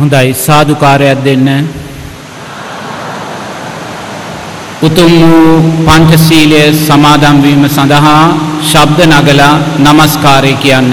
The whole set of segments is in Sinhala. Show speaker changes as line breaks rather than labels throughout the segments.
හොඳයි. සාධකාරයක් දෙන්න. උතුම් වූ පංචසීලය සමාදම්වීම සඳහා ශබ්ද නගලා නමස්කාරය කියන්න.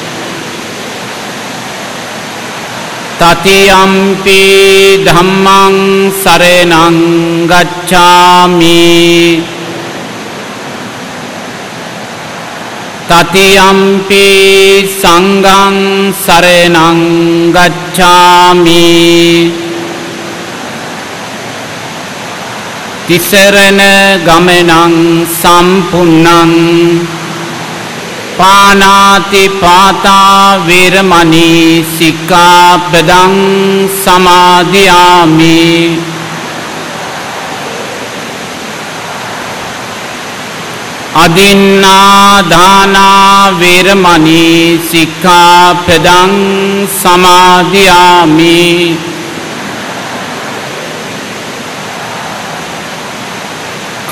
තතියම්පි ධම්මං සරණං ගච්ඡාමි තතියම්පි සංඝං සරණං ගච්ඡාමි තිසරණ ගමනං සම්පුන්නං පානාති පාතා වේරමණී සික්ඛාපදං සමාදියාමි. අදින්නා දානා වේරමණී සික්ඛාපදං සමාදියාමි.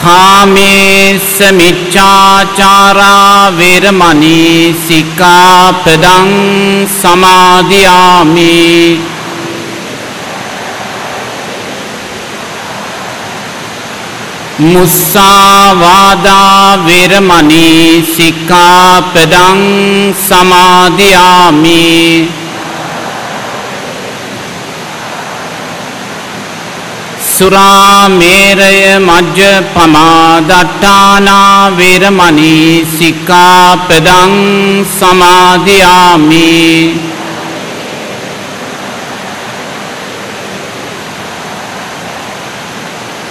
කාමේස මිච්ඡාචාරා වේරමණී සික්ඛාපදං සමාදියාමි මුස්සාවාදා වේරමණී සික්ඛාපදං සමාදියාමි සුරාමේරය මජ්ජ පමාදට්ටානා වේරමණී සික්ඛාපදං සමාදියාමි.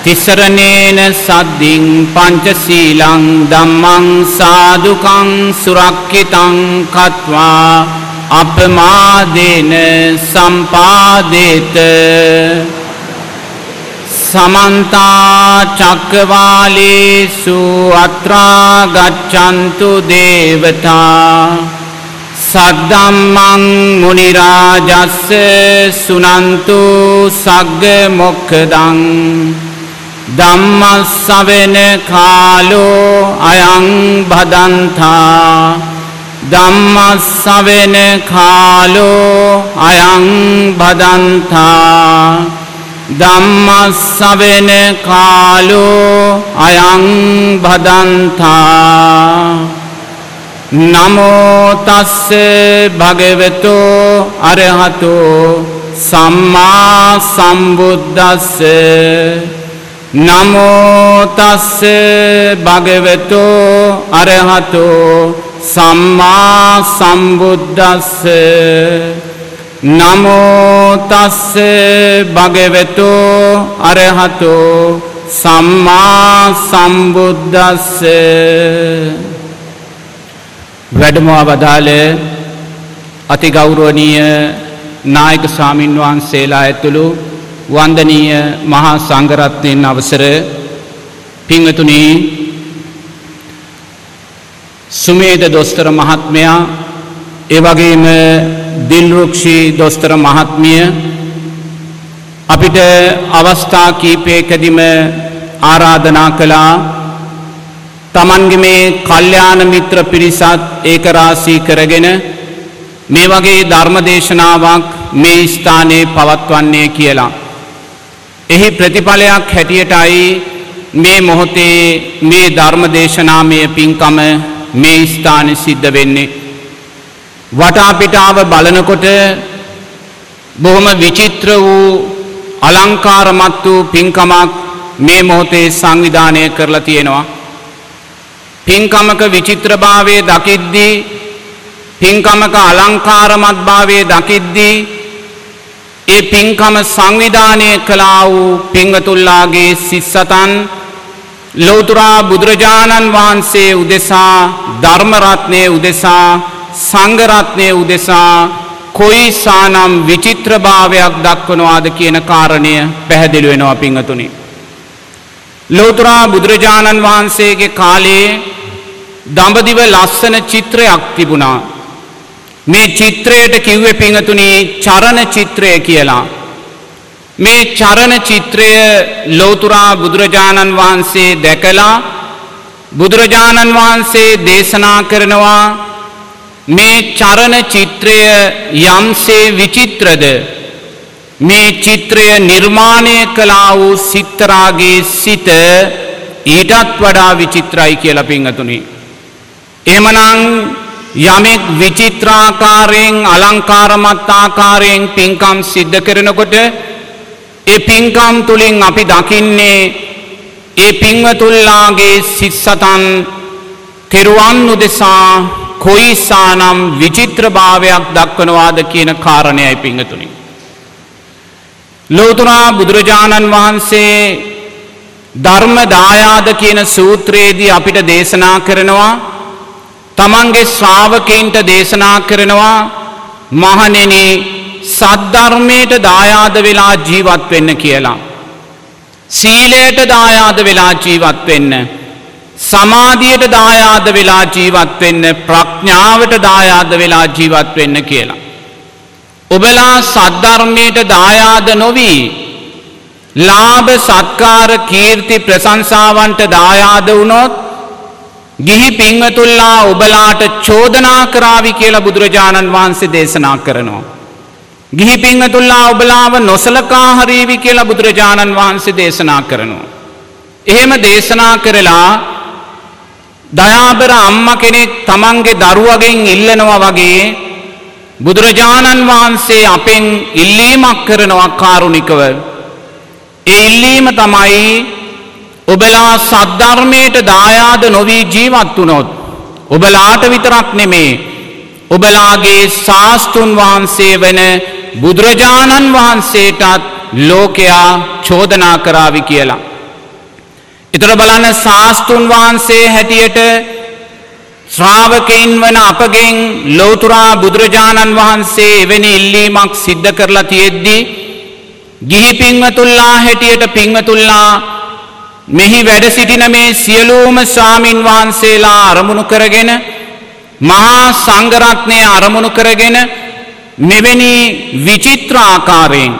තිසරණේන සද්දින් පංචශීලං ධම්මං සාදුකං සුරක්ඛිතං කତ୍වා අපමාදේන සම්පාදේත. සමන්තා චක්කවාලේසු අත්‍රා ගච්ඡන්තු දේවතා සද්දම්මං මුනි රාජස්ස සුනන්තු සග්ග මොක්ඛදං ධම්මස්සවෙන කාලෝ අයං භදන්තා ධම්මස්සවෙන කාලෝ අයං භදන්තා ධම්මස්සවෙන කාලෝ අයං භදන්තා. නමෝතස්ස භගවතෝ අරහතෝ සම්මා සම්බුද්දස්ස. නමෝතස්ස භගවතෝ අරහතෝ සම්මා සම්බුද්දස්ස. නමෝතස්ස භගවෙතෝ අරහතෝ සම්මා සම්බුද්දස්ස. වැඩමවා වදාළ අතිගෞරුවනීය නායක ස්වාමින් වහන්සේලා ඇතුළු වන්දනීය මහා සංඝරත්නයෙන් අවසර පින්වතුනි සුමේද දොස්තර මහත්මයා ඒ වගේම දිල්රුක්ෂී දොස්තර මහත්මිය අපිට අවස්ථා කීපයකදිම ආරාධනා කළා තමන්ගේ මේ කල්්‍යාන මිත්‍ර පිරිසත් ඒක රාසී කරගෙන මේ වගේ ධර්මදේශනාවක් මේ ස්ථානයේ පවත්වන්නේ කියලා. එහි ප්‍රතිඵලයක් හැටියටයි මේ මොහොතේ මේ ධර්මදේශනාමය පින්කම මේ ස්ථාන සිද්ධ වෙන්නේ. වටාපිටාව බලනකොට බොහොම විචිත්‍ර වූ අලංකාරමත් වූ පින්කමක් මේ මොහොතේ සංවිධානය කරලා තියෙනවා. පින්කමක විචිත්‍රභාවය දකිද්දී පින්කමක අලංකාරමත් භාවය දකිද්දී ඒ පින්කම සංවිධානය කළා වූ පිංගතුල්ලාගේ සිස්සතන් ලෝතුරා බුදුරජාණන් වහන්සේ උදෙසා ධර්මරත්නය උදෙසා සංගරත්නය උදෙසා කොයි සානම් විචිත්‍රභාවයක් දක්වනවාද කියන කාරණය පැහැදිලි වෙනවා පිංහතුනි. ලෝතුරා බුදුරජාණන් වහන්සේගේ කාලයේ දඹදිව ලස්සන චිත්‍රයක් තිබුණා. මේ චිත්‍රයට කිව්වෙ පිංහතුනි චරණ චිත්‍රය කියලා. මේ චරණ චිත්‍රය ලෝතුරා බුදුරජාණන් වහන්සේ දැකලා බුදුරජාණන් වහන්සේ දේශනා කරනවා මේ චරණ චිත්‍රය යම්සේ විචිත්‍රද මේ චිත්‍රය නිර්මාණය කලා වූ සිත්තරාගේ සිත ඊටත් වඩා විචිත්‍රයි කියලා පිංහතුනි. එමනං යමෙක් විචිත්‍රාකාරයෙන් අලංකාරමත්තාකාරයෙන් පින්කම් සිද්ධ කරනකොට ඒ පින්කම් තුළින් අපි දකින්නේ ඒ පින්වතුල්ලාගේ සිත්සතන් තෙරුවන් උදෙසා කොයිසානම් විචිත්‍රභාවයක් දක්වනවාද කියන කාරණයයි පිංහතුනි. ලෝතුරා බුදුරජාණන් වහන්සේ ධර්ම දායාද කියන සූත්‍රයේදී අපිට දේශනා කරනවා තමන්ගේ ශ්‍රාවකයින්ට දේශනා කරනවා මහනෙනේ සද්ධර්මයට දායාද වෙලා ජීවත් වෙන්න කියලා. සීලයට දායාද වෙලා ජීවත් වෙන්න. සමාධියට දායාද වෙලා ජීවත් වෙන්න ප්‍රඥාවට දායාද වෙලා ජීවත් වෙන්න කියලා. ඔබලා සද්ධර්මයට දායාද නොවී ලාභ සත්කාර කීර්ති ප්‍රශංසාවන්ට දායාද වුණොත් ගිහි පින්වතුල්ලා ඔබලාට චෝදනා කරාවි කියලා බුදුරජාණන් වහන්සේ දේශනා කරනවා. ගිහි පිංහතුල්ලා ඔබලාව නොසලකා හරීවි කියලා බුදුරජාණන් වහන්සේ දේශනා කරනවා. එහෙම දේශනා කරලා දයාබර අම්ම කෙනෙක් තමන්ගේ දරුවගෙන් ඉල්ලනවා වගේ බුදුරජාණන් වහන්සේ අපෙන් ඉල්ලීමක් කරනවා කාරුණිකව. ඒ ඉල්ලීම තමයි ඔබලා සද්ධර්මයට දායාද නොවී ජීවත් වුණොත්. ඔබලාට විතරක් නෙමේ. ඔබලාගේ ශාස්තුන් වහන්සේ වන බුදුරජාණන් වහන්සේටත් ලෝකයා චෝදනා කරාවි කියලා. එතර බලන්න ශාස්තුන් වහන්සේ හැටියට ශ්‍රාවකයින් වන අපගෙන් ලෝතුරා බුදුරජාණන් වහන්සේ එවැනි ඉල්ලීමක් සිද්ධ කරලා තියෙද්දී ගිහි පින්වතුල්ලා හැටියට පින්වතුල්ලා මෙහි වැඩ සිටින මේ සියලූම ස්වාමින් වහන්සේලා අරමුණු කරගෙන මහා සංගරත්නය අරමුණු කරගෙන මෙවැනි විචිත්‍රාකාරයෙන්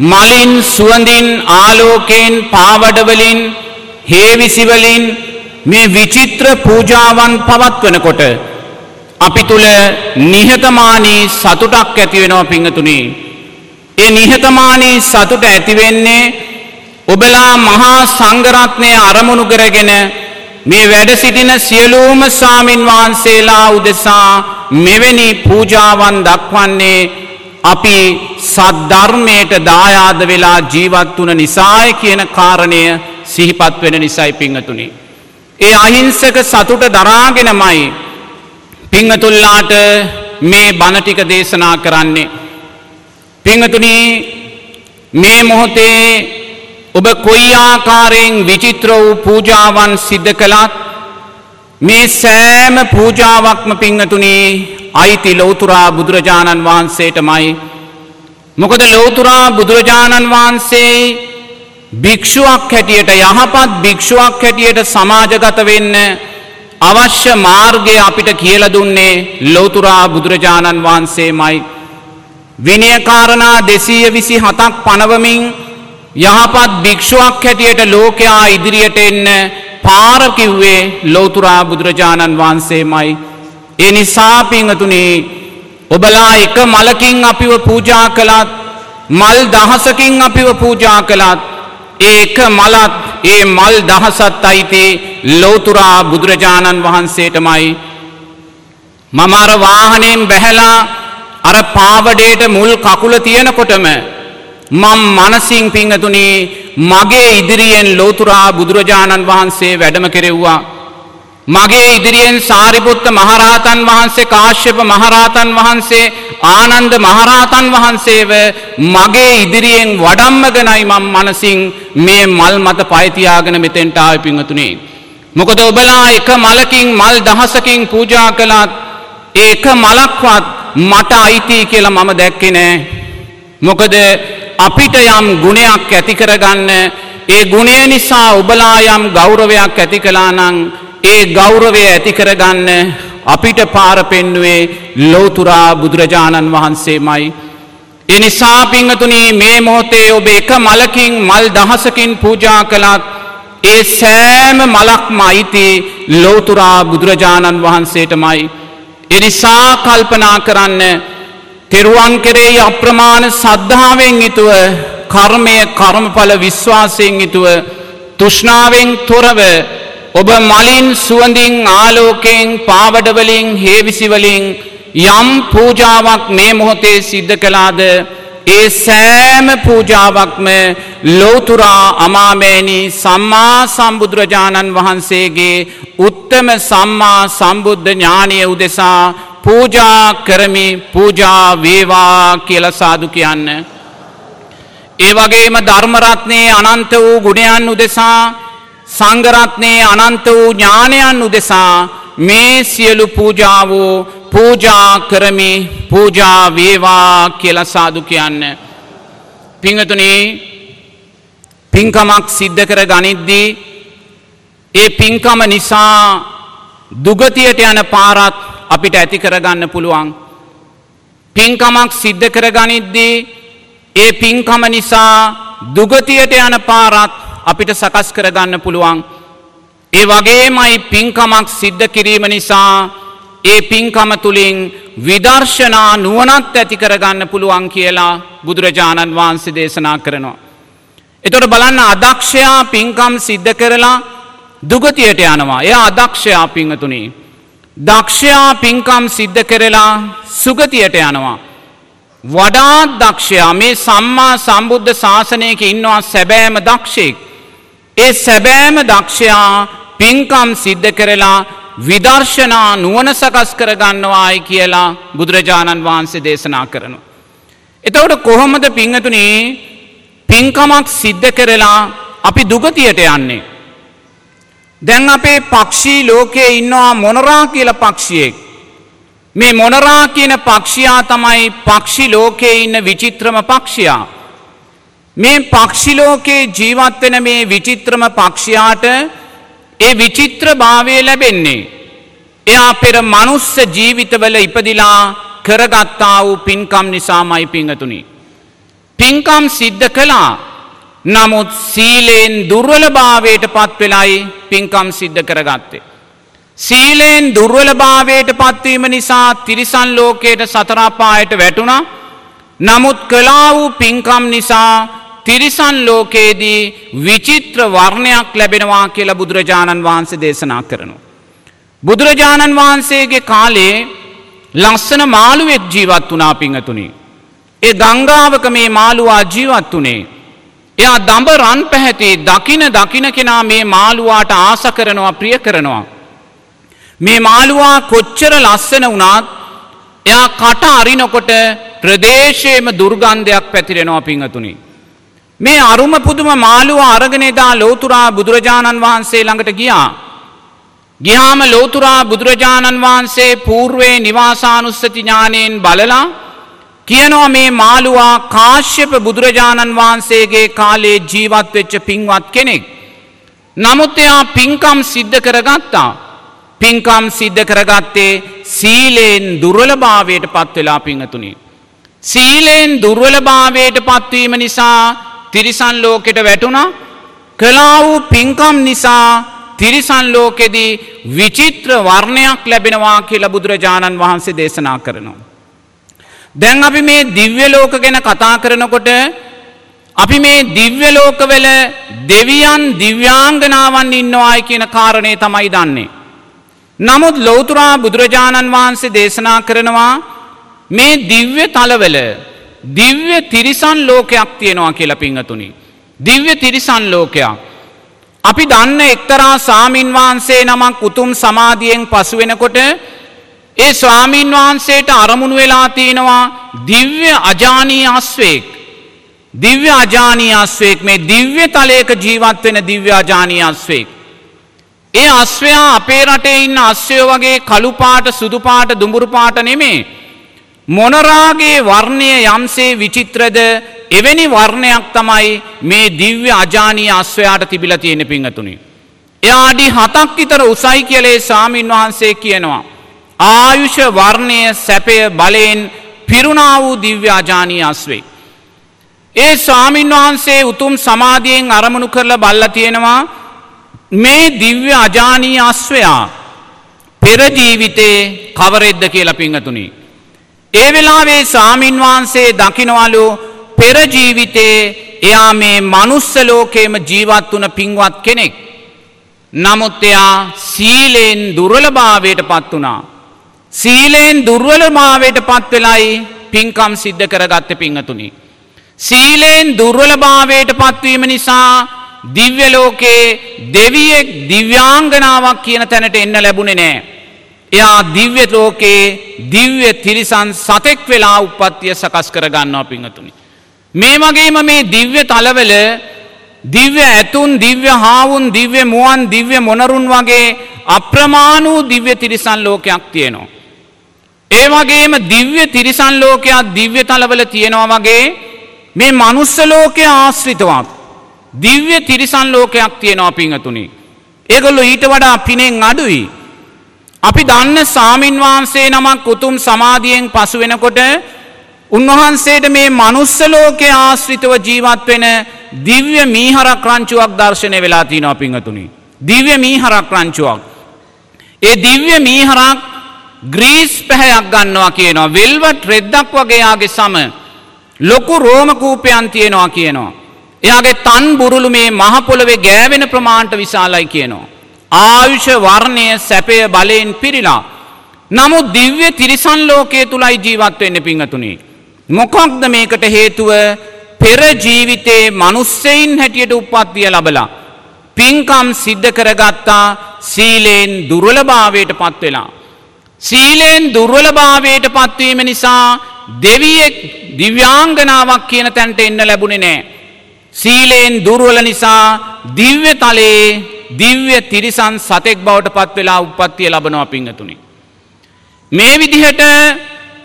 මලින් සුවඳින් ආලෝකයෙන් පාවඩවලින් හේවිසිවලින් මේ විචිත්‍ර පූජාවන් පවත්වනකොට අපි තුළ නිහතමානී සතුටක් ඇතිවෙනවා පිංහතුනේ. ඒ නිහතමානී සතුට ඇතිවෙන්නේ ඔබලා මහා සංගරත්නය අරමුණු කරගෙන මේ වැඩ සිටින සියලූම ස්වාමින් වහන්සේලා උදෙසා මෙවැනි පූජාවන් දක්වන්නේ අපි සද්ධර්මයට දායාද වෙලා ජීවත් වන නිසාය කියන කාරණය සිහිපත් වෙන නිසයි පිංහතුනි. ඒ අහිංසක සතුට දරාගෙනමයි පිංහතුල්ලාට මේ බණටික දේශනා කරන්නේ. පිංහතුනි මේ මොහොතේ ඔබ කොයි ආකාරයෙන් විචිත්‍ර වූ පූජාවන් සිද්ධ කළත් මේ සෑම පූජාවක්ම පිංහතුනේ අයිති ලෝතුරා බුදුරජාණන් වහන්සේටමයි. මොකද ලෝතුරා බුදුරජාණන් වහන්සේ භික්ෂුවක් හැටියට යහපත් භික්ෂුවක් හැටියට සමාජගත වෙන්න අවශ්‍ය මාර්ගය අපිට කියල දුන්නේ ලෝතුරා බුදුරජාණන් වහන්සේමයි. විනයකාරණා දෙසීය විසි හතක් පනවමින් යහපත් භික්ෂුවක් හැටියට ලෝකයා ඉදිරියට එන්න පාරකිව්වේ ලෝතුරා බුදුරජාණන් වහන්සේමයි. ඒ නිසා පිංහතුනේ ඔබලා එක මලකින් අපිව පූජා කළත් මල් දහසකින් අපිව පූජා කළත් ඒක මලත් ඒ මල් දහසත් අයිති ලෝතුරා බුදුරජාණන් වහන්සේටමයි. මම අර වාහනයෙන් බැහැලා අර පාවඩේට මුල් කකුල තියෙනකොටම මම් මනසින් පිංහතුනේ මගේ ඉදිරියෙන් ලෝතුරා බුදුරජාණන් වහන්සේ වැඩම කෙරෙව්වා. මගේ ඉදිරියෙන් සාරිපුත්ත මහරහතන් වහන්සේ කාශ්‍යප මහරහතන් වහන්සේ ආනන්ද මහරහතන් වහන්සේව මගේ ඉදිරියෙන් වඩම්මගෙනයි මම මනසින් මේ මල් මත පයතියාගෙන මෙතෙන්ට ආවේ පිංහතුනේ. මොකද ඔබලා එක මලකින් මල් දහසකින් පූජා කළත් ඒක මලක්වත් මට අයිති කියලා මම දැක්කේ නෑ. මොකද අපිට යම් ගුණයක් ඇති කරගන්න ඒ ගුණය නිසා ඔබලා යම් ගෞරවයක් ඇති කළා නම් ඒ ගෞරවය ඇති කරගන්න අපිට පාර පෙන්නුවේ ලෝතුරා බුදුරජාණන් වහන්සේමයි. එනිසා පිංහතුනි මේ මොහොතේ ඔබ එක මලකින් මල් දහසකින් පූජා කළත් ඒ සෑම මලක්ම අයිති ලෝතුරා බුදුරජාණන් වහන්සේටමයි. එනිසා කල්පනා කරන්න තෙරුවන් කෙරෙහි අප්‍රමාණ සද්ධාවෙන් යුතුව කර්මය කර්මඵල විශ්වාසයෙන් යුතුව තුෂ්ණාවෙන් තොරව ඔබ මලින් සුවඳින් ආලෝකයෙන් පාවඩවලින් හේවිසිවලින් යම් පූජාවක් මේ මොහොතේ සිද්ධ කළාද ඒ සෑම පූජාවක්ම ලෝතුරා අමාමෑණි සම්මා සම්බුදුරජාණන් වහන්සේගේ උත්තම සම්මා සම්බුද්ධ ඥානය උදෙසා පූජා කරමි පූජා වේවා කියල සාදු කියන්න. ඒ වගේම ධර්මරත්නයේ අනන්ත වූ ගුණයන් උදෙසා සංගරත්නයේ අනන්ත වූ ඥානයන් උදෙසා මේ සියලු පූජාවෝ පූජා කරමි පූජා වේවා කියල සාදු කියන්න. පිංහතුනේ පින්කමක් සිද්ධ කර ගනිද්දී ඒ පින්කම නිසා දුගතියට යන පාරත් අපිට ඇති කරගන්න පුළුවන්. පින්කමක් සිද්ධ කර ගනිද්දී ඒ පින්කම නිසා දුගතියට යන පාරත් අපිට සකස් කරගන්න පුළුවන්. ඒ වගේමයි පින්කමක් සිද්ධ කිරීම නිසා ඒ පින්කම තුළින් විදර්ශනා නුවනත් ඇති කරගන්න පුළුවන් කියලා බුදුරජාණන් වහන්සේ දේශනා කරනවා. එතොට බලන්න අදක්ෂයා පින්කම් සිද්ධ කරලා දුගතියට යනවා එය අදක්ෂයා පිංහතුනේ. දක්ෂයා පින්කම් සිද්ධ කරලා සුගතියට යනවා. වඩාත් දක්ෂයා මේ සම්මා සම්බුද්ධ ශාසනයක ඉන්නවා සැබෑම දක්ෂයෙක්. ඒ සැබෑම දක්ෂයා පින්කම් සිද්ධ කරලා විදර්ශනා නුවන සකස් කරගන්නවායි කියලා බුදුරජාණන් වහන්සේ දේශනා කරනු. එතවට කොහොමද පිංහතුනේ පින්කමක් සිද්ධ කරලා අපි දුගතියට යන්නේ. දැන් අපේ පක්ෂී ලෝකයේ ඉන්නවා මොනරා කියල පක්ෂියෙක්. මේ මොනරා කියන පක්ෂයා තමයි පක්ෂි ලෝකයේ ඉන්න විචිත්‍රම පක්ෂයා. මේ පක්ෂිලෝකයේ ජීවත්වෙන මේ විචිත්‍රම පක්ෂයාට ඒ විචිත්‍ර භාවය ලැබෙන්නේ. එයා පෙර මනුස්ස ජීවිතවල ඉපදිලා කරගත්තා වූ පින්කම් නිසාමයි පිංහතුනි. පින්කම් සිද්ධ කළා නමුත් සීලයෙන් දුර්වල භාවයට පත් වෙලයි පින්කම් සිද්ධ කරගත්තේ. සීලයෙන් දුර්වල භාවයට පත්වීම නිසා තිරිසන් ලෝකයට සතරාපායට වැටුණා නමුත් කලා වූ පින්කම් නිසා තිරිසන් ලෝකයේදී විචිත්‍ර වර්ණයක් ලැබෙනවා කියලා බුදුරජාණන් වහන්සේ දේශනා කරනු. බුදුරජාණන් වහන්සේගේ කාලේ ලස්සන මාළුවෙක් ජීවත් වනා පිංහතුනි. ඒ ගංගාවක මේ මාළුවා ජීවත් වනේ. එයා දඹ රන් පැහැති දකින දකින කෙනා මේ මාළුවාට ආස කරනවා ප්‍රිය කරනවා. මේ මාළුවා කොච්චර ලස්සන වනාත් එයා කට අරිනකොට ප්‍රදේශයේම දුර්ගන්ධයක් පැතිරෙනවා පිංහතුනි. මේ අරුම පුදුම මාළුව අරගෙනදා ලෝතුරා බුදුරජාණන් වහන්සේ ළඟට ගියා. ගියාම ලෝතුරා බුදුරජාණන් වහන්සේ පූර්වේ නිවාසානුස්සති ඥානයෙන් බලලා කියනවා මේ මාළුවා කාශ්‍යප බුදුරජාණන් වහන්සේගේ කාලේ ජීවත් වෙච්ච පින්වත් කෙනෙක්. නමුත් එයා පින්කම් සිද්ධ කරගත්තා. පින්කම් සිද්ධ කරගත්තේ සීලයෙන් දුර්වලභාවයට පත්වෙලා පිංහතුනි. සීලයෙන් දුර්වලභාවයට පත්වීම නිසා තිරිසන් ලෝකෙට වැටුණා කලා වූ පින්කම් නිසා තිරිසන් ලෝකෙදී විචිත්‍ර වර්ණයක් ලැබෙනවා කියලා බුදුරජාණන් වහන්සේ දේශනා කරනවා. දැන් අපි මේ දිව්‍ය ලෝක ගැන කතා කරනකොට අපි මේ දිව්‍ය ලෝකවල දෙවියන් දිව්‍යාංගනාවන් ඉන්නවායි කියන කාරණේ තමයි දන්නේ. නමුත් ලෞතුරා බුදුරජාණන් වහන්සේ දේශනා කරනවා මේ දිව්‍ය තලවල දිව්‍ය තිරිසන් ලෝකයක් තියෙනවා කියලා පිංහතුනි. දිව්‍ය තිරිසන් ලෝකයක්. අපි දන්න එක්තරා සාමීන් වහන්සේ නමක් උතුම් සමාධියෙන් පසු වෙනකොට ඒ ස්වාමීන් වහන්සේට අරමුණු වෙලා තියෙනවා දිව්‍ය අජානී අස්වේක්. දිව්‍ය අජානී අස්වේක් මේ දිව්‍ය තලයක ජීවත් වෙන දිව්‍ය අජානී අස්වේක්. ඒ අස්වයා අපේ රටේ ඉන්න අස්වයෝ වගේ කළුපාට සුදුපාට දුඹුරුපාට නෙමේ. මොනරාගේ වර්ණය යම්සේ විචිත්‍රද එවැනි වර්ණයක් තමයි මේ දිව්‍ය අජානී අස්වයාට තිබිලා තියෙන පිංහතුනි. එයාඩි හතක් විතර උසයි කියලේ සාමීන් වහන්සේ කියනවා. ආයුෂ වර්ණය සැපය බලයෙන් පිරුණා වූ දිව්‍ය අජානී අස්වේ. ඒ ස්වාමීන් වහන්සේ උතුම් සමාධියෙන් අරමුණු කරලා බල්ල තියෙනවා මේ දිව්‍ය අජානී අස්වයා පෙරජීවිතේ කවරෙද්ද කියලා පිංහතුනි. ඒ වෙලාවේ සාමීන් වහන්සේ දකිනවලු පෙරජීවිතේ එයා මේ මනුස්සලෝකේම ජීවත් වන පින්වත් කෙනෙක්. නමුත් එයා සීලයෙන් දුර්වලභාවයට පත් වනා. සීලයෙන් දුර්වලභාවයට පත් වෙලයි පින්කම් සිද්ධ කරගත්ත පිංහතුනි. සීලයෙන් දුර්වලභාවයට පත්වීම නිසා දිව්‍ය ලෝකේ දෙවියෙක් දිව්‍යාංගනාවක් කියන තැනට එන්න ලැබුණේ නෑ. එයා දිව්‍ය ලෝකේ දිව්‍ය තිරිසන් සතෙක් වෙලා උපත්තිය සකස් කරගන්නවා පිංහතුනි. මේ වගේම මේ දිව්‍ය තලවල දිව්‍ය ඇතුන් දිව්‍ය හාවුන් දිව්‍ය මුවන් දිව්‍ය මොනරුන් වගේ අප්‍රමාණ වූ දිව්‍ය තිරිසන් ලෝකයක් තියෙනවා. ඒ වගේම දිව්‍ය තිරිසන් ලෝකයක් දිව්‍ය තලවල තියෙනවා වගේ මේ මනුස්ස ලෝකය ආශ්‍රිතවත්. දිව්‍ය තිරිසන් ලෝකයක් තියෙනවා පිංහතුනි. ඒගොල්ලො ඊට වඩා පිනෙන් අඩුයි. අපි දන්න සාමීන් වහන්සේ නමක් උතුම් සමාධියෙන් පසු වෙනකොට උන්වහන්සේට මේ මනුස්සලෝකය ආශ්‍රිතව ජීවත් වෙන දිව්‍ය මීහරක් රංචුවක් දර්ශනය වෙලා තියනවා පිංහතුනි. දිව්‍ය මීහරක් රංචුවක්. ඒ දිව්‍ය මීහරක් ග්‍රීස් පැහැයක් ගන්නවා කියනවා වෙල්වට රෙද්දක් වගේයාගේ සම ලොකු රෝමකූපයන් තියෙනවා කියනවා. එයාගේ තන් බුරුළු මේ මහපොළොවේ ගෑවෙන ප්‍රමාණ්ට විශාලයි කියනවා. ආයුෂ වර්ණය සැපය බලයෙන් පිරිලා. නමුත් දිව්‍ය තිරිසන් ලෝකයේ තුළයි ජීවත් වෙන්න පිංහතුනි. මොකොක්ද මේකට හේතුව පෙර ජීවිතේ මනුස්සයින් හැටියට උපත්තිය ලබලා. පින්කම් සිද්ධ කරගත්තා සීලයෙන් දුර්වලභාවයට පත්වෙලා. සීලයෙන් දුර්වලභාවයට පත්වීම නිසා දෙවියෙක් දිව්‍යාංගනාවක් කියන තැන්ට එන්න ලැබුණේ නෑ. සීලයෙන් දුර්වල නිසා දිව්‍ය තලයේ දිව්‍ය තිරිසන් සතෙක් බවට පත් වෙලා උපත්තිය ලබනවා පිංහතුනි. මේ විදිහට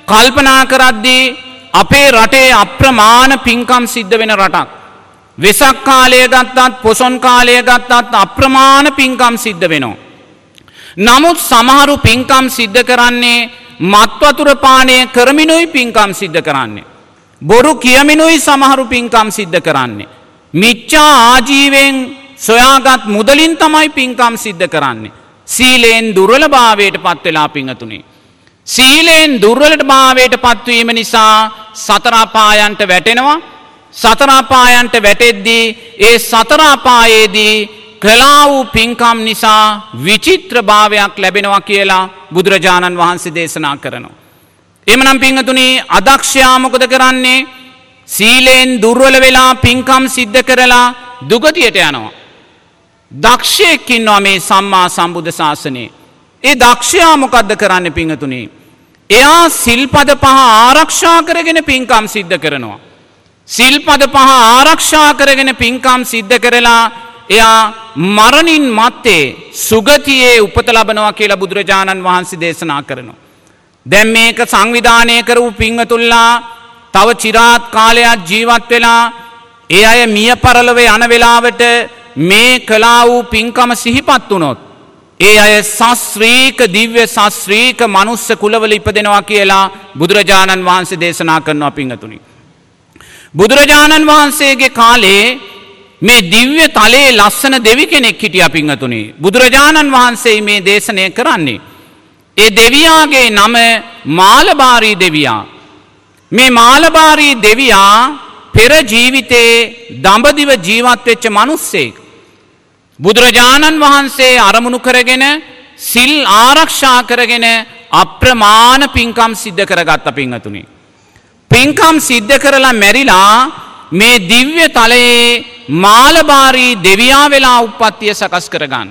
කල්පනා කරද්දී අපේ රටේ අප්‍රමාණ පින්කම් සිද්ධ වෙන රටක්. වෙසක් කාලය ගත්තත් පොසොන් කාලය ගත්තත් අප්‍රමාණ පින්කම් සිද්ධ වෙනවා. නමුත් සමහරු පින්කම් සිද්ධ කරන්නේ මත්වතුර පානය කරමිනුයි පින්කම් සිද්ධ කරන්නේ. බොරු කියමිනුයි සමහරු පින්කම් සිද්ධ කරන්නේ. මිච්චා ආජීවෙන් සොයාගත් මුදලින් තමයි පින්කම් සිද්ධ කරන්නේ. සීලයෙන් දුර්වල භාවයට පත්වෙලා පිංහතුනේ. සීලයෙන් දුර්වලට භාවයට පත්වීම නිසා සතරාපායන්ට වැටෙනවා සතරාපායන්ට වැටෙද්දී ඒ සතරාපායේදී කලා වූ පින්කම් නිසා විචිත්‍ර භාවයක් ලැබෙනවා කියලා බුදුරජාණන් වහන්සේ දේශනා කරනවා. එමනම් පිංහතුනි අදක්ෂයාමොකද කරන්නේ සීලයෙන් දුර්වල වෙලා පින්කම් සිද්ධ කරලා දුගතියට යනවා. දක්ෂයකින්වා මේ සම්මා සම්බුද්ධ ශාසනයේ. ඒ දක්ෂයාමොකක්ද කරන්න පිංහතුනේ. එයා සිල්පද පහ ආරක්ෂා කරගෙන පින්කම් සිද්ධ කරනවා. සිල්පද පහ ආරක්ෂා කරගෙන පින්කම් සිද්ධ කරලා එයා මරණින් මත්තේ සුගතියේ උපත ලබනවා කියලා බුදුරජාණන් වහන්සේ දේශනා කරනවා. දැම් මේක සංවිධානය කරවූ පිංහතුල්ලා තව චිරාත් කාලයක් ජීවත් වෙලා ඒ අය මිය පරලව යන වෙලාවට මේ කලා වූ පින්කම සිහිපත් වනොත්. ඒ අය සස්්‍රීක දිව්‍ය සස්්‍රීක මනුස්ස කුලවල ඉපදෙනවා කියලා බුදුරජාණන් වහන්සේ දේශනා කරනවා පිංහතුනි. බුදුරජාණන් වහන්සේගේ කාලේ මේ දිව්‍ය තලයේ ලස්සන දෙවි කෙනෙක් හිටිය පිංහතුනි. බුදුරජාණන් වහන්සේ මේ දේශනය කරන්නේ. ඒ දෙවියාගේ නම මාලබාරී දෙවියා. මේ මාලබාරී දෙවියා පෙර ජීවිතයේ දඹදිව ජීවත්වෙච්ච මනුස්සෙක්. බුදුරජාණන් වහන්සේ අරමුණු කරගෙන සිල් ආරක්ෂා කරගෙන අප්‍රමාණ පින්කම් සිද්ධ කරගත්ත පිංහතුනි. පින්කම් සිද්ධ කරලා මැරිලා මේ දිව්‍ය තලයේ මාලබාරී දෙවියා වෙලා උපත්තිය සකස් කරගන්න.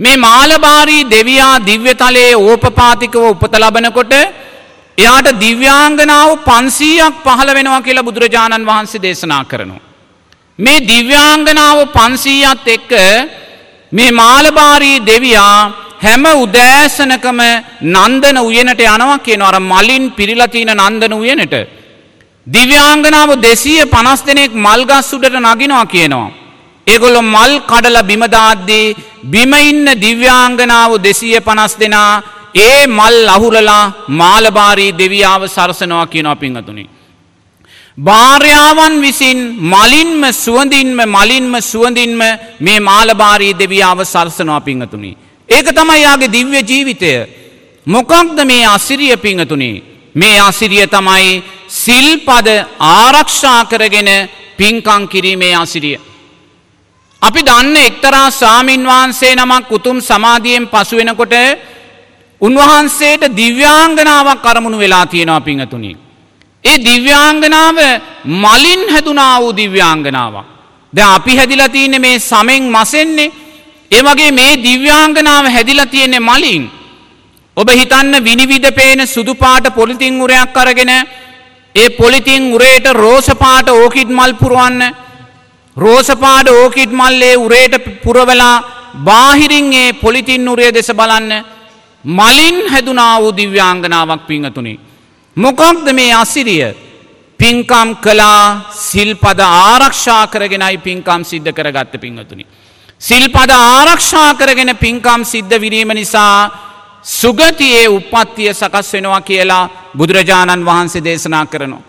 මේ මාලබාරී දෙවියා දිව්‍ය තලයේ ඕපපාතිකව උපත ලබනකොට එයාට දිව්‍යාංගනාව පන්සීයක් පහළ වෙනවා කියලා බුදුරජාණන් වහන්සේ දේශනා කරනවා. මේ දිව්‍යාංගනාව පන්සීයත් එක්ක මේ මාලබාරී දෙවියා හැම උදෑසනකම නන්දන උයනට යනවා කියන අර මලින් පිරිලතින නන්දන උයනට. දිව්‍යාංගනාව දෙසීය පනස් දෙනෙක් මල්ගස් උඩට නගිනවා කියනවා. ඒගොල්ලො මල් කඩල බිමදාද්දී බිමඉන්න දිව්‍යාංගනාව දෙසීය පනස් දෙනා ඒ මල් අහුරලා මාලබාරී දෙවියාව සරසනවා කියනවා පිංහතුනි. භාර්යාවන් විසින් මලින්ම සුවඳින්ම මලින්ම සුවඳින්ම මේ මාලබාරී දෙවියාව සරසනවා පිංහතුනි. ඒක තමයි යාගේ දිව්‍ය ජීවිතය. මොකක්ද මේ අසිරිය පිංහතුනි. මේ අසිරිය තමයි සිල්පද ආරක්ෂා කරගෙන පින්කං කිරීමේ අසිරිය. අපි දන්න එක්තරා සාමීන් වහන්සේ නමක් උතුම් සමාධියෙන් පසු වෙනකොට උන්වහන්සේට දිව්‍යාංගනාවක් කරමුණු වෙලා තියෙනවා පිංහතුනි. ඒ දිව්‍යාංගනාව මලින් හැදුනා වූ දිව්‍යාංගනාවක්. ද අපි හැදිලා තියන්නේ මේ සමෙන් මසෙන්නේ ඒ වගේ මේ දිව්‍යාංගනාව හැදිලා තියෙන්නේ මලින්. ඔබ හිතන්න විනිවිද පේන සුදු පාට පොලිතින් උරයක් අරගෙන ඒ පොලිතින් උරේට රෝසපාට ඕකිඩ් මල් පුරුවන්න රෝසපාට ඕකිඩ් මල්ලේ උරේට පුරවලා බාහිරින් ඒ පොලිතින් උරේ දෙස බලන්න මලින් හැදුනා වූ දිව්‍යාංගනාවක් පිංහතුනි. මොකක්ද මේ අසිරිය පින්කම් කලා සිල්පද ආරක්ෂා කරගෙනයි පින්කම් සිද්ධ කරගත්ත පිංහතුනි. සිල්පද ආරක්ෂා කරගෙන පින්කම් සිද්ධ විරීම නිසා සුගතියේ උපත්තිය සකස් වෙනවා කියලා බුදුරජාණන් වහන්සේ දේශනා කරනවා.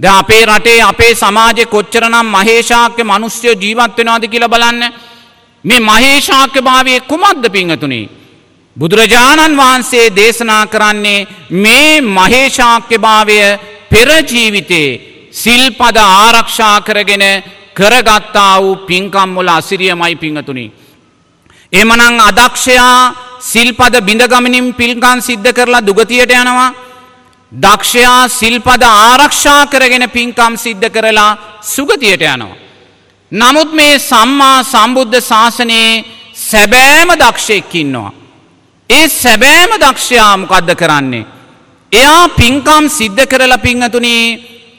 ද අපේ රටේ අපේ සමාජය කොච්චරනම් මහේෂාක්‍ය මනුස්්‍යය ජීවත් වෙනවාද කියලා බලන්න මේ මහේෂාක්‍ය භාවය කුමක්ද පිංහතුනි. බුදුරජාණන් වහන්සේ දේශනා කරන්නේ මේ මහේෂාක්‍ය භාවය පෙරජීවිතේ සිල්පද ආරක්ෂා කරගෙන කරගත්තා වූ පින්කම්වල අසිරියමයි පිංහතුනි. එමනං අදක්ෂයා සිල්පද බිඳගමනින් පිල්කන් සිද්ධ කරලා දුගතියට යනවා. දක්ෂයා සිල්පද ආරක්ෂා කරගෙන පින්කම් සිද්ධ කරලා සුගතියට යනවා. නමුත් මේ සම්මා සම්බුද්ධ ශාසනයේ සැබෑම දක්ෂයෙක්කින්නවා. ඒ සැබෑම දක්ෂයාමකද්ද කරන්නේ. එයා පින්කම් සිද්ධ කරලා පිංහතුනේ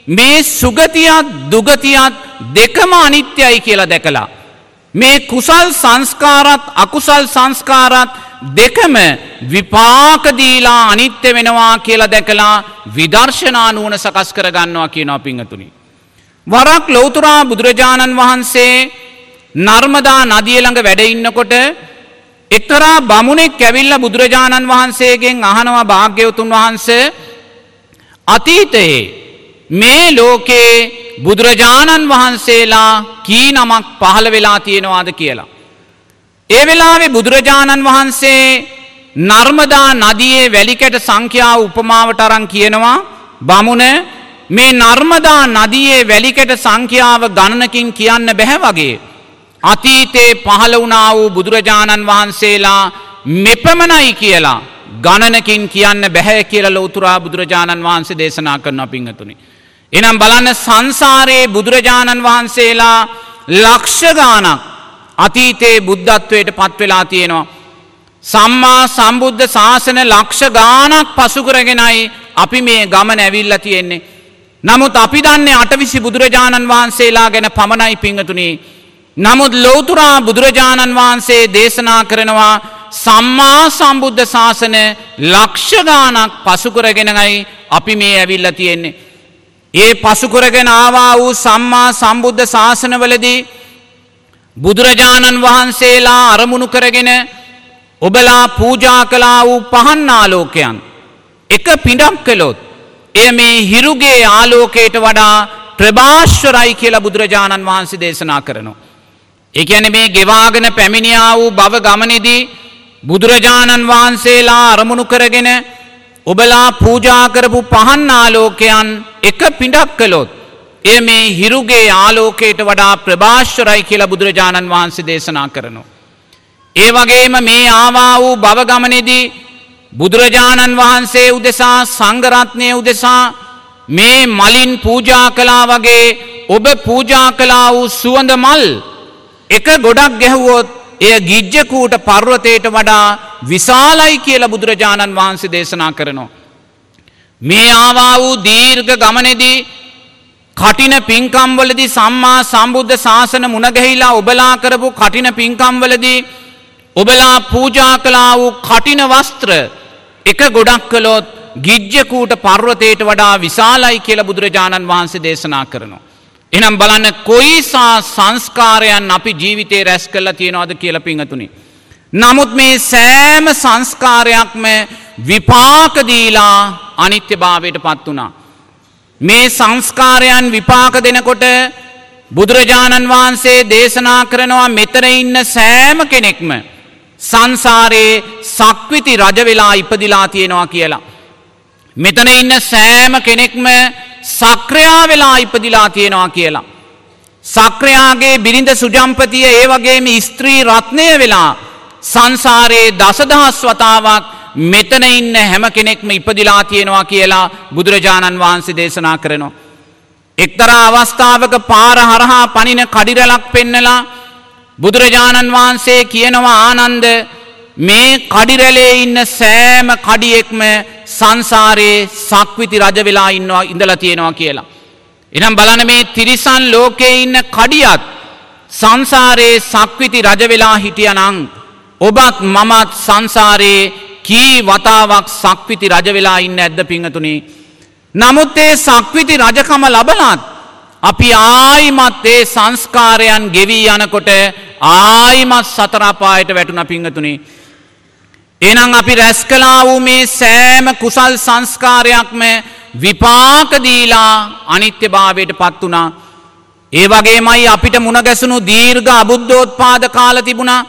මේ සුගතියත් දුගතියත් දෙකම අනිත්‍යයි කියලා දැකලා. මේ කුසල් සංස්කාරත් අකුසල් සංස්කාරත් දෙකම විපාකදීලා අනිත්‍ය වෙනවා කියලා දැකලා විදර්ශනානුවන සකස් කරගන්නවා කියනවා පිංහතුනි. වරක් ලෝතුරා බුදුරජාණන් වහන්සේ නර්මදා නදියළඟ වැඩඉන්නකොට එක්තරා බමුණෙක් කැවිල්ල බුදුරජාණන් වහන්සේගෙන් අහනවා භාග්‍යවතුන් වහන්සේ අතීතයේ මේ ලෝකේ බුදුරජාණන් වහන්සේලා කී නමක් පහළ වෙලා තියෙනවාද කියලා. ඒ වෙලාවේ බුදුරජාණන් වහන්සේ නර්මදා නදියේ වැලිකැට සංඛ්‍යාව උපමාවට අරන් කියනවා බමුණ මේ නර්මදා නදියේ වැලිකැට සංඛ්‍යාව ගණනකින් කියන්න බැහැ වගේ. අතීතේ පහළ වුණා වූ බුදුරජාණන් වහන්සේලා මෙපමණයි කියලා ගණනකින් කියන්න බැහැ කියලා ලෝතුරා බුදුරජාණන් වහන්සේ දේශනා කරන පිංහතුනි. එනම් බලන්න සංසාරයේ බුදුරජාණන් වහන්සේලා ලක්ෂගානක් අතීතයේ බුද්ධත්වයට පත්වෙලා තියෙනවා. සම්මා සම්බුද්ධ ශාසන ලක්ෂ ගානක් පසුකරගෙනයි අපි මේ ගමන ඇවිල්ල තියෙන්නේ. නමුත් අපි දන්නේ අටවිසි බුදුරජාණන් වහන්සේලා ගැන පමණයි පිංහතුනේ. නමුත් ලෝතුරා බුදුරජාණන් වහන්සේ දේශනා කරනවා සම්මා සම්බුද්ධ ශාසන ලක්ෂගානක් පසුකරගෙනයි අපි මේ ඇවිල්ල තියෙන්නේ. ඒ පසුකරගෙන ආවා වූ සම්මා සම්බුද්ධ ශාසනවලදී බුදුරජාණන් වහන්සේලා අරමුණු කරගෙන ඔබලා පූජා කලා වූ පහන් ආලෝකයන් එක පිඩක් කළොත් එය මේ හිරුගේ ආලෝකයට වඩා ප්‍රභාශ්වරයි කියලා බුදුරජාණන් වහන්සේ දේශනා කරනවා. එකැන මේ ගෙවාගෙන පැමිණියා වූ බව ගමනෙදී බුදුරජාණන් වහන්සේලා අරමුණු කරගෙන ඔබලා පූජා කරපු පහන් ආලෝකයන් එක පිඩක් කළොත්. එය මේ හිරුගේ ආලෝකයට වඩා ප්‍රභාශ්වරයි කියලා බුදුරජාණන් වහන්සේ දේශනා කරනවා. ඒ වගේම මේ ආවා වූ බවගමනෙදී බුදුරජාණන් වහන්සේ උදෙසා සංගරත්නය උදෙසා මේ මලින් පූජා කලා වගේ ඔබ පූජා කලා වූ සුවඳ මල් එක ගොඩක් ගැහුවොත් එය ගිජ්ජකූට පර්වතයට වඩා විශාලයි කියල බුදුරජාණන් වහන්සේ දේශනා කරනවා. මේ ආවා වූ දීර්ඝ ගමනෙදී කටින පින්කම්වලදි සම්මා සම්බුද්ධ ශාසන මුණගැහිලා ඔබලා කරපු කටින පින්කම්වලදී ඔබලා පූජා කලා වූ කටින වස්ත්‍ර එක ගොඩක් කළොත් ගිජ්ජකූට පර්වතයට වඩා විශාලයි කියල බුදුරජාණන් වහන්සේ දේශනා කරනවා. එනම් බලන්න කොයිසා සංස්කාරයන් අපි ජීවිතේ රැස් කල්ලා තියෙනවාද කියල පිංහතුනි. නමුත් මේ සෑම සංස්කාරයක්ම විපාකදීලා අනිත්‍ය භාවයට පත් වනා. මේ සංස්කාරයන් විපාක දෙනකොට බුදුරජාණන් වහන්සේ දේශනා කරනවා මෙතර ඉන්න සෑම කෙනෙක්ම සංසාරයේ සක්විති රජවෙලා ඉපදිලා තියෙනවා කියලා. මෙතන ඉන්න සෑම කෙනෙක්ම සක්‍රයා වෙලා ඉපදිලා තියෙනවා කියලා. සක්‍රයාගේ බිරිඳ සුජම්පතිය ඒ වගේම ස්ත්‍රී රත්නය වෙලා සංසාරයේ දසදහස් වතාවක් මෙතන ඉන්න හැම කෙනෙක්ම ඉපදිලා තියෙනවා කියලා බුදුරජාණන් වහන්සේ දේශනා කරනවා. එක්තරා අවස්ථාවක පාර හරහා පනින කඩිරලක් පෙන්නලා බුදුරජාණන් වහන්සේ කියනවා ආනන්ද මේ කඩිරැලේ ඉන්න සෑම කඩියෙක්ම සංසාරයේ සක්විති රජ වෙලා ඉන්නවා ඉඳලා තියෙනවා කියලා. එනම් බලන මේ තිරිසන් ලෝකයේ ඉන්න කඩියත් සංසාරයේ සක්විති රජ වෙලා හිටියනං ඔබත් මමත් සංසාරයේ කී වතාවක් සක්විති රජ වෙලා ඉන්න ඇද්ද පිංහතුනි. නමුත් ඒ සක්විති රජකම ලබනත් අපි ආයිමත් ඒ සංස්කාරයන් ගෙවී යනකොට ආයිමත් සතරාපායට වැටුන පිංහතුනි. එනම් අපි රැස් කලා වූ මේ සෑම කුසල් සංස්කාරයක්ම විපාකදීලා අනිත්‍ය භාවයට පත් වනා. ඒ වගේමයි අපිට මුණගැසුණු දීර්ඝ අබුද්ධෝත්පාද කාල තිබුණා.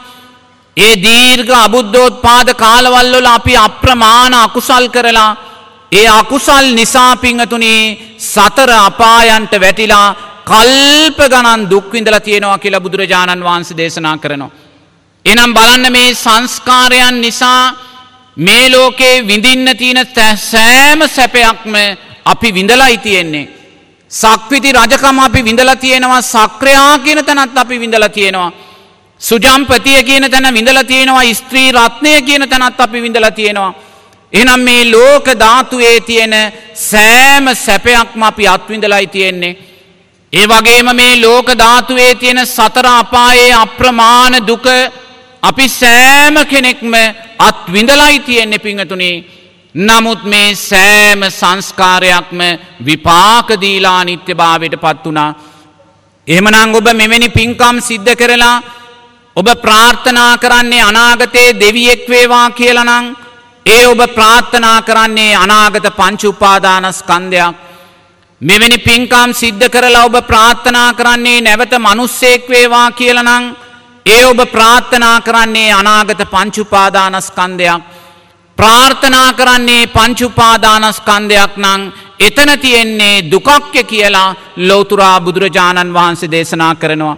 ඒ දීර්ඝ අබුද්ධෝත්පාද කාලවල්වල අපි අප්‍රමාණ අකුසල් කරලා ඒ අකුසල් නිසා පිංහතුනේ සතර අපායන්ට වැටිලා කල්ප ගණන් දුක්විඳල තියෙනවා කියලා බුදුරජාණන් වහන්සේ දේශනා කරනවා. එනම් බලන්න මේ සංස්කාරයන් නිසා මේ ලෝකේ විඳින්න තියෙන සෑම සැපයක්ම අපි විඳලයි තියෙන්නේ. සක්විති රජකම අපි විඳලා තියෙනවා සක්‍රයා කියන තැනත් අපි විඳලා තියෙනවා. සුජම්පතිය කියන තැන විඳලා තියෙනවා ස්ත්‍රී රත්නය කියන තැනත් අපි විඳලා තියෙනවා. එනම් මේ ලෝක ධාතුවේ තියෙන සෑම සැපයක්ම අපි අත්විඳලයි තියෙන්නේ. ඒ වගේම මේ ලෝක ධාතුවේ තියෙන සතර අපායේ අප්‍රමාණ දුක අපි සෑම කෙනෙක්ම අත් විඳලයි තියෙන්නේ පිංහතුනේ. නමුත් මේ සෑම සංස්කාරයක්ම විපාකදීලා නිත්‍ය භාවයට පත් වනා. එහමනං ඔබ මෙවැනි පින්කම් සිද්ධ කරලා ඔබ ප්‍රාර්ථනා කරන්නේ අනාගතයේ දෙවියෙක් වේවා කියලනං ඒ ඔබ ප්‍රාර්ථනා කරන්නේ අනාගත පංචුපාදානස්කන්ධයක් මෙවැනි පින්කම් සිද්ධ කරලා ඔබ ප්‍රාර්ථනා කරන්නේ නැවත මනුස්සෙක් වේවා කියලනං ඒ ඔබ ප්‍රාර්ථනා කරන්නේ අනාගත පංචුපාදානස්කන්ධයක් ප්‍රාර්ථනා කරන්නේ පංචුපාදානස්කන්ධයක් නං එතන තියෙන්නේ දුකක්්‍ය කියලා ලෝතුරා බුදුරජාණන් වහන්සේ දේශනා කරනවා.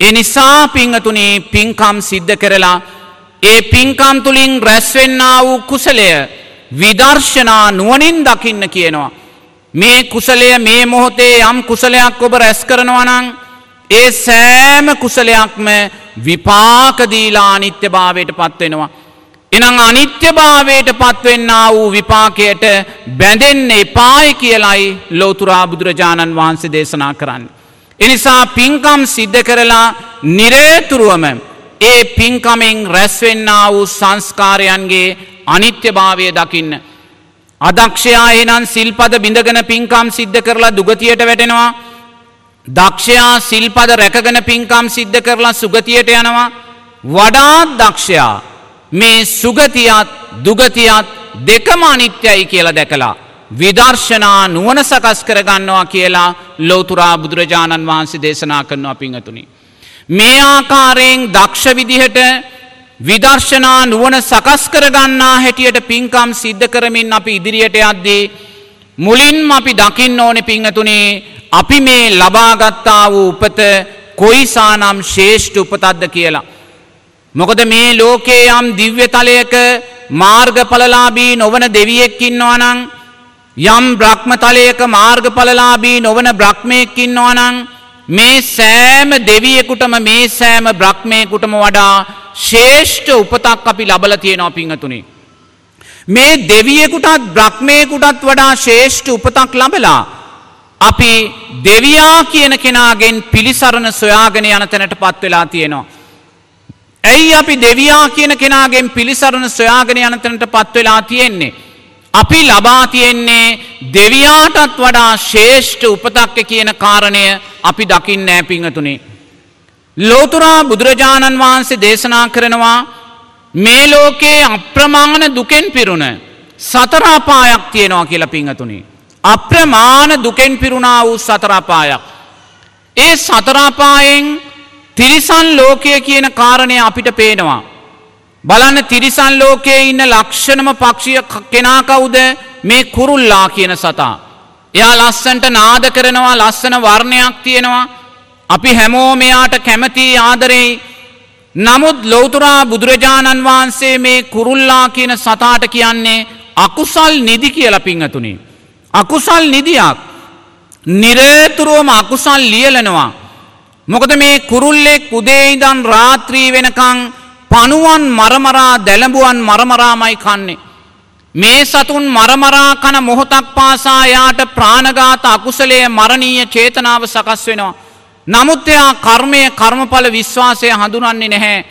එනිසා පිංහතුනේ පින්කම් සිද්ධ කරලා ඒ පින්කම් තුළින් රැස්වෙන්න වූ කුසලය විදර්ශනා නුවනින් දකින්න කියනවා. මේ කුසලය මේ මොහොතේ යම් කුසලයක් ඔබ රැස් කරනවනං ඒ සෑම කුසලයක්ම විපාකදීලා අනිත්‍ය භාවයට පත්වෙනවා. එනම් අනිත්‍ය භාවයට පත්වෙන්න වූ විපාකයට බැඳෙන්න එපායි කියලයි ලෝතුරා බුදුරජාණන් වහන්සේ දේශනා කරන්න. එනිසා පින්කම් සිද්ධ කරලා නිරේතුරුවම ඒ පින්කමෙන් රැස්වෙන්න වූ සංස්කාරයන්ගේ අනිත්‍ය භාවය දකින්න. අදක්ෂයා එනන් සිල්පද බිඳගෙන පින්කම් සිද්ධ කරලා දුගතියට වැටෙනවා. දක්ෂයා සිල්පද රැකගෙන පින්කම් සිද්ධ කරලා සුගතියට යනවා. වඩාත් දක්ෂයා මේ සුගතියත් දුගතියත් දෙකම අනිත්‍යයි කියලා දැකලා. විදර්ශනා නුවන සකස් කරගන්නවා කියලා ලෝතුරා බුදුරජාණන් වහන්සේ දේශනා කරනවා පිංහතුනි. මේ ආකාරයෙන් දක්ෂ විදිහට විදර්ශනා නුවන සකස් කරගන්නා හැටියට පින්කම් සිද්ධ කරමින් අපි ඉදිරියට යද්දී මුලින්ම අපි දකින්න ඕනෙ පිංහතුනේ අපි මේ ලබාගත්තා වූ උපත කොයිසානම් ශේෂ්ඨ උපතද්ද කියලා. මොකද මේ ලෝකයේ යම් දිව්‍ය තලයක මාර්ගඵලලාබී නොවන දෙවියෙක්කින්නවනං යම් බ්‍රහ්මතලයක මාර්ගඵලලාබී නොවන බ්‍රහ්මයක්කින්නවනං මේ සෑම දෙවියෙකුටම මේ සෑම බ්‍රහ්මයකුටම වඩා ශේෂ්ඨ උපතක් අපි ලබල තියෙනවා පිංහතුනේ. මේ දෙවියෙකුටත් බ්‍රහ්මයකුටත් වඩා ශේෂ්ඨ උපතක් ලබලා අපි දෙවියා කියන කෙනාගෙන් පිළිසරණ සොයාගෙන යන තැනට පත් වෙලා තියෙනවා. ඇයි අපි දෙවියා කියන කෙනාගෙන් පිළිසරණ සොයාගෙන යන තැනට පත් වෙලා තියෙන්නේ. අපි ලබා තියෙන්නේ දෙවියාටත් වඩා ශේෂ්ඨ උපතක්ක කියන කාරණය අපි දකින්න නෑ පිංහතුනේ. ලෝතුරා බුදුරජාණන් වහන්සේ දේශනා කරනවා මේ ලෝකයේ අප්‍රමාණ දුකෙන් පිරුණ සතරාපායක් තියෙනවා කියලා පිංහතුනේ. අප්‍රමාණ දුකෙන් පිරුණා වූ සතරාපායක්. ඒ සතරාපායෙන් තිරිසන් ලෝකය කියන කාරණය අපිට පේනවා. බලන්න තිරිසන් ලෝකයේ ඉන්න ලක්ෂණම පක්ෂිය කෙනා කවුද මේ කුරුල්ලා කියන සතා. එයා ලස්සන්ට නාද කරනවා ලස්සන වර්ණයක් තියෙනවා. අපි හැමෝ මෙයාට කැමති ආදරෙයි. නමුත් ලෝතුරා බුදුරජාණන් වහන්සේ මේ කුරුල්ලා කියන සතාට කියන්නේ අකුසල් නිදි කියලා පිංහතුනි. අකුසල් නිදියක්. නිරේතුරුවම අකුසල් ලියලනවා. මොකද මේ කුරුල්ලෙක් උදේයිදන් රාත්‍රී වෙනකං පනුවන් මරමරා දැළඹුවන් මරමරාමයි කන්නේ. මේ සතුන් මරමරා කන මොහොතක් පාසා යාට ප්‍රාණගාත අකුසලය මරණීය චේතනාව සකස් වෙනවා. නමුත් එයා කර්මය කර්මඵල විශ්වාසය හඳුනන්නේ නැහැ.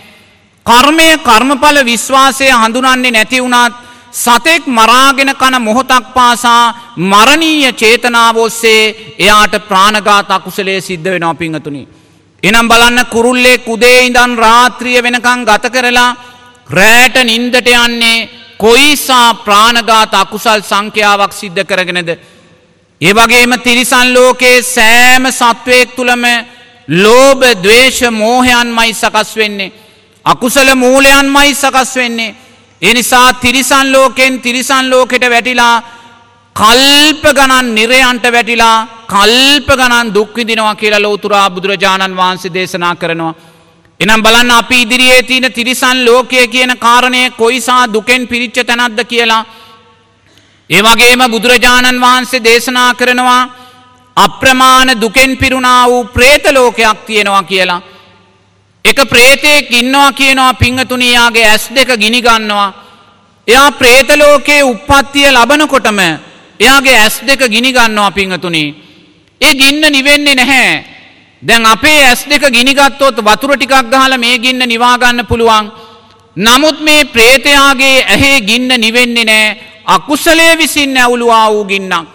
කර්මය කර්මඵල විශ්වාසය හඳුනන්නේ නැති වුණත් සතෙක් මරාගෙන කන මොහොතක් පාසා මරණීය චේතනාවෝස්සේ එයාට ප්‍රාණගාත අකුසලේ සිද්ධ වෙනවා පිංහතුනිි. එනම් බලන්න කුරුල්ලේ කුදේ ඉඳන් රාත්‍රිය වෙනකං ගත කරලා රෑට නින්දට යන්නේ කොයිසා ප්‍රාණගාත අකුසල් සංඛ්‍යාවක් සිද්ධ කරගෙනද. ඒ වගේම තිරිසන් ලෝකයේ සෑම සත්වයෙක් තුළම ලෝබ දවේශ මෝහයන් මයි සකස් වෙන්නේ. අකුසල මූලයන් මයි සකස් වෙන්නේ. එනිසා තිරිසන් ලෝකෙන් තිරිසන් ලෝකෙට වැටිලා කල්ප ගණන් නිරයන්ට වැටිලා කල්ප ගණන් දුක්විදිනවා කියලා ලෝතුරා බුදුරජාණන් වහන්සේ දේශනා කරනවා. එනම් බලන්න අපි ඉදිරියේ තියෙන තිරිසන් ලෝකය කියන කාරණය කොයිසා දුකෙන් පිරිච්ච තැනක්ද කියලා. ඒවගේම බුදුරජාණන් වහන්සේ දේශනා කරනවා අප්‍රමාණ දුකෙන් පිරුණා වූ ප්‍රේතලෝකයක් තියෙනවා කියලා. එක ප්‍රේතයෙක් ඉන්නවා කියනවා පිංහතුනයාගේ ඇස් දෙක ගිනිගන්නවා. එයා ප්‍රේතලෝකයේ උපත්තිය ලබනකොටම එයාගේ ඇස් දෙක ගිනිගන්නවා පිංහතුනේ. ඒ ගින්න නිවෙන්නේ නැහැ. දැන් අපේ ඇස් දෙක ගිනිගත්තොත් වතුර ටිකක් ගහල මේ ගින්න නිවාගන්න පුළුවන්. නමුත් මේ ප්‍රේතයාගේ ඇහේ ගින්න නිවෙන්නේ නෑ අකුසලේ විසින් ඇවුලුවා වූ ගින්නක්.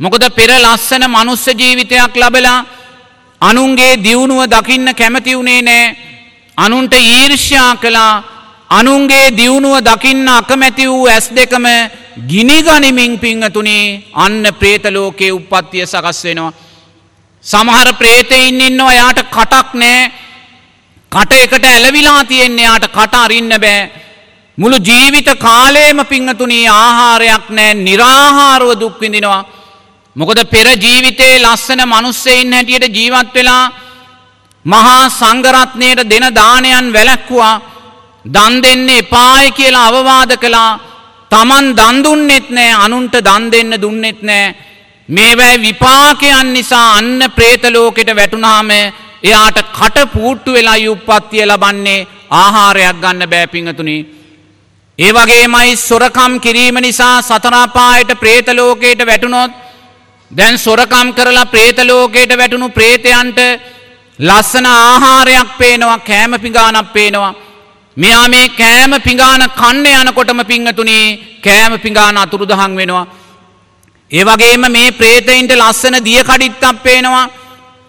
මොකද පෙර ලස්සන මනුස්ස ජීවිතයක් ලබලා අනුන්ගේ දියුණුව දකින්න කැමති වුණේ නෑ අනුන්ට ඊර්ෂ්‍යා කලා අනුන්ගේ දියුණුව දකින්න අකමැති වූ ඇස් දෙකම ගිනිගනිමින් පිංහතුනේ අන්න ප්‍රේතලෝකයේ උපත්තිය සකස් වෙනවා. සමහර ප්‍රේතයින් ඉන්නවා යාට කටක් නෑ කට එකට ඇලවිලා තියෙන්නේ යාට කට අරින්න බෑ. මුළු ජීවිත කාලේම පිංහතුනී ආහාරයක් නෑ නිරාහාරුව දුක්විඳිනවා. මොකද පෙර ජීවිතයේ ලස්සන මනුස්සෙයින් හැටියට ජීවත් වෙලා මහා සංගරත්නයට දෙන දානයන් වැලැක්වා දන් දෙන්න එපාය කියලා අවවාද කළා. තමන් දන්දුන්නෙත් නෑ අනුන්ට දන් දෙන්න දුන්නෙත් නෑ. මේවැයි විපාකයන් නිසා අන්න ප්‍රේතලෝකෙට වැටුනාම එයාට කට පූට්ටු වෙලා යුප්පත්තිය ලබන්නේ. ආහාරයක් ගන්න බෑපිංහතුනි. ඒ වගේමයි සොරකම් කිරීම නිසා සතරාපායට ප්‍රේතලෝකයට වැටුනොත් දැන් සොරකම් කරලා ප්‍රේතලෝකයට වැටුණු ප්‍රේතයන්ට ලස්සන ආහාරයක් පේනවා කෑම පිගානක් පේනවා. මෙයා මේ කෑම පිඟාන කන්න යනකොටම පිංහතුනේ කෑම පිඟාන අතුරුදහන් වෙනවා. ඒ වගේම මේ ප්‍රේතයින්ට ලස්සන දිය කඩිත්තක් පේනවා.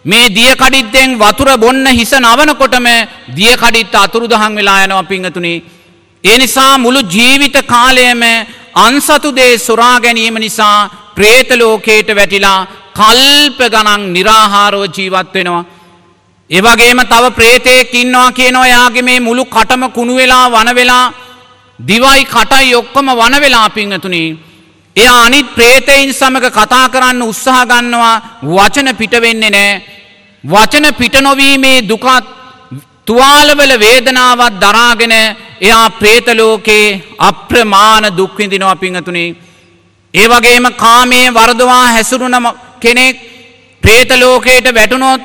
මේ දිය කඩිත්තෙන් වතුර බොන්න හිස නවනකොටම දිය කඩිත්ත අතුරුදහන් වෙලා යනවා පිංහතුනේ. ඒ නිසා මුළු ජීවිත කාලයම අන්සතු දේ සොරා ගැනීම නිසා ප්‍රේතලෝකයට වැටිලා කල්ප ගනන් නිරාහාරෝ ජීවත් වෙනවා. ඒවගේම තව ප්‍රේතයෙක් ඉන්නවා කියනවා යාගේ මේ මුළු කටම කුණු වෙලා වන වෙලා දිවයි කටයි ඔක්කොම වන වෙලා පිංහතුනි. එයා අනිත් ප්‍රේතයින් සමඟ කතා කරන්න උත්සාහ ගන්නවා වචන පිටවෙන්නේ නෑ. වචන පිටනොවීමේ දුකත් තුවාලවල වේදනාවත් දරාගෙන එයා ප්‍රේතලෝකේ අප්‍රමාණ දුක්විඳිනවා පිංහතුනි. ඒ වගේම කාමයේ වරදවා හැසුරුණ කෙනෙක් ප්‍රේතලෝකයට වැටුනොත්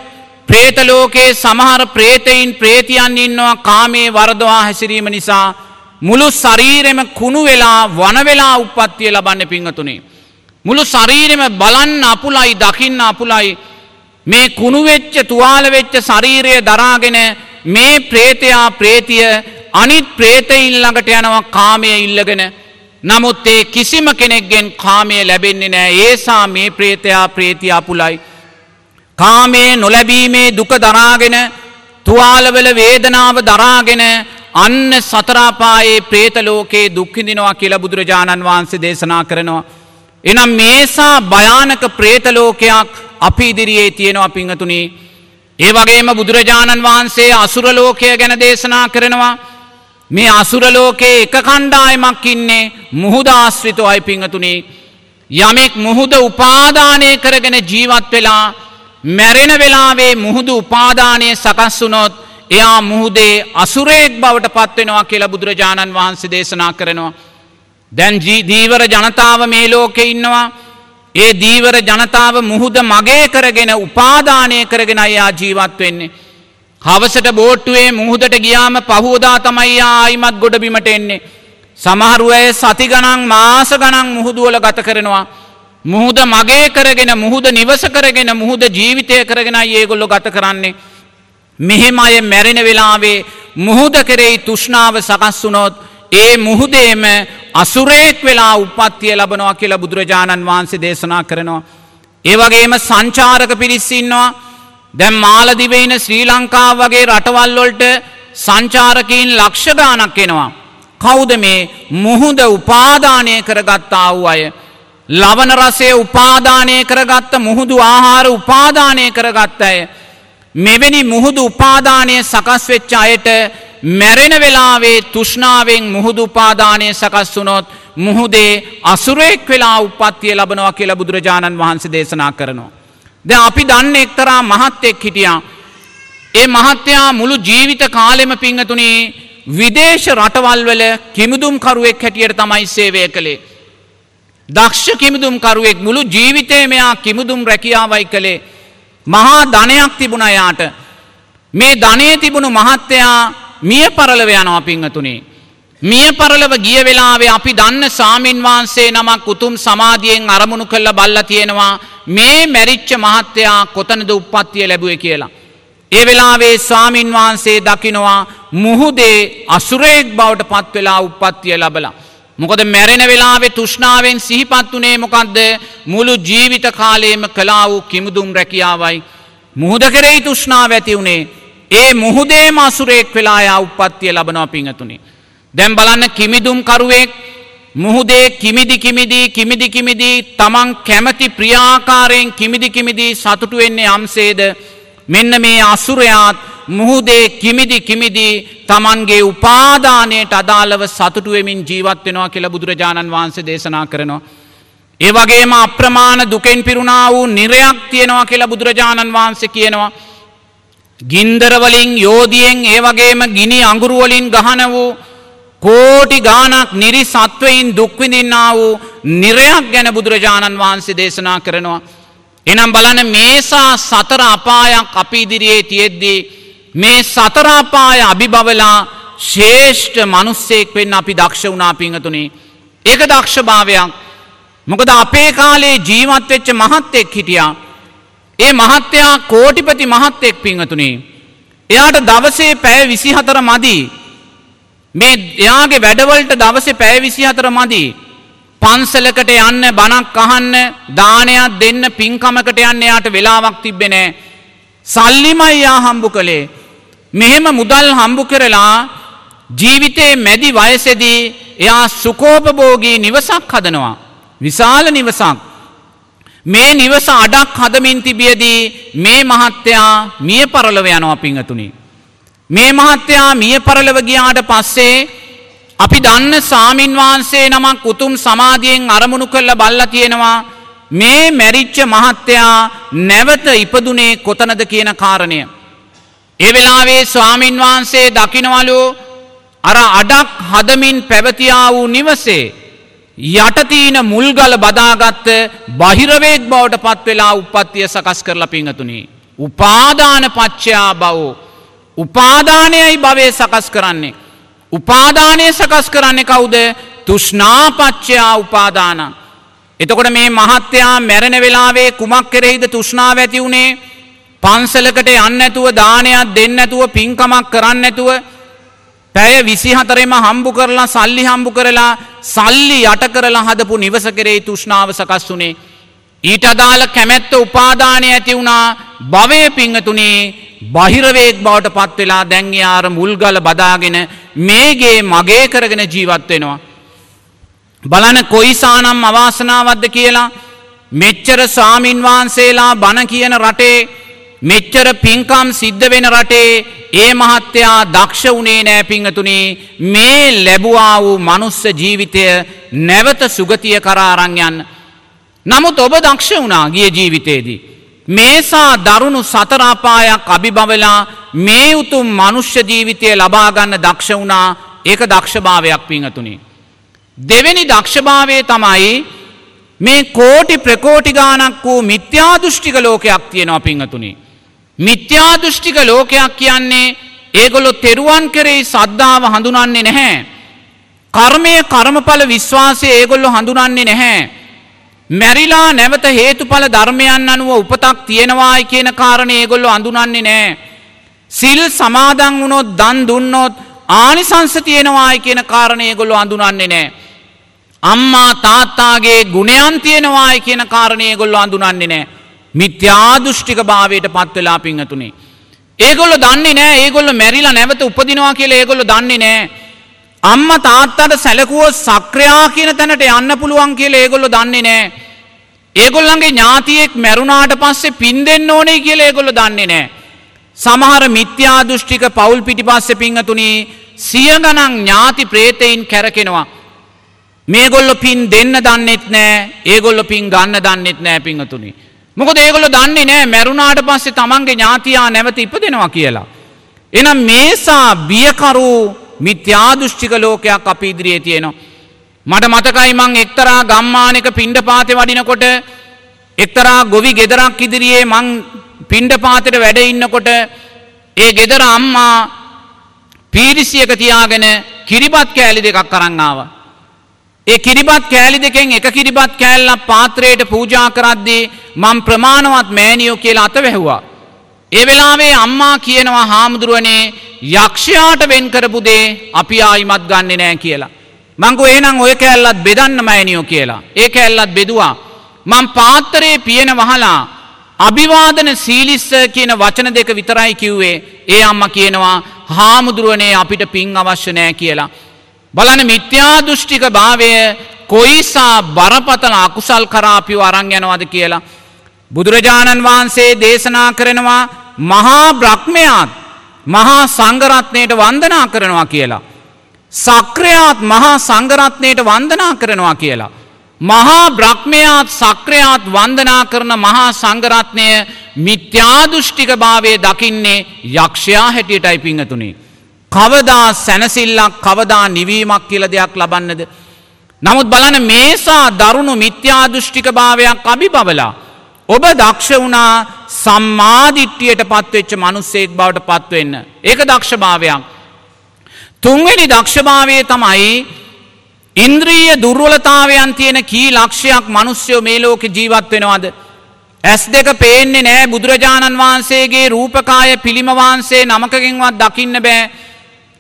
ප්‍රේතලෝකයේ සමහර ප්‍රේතයින් ප්‍රේතියන් ඉන්නවා කාමයේ වරදවා හැසිරීම නිසා මුළු ශරීරෙම කුණු වෙලා වනවෙලා උපත්තිය ලබන්න පිංහතුනේ. මුළු ශරීරෙම බලන්න අපුලයි දකින්න අපුලයි මේ කුණුවෙච්ච තුවාල වෙච්ච ශරීරය දරාගෙන මේ ප්‍රේතයා ප්‍රේතිය අනිත් ප්‍රේතයින් ළඟට යනවා කාමය ඉල්ලගෙන නමුත් ඒ කිසිම කෙනෙක්ගෙන් කාමය ලැබෙන්නේ නෑ ඒසා මේ ප්‍රේතයා ප්‍රේතිය අපුලයි. කාමේ නොලැබීමේ දුක දරාගෙන තුවාලවල වේදනාව දරාගෙන අන්න සතරාපායේ ප්‍රේතලෝකයේ දුක්හිදිනවා කියලා බුදුරජාණන් වහන්සේ දේශනා කරනවා. එනම් මේසා භයානක ප්‍රේතලෝකයක් අපි ඉදිරියේ තියෙනවා පිංහතුනි. ඒ වගේම බුදුරජාණන් වහන්සේ අසුරලෝකය ගැන දේශනා කරනවා. මේ අසුරලෝකයේ එක කණ්ඩායමක් ඉන්නේ මුහුද ආශ්‍රිතෝ අයි පිංහතුනි. යමෙක් මුහුද උපාදානය කරගෙන ජීවත් වෙලා මැරෙන වෙලාවේ මුහුදු උපාදානය සකස් වුනොත් එයා මුහුදේ අසුරේක් බවට පත්වෙනවා කියලා බුදුරජාණන් වහන්සේ දේශනා කරනවා. දැන් දීවර ජනතාව මේ ලෝකෙ ඉන්නවා. ඒ දීවර ජනතාව මුහුද මගේ කරගෙන උපාදානය කරගෙන අයා ජීවත් වෙන්නේ. හවසට බෝට්ටුවේ මුහුදට ගියාම පහෝදා තමයි ආයිමත් ගොඩබිමට එන්නේ. සමහරුව අය සති ගණන් මාස ගණන් මුහුදුවල ගත කරනවා. මුහුද මගේ කරගෙන මුහුද නිවස කරගෙන මුහුද ජීවිතය කරගෙන ඒගොල්ලො ගත කරන්නේ. මෙහෙම අය මැරෙන වෙලාවේ මුහුද කෙරෙයි තුෂ්නාව සකස් වුනොත් ඒ මුහුදේම අසුරේක් වෙලා උපත්තිය ලබනවා කියලා බුදුරජාණන් වහන්සේ දේශනා කරනවා. ඒවගේම සංචාරක පිරිස්සින්නවා දැම් මාලදිවයින ශ්‍රී ලංකාව වගේ රටවල්ලොල්ට සංචාරකීන් ලක්ෂගානක් එනවා. කෞද මේ මුහුද උපාදානය කරගත්තා වූ අය. ලවන රසය උපාදානය කරගත්ත මුහුදු ආහාර උපාදානය කරගත්ත අය. මෙවැනි මුහුදු උපාදානය සකස් වෙච්ච අයට මැරෙන වෙලාවේ තුෂ්නාවෙන් මුහුදු උපාදානය සකස් වුනොත් මුහුදේ අසුරෙක් වෙලා උපත්තිය ලබනවා කියලා බුදුරජාණන් වහන්සේ දේශනා කරනවා. ද අපි දන්න එක්තරා මහත්තෙක් හිටියා. ඒ මහත්තයා මුළු ජීවිත කාලෙම පිංහතුනේ විදේශ රටවල්වල කිමුදුම්කරුවෙක් හැටියට තමයි සේවය කළේ. දක්ෂ කිමිදුම්කරුවෙක් මුළු ජීවිතය මෙයා කිමුදුම් රැකියාවයි කළේ. මහා ධනයක් තිබුණ යාට. මේ ධනය තිබුණු මහත්තයා මිය පරලව යනවා පිංහතුනේ. මිය පරලව ගිය වෙලාවේ අපි දන්න සාමීන් වහන්සේ නමක් උතුම් සමාධියෙන් අරමුණු කල්ල බල්ල තියෙනවා මේ මැරිච්ච මහත්තයා කොතනද උපත්තිය ලැබුව කියලා. ඒ වෙලාවේ ස්වාමීන් වහන්සේ දකිනවා මුහුදේ අසුරේක් බවට පත් වෙලා උපත්තිය ලබලා. මොකද මැරෙන වෙලාවෙ තුෂ්නාවෙන් සිහිපත් වනේ මොකක්ද මුළු ජීවිත කාලයේම කලා වූ කිමුදුම් රැකියාවයි. මුහුද කෙරෙහි තුෂ්නාව ඇති වුණේ ඒ මුහුදේ මසුරෙක් වෙලායා උපත්තිය ලබනවා පිංහතුනි. දැම් බලන්න කිමිදුම් කරුවෙක් මුහුදේ කිමිදි කිමිදී කිමිදි කිමිදී තමන් කැමති ප්‍රියාකාරයෙන් කිමිදි කිමිදී සතුටු වෙන්නේ අම්සේද මෙන්න මේ අසුරයාත් මුහුදේ කිමිදි කිමිදී තමන්ගේ උපාදානයට අදාළව සතුටුවමින් ජීවත් වෙනවා කියලා බුදුරජාණන් වහන්සේ දේශනා කරනවා. ඒ වගේම අප්‍රමාණ දුකෙන් පිරුණා වූ නිරයක් තියෙනවා කියලා බුදුරජාණන් වහන්සේ කියනවා. ගින්දරවලින් යෝධියෙන් ඒ වගේම ගිනි අඟුරුවලින් ගහන වූ කෝටි ගානක් නිරි සත්වයින් දුක්විඳින්නා වූ නිරයක් ගැන බුදුරජාණන් වහන්සේ දේශනා කරනවා. එනම් බලන මේසා සතර අපායක් අපි ඉදිරියේ තියෙද්දී මේ සතරාපාය අභිබවලා ශේෂ්ඨ මනුස්සෙක් වෙන්න අපි දක්ෂ වුණා පිංහතුනේ. ඒක දක්ෂභාවයක්. මොකද අපේ කාලේ ජීවත් වෙච්ච මහත්තෙක් හිටියා. ඒ මහත්තයා කෝටිපති මහත්තෙක් පිංහතුනේ. එයාට දවසේ පැය විසිහතර මදී. මේ එයාගේ වැඩවලට දවසේ පැය විසිහතර මදී. පන්සලකට යන්න බණක් අහන්න දානයක් දෙන්න පින්කමකට යන්න යාට වෙලාවක් තිබෙනෑ. සල්ලිමයි යා හම්බු කළේ මෙහෙම මුදල් හම්බු කරලා ජීවිතයේ මැදි වයසෙදී එයා සුකෝපභෝගී නිවසක් හදනවා. විශාල නිවසක්. මේ නිවස අඩක් හදමින් තිබියදී මේ මහත්තයා මිය පරලව යනවා පිංහතුනි. මේ මහත්තයා මිය පරලව ගියාට පස්සේ අපි දන්න සාමීන් වහන්සේ නමක් උතුම් සමාධියෙන් අරමුණු කල්ල බල්ල තියෙනවා මේ මැරිච්ච මහත්තයා නැවත ඉපදුනේ කොතනද කියන කාරණය. ඒ වෙලාවේ ස්වාමින් වහන්සේ දකිනවලු අර අඩක් හදමින් පැවතියා වූ නිවසේ යටතීන මුල්ගල බදාගත්ත බහිරවේක් බවට පත්වෙලා උපත්තිය සකස් කරලා පිංහතුනි. උපාදාන පච්චයා බවෝ. උපාදානයයි භවය සකස් කරන්නේ. උපාදානය සකස් කරන්නේ කවුද තුෂ්නාපච්චයා උපාදාන. එතකොට මේ මහත්තයා මැරෙන වෙලාවේ කුමක් කෙරෙහිද තුෂ්නාව ඇති වුණේ පන්සලකට යන්නඇතුව දානයක් දෙන්නඇතුව පින්කමක් කරන්නඇතුව පැය විසිහතරෙම හම්බු කරලා සල්ලි හම්බු කරලා සල්ලි යට කරලා හදපු නිවස කෙරෙහි තුෂ්නාව සකස් වුනේ. ඊට අදාළ කැමැත්ත උපාදානය ඇති වුණා භවය පිංහතුනේ බහිරවේක් බවට පත්වෙලා දැන්යාර මුල්ගල බදාගෙන මේගේ මගේ කරගෙන ජීවත් වෙනවා. බලන කොයිසානම් අවාසනාවද්ද කියලා මෙච්චර ස්වාමින් වහන්සේලා බණ කියන රටේ මෙච්චර පින්කම් සිද්ධ වෙන රටේ ඒ මහත්තයා දක්ෂ වනේ නෑ පිංහතුනේ මේ ලැබුවා වූ මනුස්ස ජීවිතය නැවත සුගතිය කරාරං යන්න. නමුත් ඔබ දක්ෂ වුණා ගිය ජීවිතයේදී. මේසා දරුණු සතරාපායක් අභිබවලා මේ උතුම් මනුෂ්‍ය ජීවිතය ලබාගන්න දක්ෂ වුණා ඒක දක්ෂභාවයක් පිංහතුනේ. දෙවෙනි දක්ෂභාවය තමයි මේ කෝටි ප්‍රකෝටි ගානක් වූ මිත්‍යාදෘෂ්ටික ලෝකයක් තියෙනවා පිංහතුනේ. මිත්‍යාදෘෂ්ටික ලෝකයක් කියන්නේ ඒගොල්ලො තෙරුවන් කරෙහි සද්ධාව හඳුනන්නේ නැහැ. කර්මය කර්මඵල විශ්වාසය ඒගොල්ලො හඳුනන්නේ නැහැ. මැරිලා නැවත හේතුඵල ධර්මයන් අනුව උපතක් තියෙනවායි කියන කාරණ ඒගොල්ලො අඳුනන්නේ නෑ. සිල් සමාදන් වුණොත් දන් දුන්නොත් ආනිසංස තියෙනවායි කියන කාරණය ගොල්ලො අඳුනන්නේ නෑ. අම්මා තාත්තාගේ ගුණයන් තියෙනවායි කියන කාරණය ගොල්ලො අඳුනන්නේ නෑ. මිත්‍යාදෘෂ්ටික භාවයට පත්වෙලා පිංහතුනේ. ඒගොල්ල දන්නේ නෑ ඒගොල්ල මැරිලා නැවත උපදිනවා කියලා ඒගොල්ල දන්නේ නෑ. අම්ම තාත්තට සැලකුව සක්‍රයා කියන තැනට යන්න පුළුවන් කියලා ඒගොල්ල දන්නේ නෑ. ඒගොල්ලන්ගේ ඥාතියෙක් මැරුණාට පස්සේ පින් දෙන්න ඕනේ කියලා ඒගොල්ල දන්නේ නෑ. සමහර මිත්‍යාදෘෂ්ටික පවුල් පිටිපස්සේ පිංහතුනී සිය ගණන් ඥාති ප්‍රේතයින් කැරකෙනවා. මේගොල්ල පින් දෙන්න දන්නෙත් නෑ ඒගොල්ල පින් ගන්න දන්නෙත් නෑ පිංහතුනි. මොකද ඒගොල්ල දන්නේ නෑ මැරුණාට පස්සේ තමන්ගේ ඥාතියා නැවත ඉපදෙනවා කියලා. එනම් මේසා බියකරු මිත්‍යාදෘෂ්ටික ලෝකයක් අපි ඉදිරියේ තියෙනවා. මට මතකයි මං එක්තරා ගම්මානක පිණ්ඩ පාතෙ වඩිනකොට එක්තරා ගොවි ගෙදරක් ඉදිරියේ මං පිණ්ඩ පාතෙට වැඩ ඉන්නකොට ඒ ගෙදර අම්මා පීරිසියක තියාගෙන කිරිබත් කෑලි දෙකක් කරන්නාව. ඒ කිරිබත් කෑලි දෙකෙන් එක කිරිබත් කෑල්ලක් පාත්‍රයට පූජා කරද්දී මං ප්‍රමාණවත් මෑනියෝ කියලා අත වැැහුවා. ඒ වෙලාවේ අම්මා කියනවා හාමුදුරුවනේ යක්ෂයාට වෙන් කරපුදේ අපි ආයිමත් ගන්නේ නෑ කියලා. මංගු ඒනම් ඔය කෑල්ලත් බෙදන්න මෑනියෝ කියලා. ඒ කෑල්ලත් බෙදවා. මං පාත්තරයේ පියන වහලා අභිවාදන සීලිස්ස කියන වචන දෙක විතරයි කිව්වේ ඒ අම්ම කියනවා හාමුදුරුවනේ අපිට පින් අවශ්‍ය නෑ කියලා. බලන මිත්‍යාදෘෂ්ටික භාවය කොයිසා බරපතල අකුසල් කරාපිව අරං යනවද කියලා. බුදුරජාණන් වහන්සේ දේශනා කරනවා මහා බ්‍රහ්මයාත් මහා සංගරත්නයට වන්දනා කරනවා කියලා. සක්‍රයාත් මහා සංගරත්නයට වන්දනා කරනවා කියලා. මහා බ්‍රහ්මයාත් සක්‍රයාත් වන්දනා කරන මහා සංගරත්නය මිත්‍යාදෘෂ්ටික භාවය දකින්නේ යක්ෂයා හැටියටයි පිංහතුනේ. කවදා සැනසිල්ලක් කවදා නිවීමක් කියල දෙයක් ලබන්නද. නමුත් බලන මේසා දරුණු මිත්‍යාදෘෂ්ටික භාවයක් අභි බවලා. ඔබ දක්ෂ වුණා සම්මාධිට්ටියට පත්වෙච්ච මනුස්සෙක් බවට පත්වවෙන්න. ඒක දක්ෂභාවයක්. තුන්වෙනි දක්ෂභාවය තමයි ඉන්ද්‍රීය දුර්වලතාවයන් තියෙන කී ලක්ෂයක් මනුස්්‍යයෝ මේ ලෝක ජීවත් වෙනවාද. ඇස් දෙක පේන්නේ නෑ බුදුරජාණන් වහන්සේගේ රූපකාය පිළිම වහන්සේ නමකගෙන්වත් දකින්න බෑ.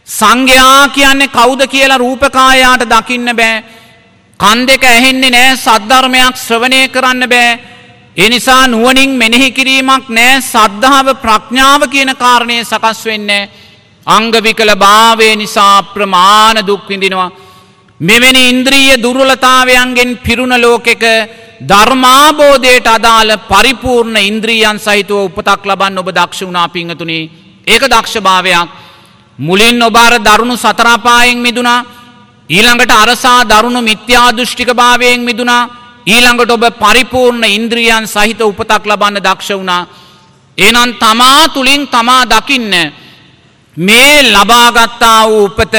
සංඝයා කියන්නේ කවුද කියලා රූපකායාට දකින්න බෑ. කන් දෙක ඇහෙන්නේ නෑ සද්ධර්මයක් ශ්‍රවණය කරන්න බෑ. ඒ නිසා නුවණින් මෙනෙහි කිරීමක් නෑ සද්ධාව ප්‍රඥාව කියන කාරණය සකස් වෙන්නේ. අංග විකල භාවය නිසා ප්‍රමාණ දුක් විඳිනවා. මෙවැනි ඉන්ද්‍රිය දුර්වලතාවයන්ගෙන් පිරුණ ලෝකෙක ධර්මාබෝධයට අදාළ පරිපූර්ණ ඉන්ද්‍රීයන් සහිතව උපතක් ලබන්න ඔබ දක්ෂ වුණා පිංහතුනි ඒක දක්ෂභාවයක් මුලින් ඔබාර දරුණු සතරාපායෙන් මිදුනා ඊළඟට අරසා දරුණු මිත්‍යාදෘෂ්ටික භාවයෙන් මිදුනා ඊළඟට ඔබ පරිපූර්ණ ඉන්ද්‍රියන් සහිත උපතක් ලබන්න දක්ෂ වුණා. එනම් තමා තුළින් තමා දකින්න මේ ලබාගත්තා වූ උපත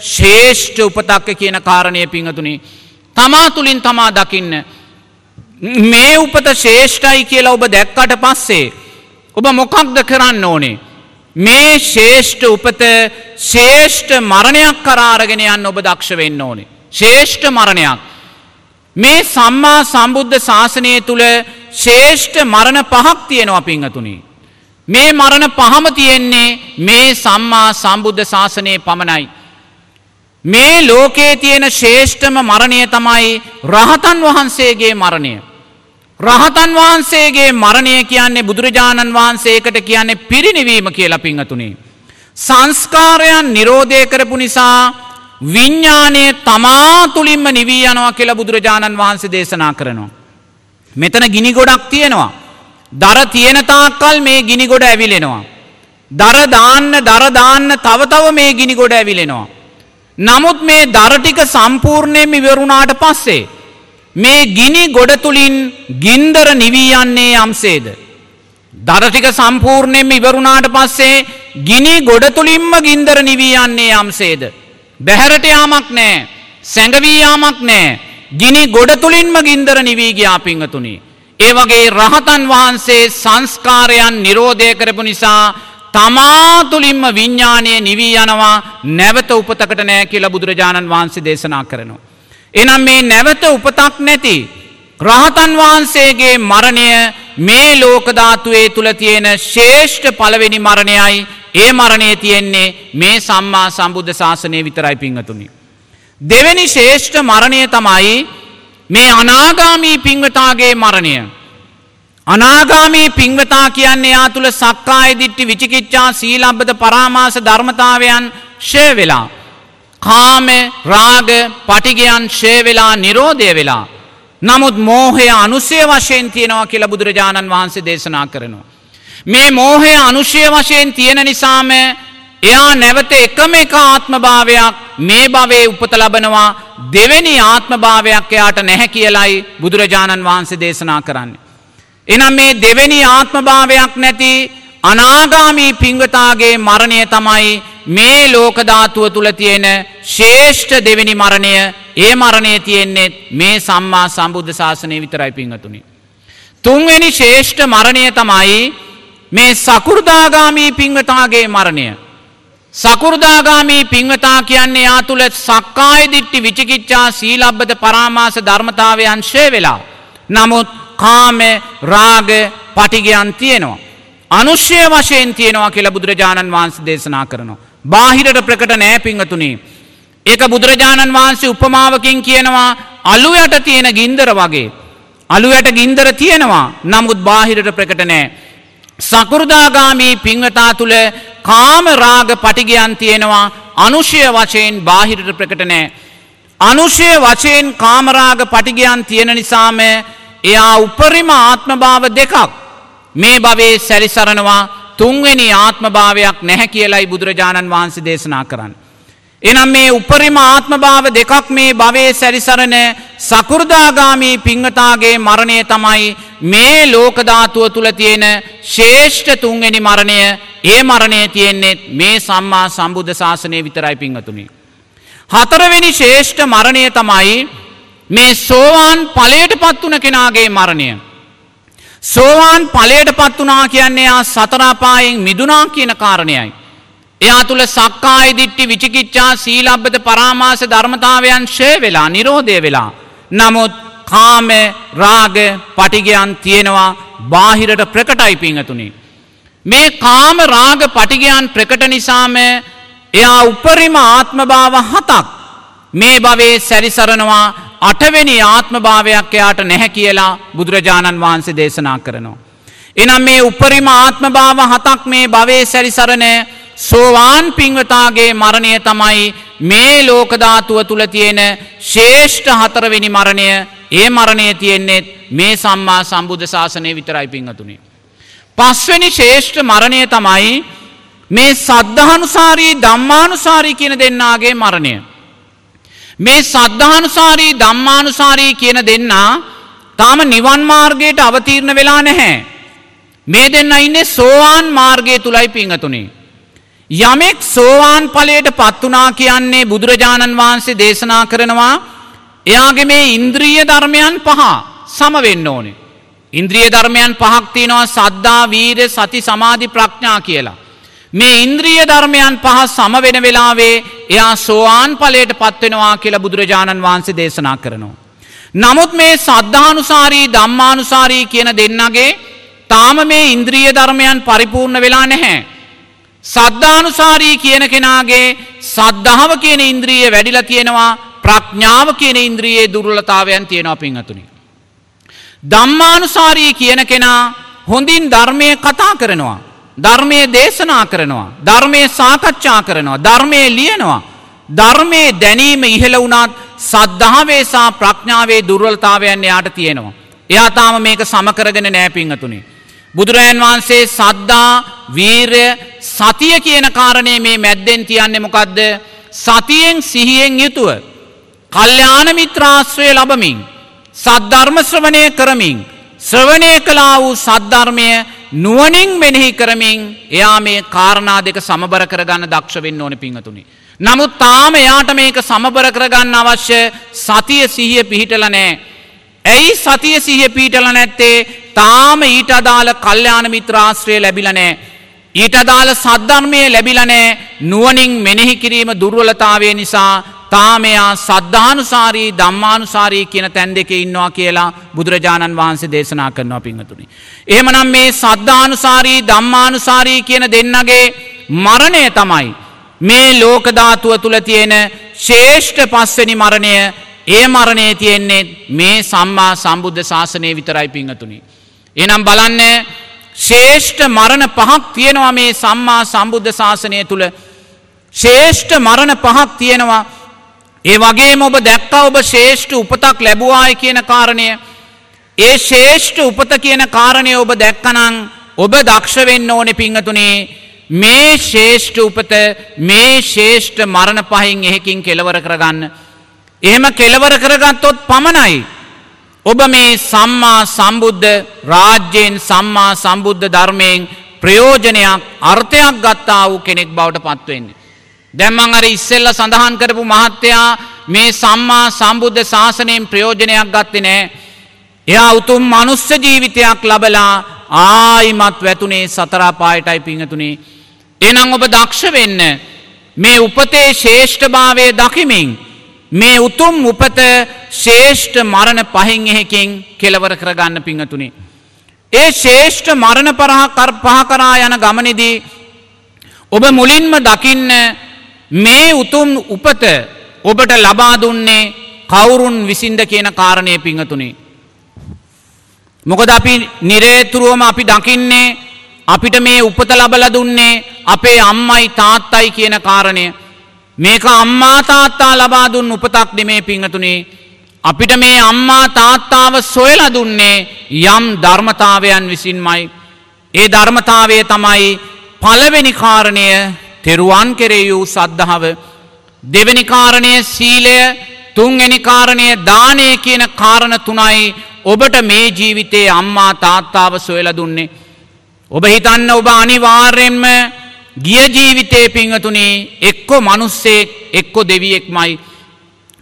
ශේෂ්ඨ උපතක්ක කියන කාරණය පිංහතුනි තමා තුළින් තමා දකින්න මේ උපත ශේෂ්ඨයි කියලා ඔබ දැක්කට පස්සේ ඔබ මොකක්ද කරන්න ඕනේ? මේ ශේෂ්ඨ උපත ශේෂ්ඨ මරණයක් කරාරගෙන යන්න ඔබ දක්ෂ වෙන්න ඕනේ. ශේෂ්ඨ මරණයක්. මේ සම්මා සම්බුද්ධ ශාසනය තුළ ශේෂ්ඨ මරණ පහක් තියෙනවා පිංහතුනි. මේ මරණ පහම තියෙන්නේ මේ සම්මා සම්බුද්ධ ශාසනය පමණයි. මේ ලෝකයේ තියෙන ශේෂ්ඨම මරණය තමයි රහතන් වහන්සේගේ මරණය. රහතන් වහන්සේගේ මරණය කියන්නේ බුදුරජාණන් වහන්සේකට කියන්නේ පිරිනිවීම කියලා පිංහතුනේ. සංස්කාරයන් නිරෝධය කරපු නිසා විඤ්ඥානය තමා තුළින්ම නිවී යනවා කියලා බුදුරජාණන් වහන්සේ දේශනා කරනවා. මෙතන ගිනි ගොඩක් තියෙනවා. දර තියෙනතාකල් මේ ගිනි ගොඩ ඇවිලෙනවා. දරදාන්න දරදාන්න තවතව මේ ගිනි ගොඩ ඇවිලෙනවා. නමුත් මේ දරටික සම්පූර්ණයෙන් ඉවරුණාට පස්සේ මේ ගිනි ගොඩ තුළින් ගින්දර නිවී යන්නේ යම්සේද. දරටික සම්පූර්ණයෙන්ම ඉවරුණාට පස්සේ ගිනි ගොඩ තුළින්ම ගින්දර නිවී යන්නේ යම්සේද. බැහැරට යාමක් නෑ සැඟවී යාමක් නෑ ගිනි ගොඩ තුළින්ම ගින්දර නිවී ගියා පිංහතුනි. ඒ වගේ රහතන් වහන්සේ සංස්කාරයන් නිරෝධය කරපු නිසා තමා තුළින්ම විඤ්ඥානය නිවී යනවා නැවත උපතකට නෑ කියලා බුදුරජාණන් වහන්සේ දේශනා කරනවා. එනම් මේ නැවත උපතක් නැති රහතන් වහන්සේගේ මරණය මේ ලෝකධාතුවේ තුළ තියෙන ශේෂ්ඨ පළවෙනි මරණයයි ඒ මරණය තියෙන්නේ මේ සම්මා සම්බුද්ධ ශාසනය විතරයි පිංහතුනි. දෙවැනි ශේෂ්ඨ මරණය තමයි මේ අනාගාමී පිංවතාගේ මරණය. අනාගාමී පිංවතා කියන්නේ යා තුළ සක්කාය දිට්ටි විචිකිච්ඡා සීලබ්බත පරාමාස ධර්මතාවයන් ෂය වෙලා. කාම රාග පටිගයන් ෂේ වෙලා නිරෝධය වෙලා. නමුත් මෝහය අනුසය වශයෙන් තියෙනවා කියලා බුදුරජාණන් වහන්සේ දේශනා කරනවා. මේ මෝහය අනුෂය වශයෙන් තියෙන නිසාම එයා නැවත එකම එක ආත්මභාවයක් මේ භවේ උපත ලබනවා දෙවෙනි ආත්මභාවයක් එයාට නැහැ කියලයි බුදුරජාණන් වහන්සේ දේශනා කරන්නේ. එනම් මේ දෙවෙනි ආත්මභාවයක් නැති අනාගාමී පිංවතාගේ මරණය තමයි මේ ලෝකධාතුව තුළ තියෙන ශේෂ්ඨ දෙවෙනි මරණය ඒ මරණය තියෙන්නේ මේ සම්මා සම්බුද්ධ ශාසනය විතරයි පිංහතුනි. තුන්වෙනි ශේෂ්ඨ මරණය තමයි මේ සකුෘදාගාමී පිංවතාගේ මරණය. සකුෘදාගාමී පිංවතා කියන්නේ යා තුළ සක්කාය දිට්ටි විචිකිච්ඡා සීලබ්බත පරාමාස ධර්මතාවයන් ශය වෙලා. නමුත් කාම රාග පටිගයන් තියෙනවා. අනුෂ්‍ය වශයෙන් තියෙනවා කියලා බුදුරජාණන් වහන්සේ දේශනා කරනවා. බාහිරට ප්‍රකට නෑ පිංහතුනේ. ඒක බුදුරජාණන් වහන්සේ උපමාවකින් කියනවා අලු යට තියෙන ගින්දර වගේ. අලු යට ගින්දර තියෙනවා නමුත් බාහිරට ප්‍රකට නෑ. සකෘදාගාමී පිංවතා තුළ කාම රාග පටිගයන් තියෙනවා අනුෂය වශයෙන් බාහිරට ප්‍රකට නෑ. අනුෂය වශයෙන් කාමරාග පටිගයන් තියෙන නිසාම එයා උපරිම ආත්මභාව දෙකක් මේ භවේ සැරිසරනවා තුන්වෙනි ආත්මභාවයක් නැහැ කියලයි බුදුරජාණන් වහන්සේ දේශනා කරන්න. එනම් මේ උපරිම ආත්මභාව දෙකක් මේ භවේ සැරිසරණ සකුෘදාගාමී පිංහතාගේ මරණය තමයි මේ ලෝකධාතුව තුළ තියෙන ශේෂ්ඨ තුන්වෙනි මරණය ඒ මරණය තියෙන්නේ මේ සම්මා සම්බුද්ධ ශාසනය විතරයි පිංහතුනි. හතරවෙනි ශේෂ්ඨ මරණය තමයි මේ සෝවාන් පලයට පත් වන කෙනාගේ මරණය. සෝවාන් ඵලයට පත් වුණා කියන්නේ යා සතරාපායෙන් මිදුණා කියන කාරණයයි. එයා තුල සක්කාය දිට්ඨි විචිකිච්ඡා සීලබ්බත පරාමාස ධර්මතාවයන් ෂේ වෙලා නිරෝධය වෙලා. නමුත් කාම රාග පටිගයන් තියෙනවා බාහිරට ප්‍රකටයි පිංහතුනි. මේ කාම රාග පටිගයන් ප්‍රකට නිසාම එයා උපරිම ආත්මභාව හතක් මේ භවේ සැරිසරනවා අටවෙනි ආත්මභාවයක් එයාට නැහැ කියලා බුදුරජාණන් වහන්සේ දේශනා කරනවා. එනම් මේ උපරිම ආත්මභාව හතක් මේ භවේ සැරිසරණ සෝවාන් පිංවතාගේ මරණය තමයි මේ ලෝකධාතුව තුළ තියෙන ශේෂ්ඨ හතරවෙනි මරණය ඒ මරණය තියෙන්නේ මේ සම්මා සම්බුද්ධ ශාසනය විතරයි පිංහතුනි. පස්වනි ශේෂ්ඨ මරණය තමයි මේ සද්ධානුසාරී ධම්මානුසාරී කියන දෙන්නාගේ මරණය. මේ සද්ධානුසාරී ධම්මානුසාරී කියන දෙන්නා තාම නිවන් මාර්ගයට අවතීර්ණ වෙලා නැහැ. මේ දෙන්න ඉන්නේ සෝවාන් මාර්ගය තුලයි පිංහතුනේ. යමෙක් සෝවාන් ඵලයට පත් වුණා කියන්නේ බුදුරජාණන් වහන්සේ දේශනා කරනවා එයාගේ මේ ඉන්ද්‍රිය ධර්මයන් පහ සම වෙන්න ඕනේ. ඉන්ද්‍රිය ධර්මයන් පහක් තියෙනවා සද්දා, වීර, සති, සමාධි, ප්‍රඥා කියලා. මේ ඉන්ද්‍රිය ධර්මයන් පහ සම වෙන වෙලාවේ එයා සෝවාන් ඵලයට පත් වෙනවා කියලා බුදුරජාණන් වහන්සේ දේශනා කරනවා. නමුත් මේ සද්ධානුසාරී ධම්මානුසාරී කියන දෙන්නගේ තාම මේ ඉන්ද්‍රිය ධර්මයන් පරිපූර්ණ වෙලා නැහැ. සද්ධානුසාරී කියන කෙනාගේ සද්ධාව කියන ඉන්ද්‍රිය වැඩිලා තියෙනවා ප්‍රඥාව කියන ඉන්ද්‍රියේ දුර්වලතාවයන් තියෙනවා පින්වතුනි. ධම්මානුසාරී කියන කෙනා හොඳින් ධර්මය කතා කරනවා. ධර්මය දේශනා කරනවා. ධර්මය සාකච්ඡා කරනවා. ධර්මය ලියනවා. ධර්මයේ දැනීම ඉහළ වුණත් සද්ධාවේ සහ ප්‍රඥාවේ දුර්වලතාවයන් එයාට තියෙනවා. එයා තාම මේක සමකරගෙන නෑ පිංහතුනි. බුදුරජාන් වහන්සේ සද්දා වීරය සතිය කියන කාරණය මේ මැද්දෙන් තියන්නේ මොකක්ද සතියෙන් සිහියෙන් යුතුව. කල්්‍යාන මිත්‍රාශ්‍රය ලබමින්. සද්ධර්ම ශ්‍රවණය කරමින්. ශ්‍රවණය කලා වූ සද්ධර්මය නුවනින් මෙනෙහි කරමින් එයා මේ කාරණා දෙක සමබර කරගන්න දක්ෂ වෙන්න ඕන පිංහතුනි. නමුත් තාම එයාට මේක සමබර කරගන්න අවශ්‍ය සතිය සිහිය පිහිටල නෑ. ඇයි සතිය සිහිය පිහිටල නැත්තේ තාම ඊට අදාළ කල්්‍යාන මිත්‍රාශ්‍රය ලැබිලනෑ. ඊට අදාළ සද්ධර්මය ලැබිලනෑ නුවනින් මෙනෙහි කිරීම දුර්වලතාවය නිසා තාමයා සද්ධානුසාරී ධම්මානුසාරී කියන තැන් දෙක ඉන්නවා කියලා බුදුරජාණන් වහන්සේ දේශනා කරනවා පිංහතුනි. එහෙමනම් මේ සද්ධානුසාරී ධම්මානුසාරී කියන දෙන්නගේ මරණය තමයි. මේ ලෝකධාතුව තුළ තියෙන ශේෂ්ඨ පස්වනි මරණය ඒ මරණය තියෙන්නේ මේ සම්මා සම්බුද්ධ ශාසනය විතරයි පිංහතුනි. එනම් බලන්න ශේෂ්ඨ මරණ පහක් තියෙනවා මේ සම්මා සම්බුද්ධ ශාසනය තුළ ශේෂ්ඨ මරණ පහක් තියෙනවා ඒ වගේම ඔබ දැක්ක ඔබ ශේෂ්ඨ උපතක් ලැබුවාය කියන කාරණය ඒ ශේෂ්ඨ උපත කියන කාරණය ඔබ දැක්කනං ඔබ දක්ෂ වෙන්න ඕනෙ පිංහතුනේ මේ ශේෂ්ඨ උපත මේ ශේෂ්ඨ මරණ පහින් එහෙකින් කෙලවර කරගන්න. එහෙම කෙලවර කරගත්තොත් පමණයි. ඔබ මේ සම්මා සම්බුද්ධ රාජ්‍යයෙන් සම්මා සම්බුද්ධ ධර්මයෙන් ප්‍රයෝජනයක් අර්ථයක් ගත්තා වූ කෙනෙක් බවට පත්වවෙන්නේ. දැම්මං අර ඉස්සෙල්ල සඳහන් කරපු මහත්තයා මේ සම්මා සම්බුද්ධ ශාසනයෙන් ප්‍රයෝජනයක් ගත්තේ නෑ. එයා උතුම් මනුස්ස ජීවිතයක් ලබලා ආයිමත් වැතුනේ සතරාපායටයි පිංහතුනේ එනම් ඔබ දක්ෂ වෙන්න මේ උපතේ ශේෂ්ඨභාවය දකිමින් මේ උතුම් උපත ශේෂ්ඨ මරණ පහින් එහෙකින් කෙලවර කරගන්න පිංහතුනි. ඒ ශේෂ්ඨ මරණ පරහ පහ කරා යන ගමනිදී ඔබ මුලින්ම දකින්න මේ උතුම් උපත ඔබට ලබා දුන්නේ කවුරුන් විසින්ද කියන කාරණය පිංහතුනි. මොකද අපි නිරේතුරුවම අපි දකින්නේ අපිට මේ උපත ලබල දුන්නේ අපේ අම්මයි තාත්තයි කියන කාරණය. මේක අම්මා තාත්තා ලබා දුන්න උපතක් දෙමේ පිංහතුනේ. අපිට මේ අම්මා තාත්තාව සොයල දුන්නේ යම් ධර්මතාවයන් විසින්මයි. ඒ ධර්මතාවය තමයි පලවෙනි කාරණය තෙරුවන් කෙරෙයූ සද්ධාව. දෙවැනි කාරණය සීලය තුන්ගනි කාරණය දානය කියන කාරණ තුනයි ඔබට මේ ජීවිතයේ අම්මා තාත්තාව සොයල දුන්නේ. ඔබ හිතන්න ඔබ අනිවාර්යෙන්ම ගිය ජීවිතේ පිංහතුනේ එක්කො මනුස්සෙක් එක්කො දෙවියෙක්මයි.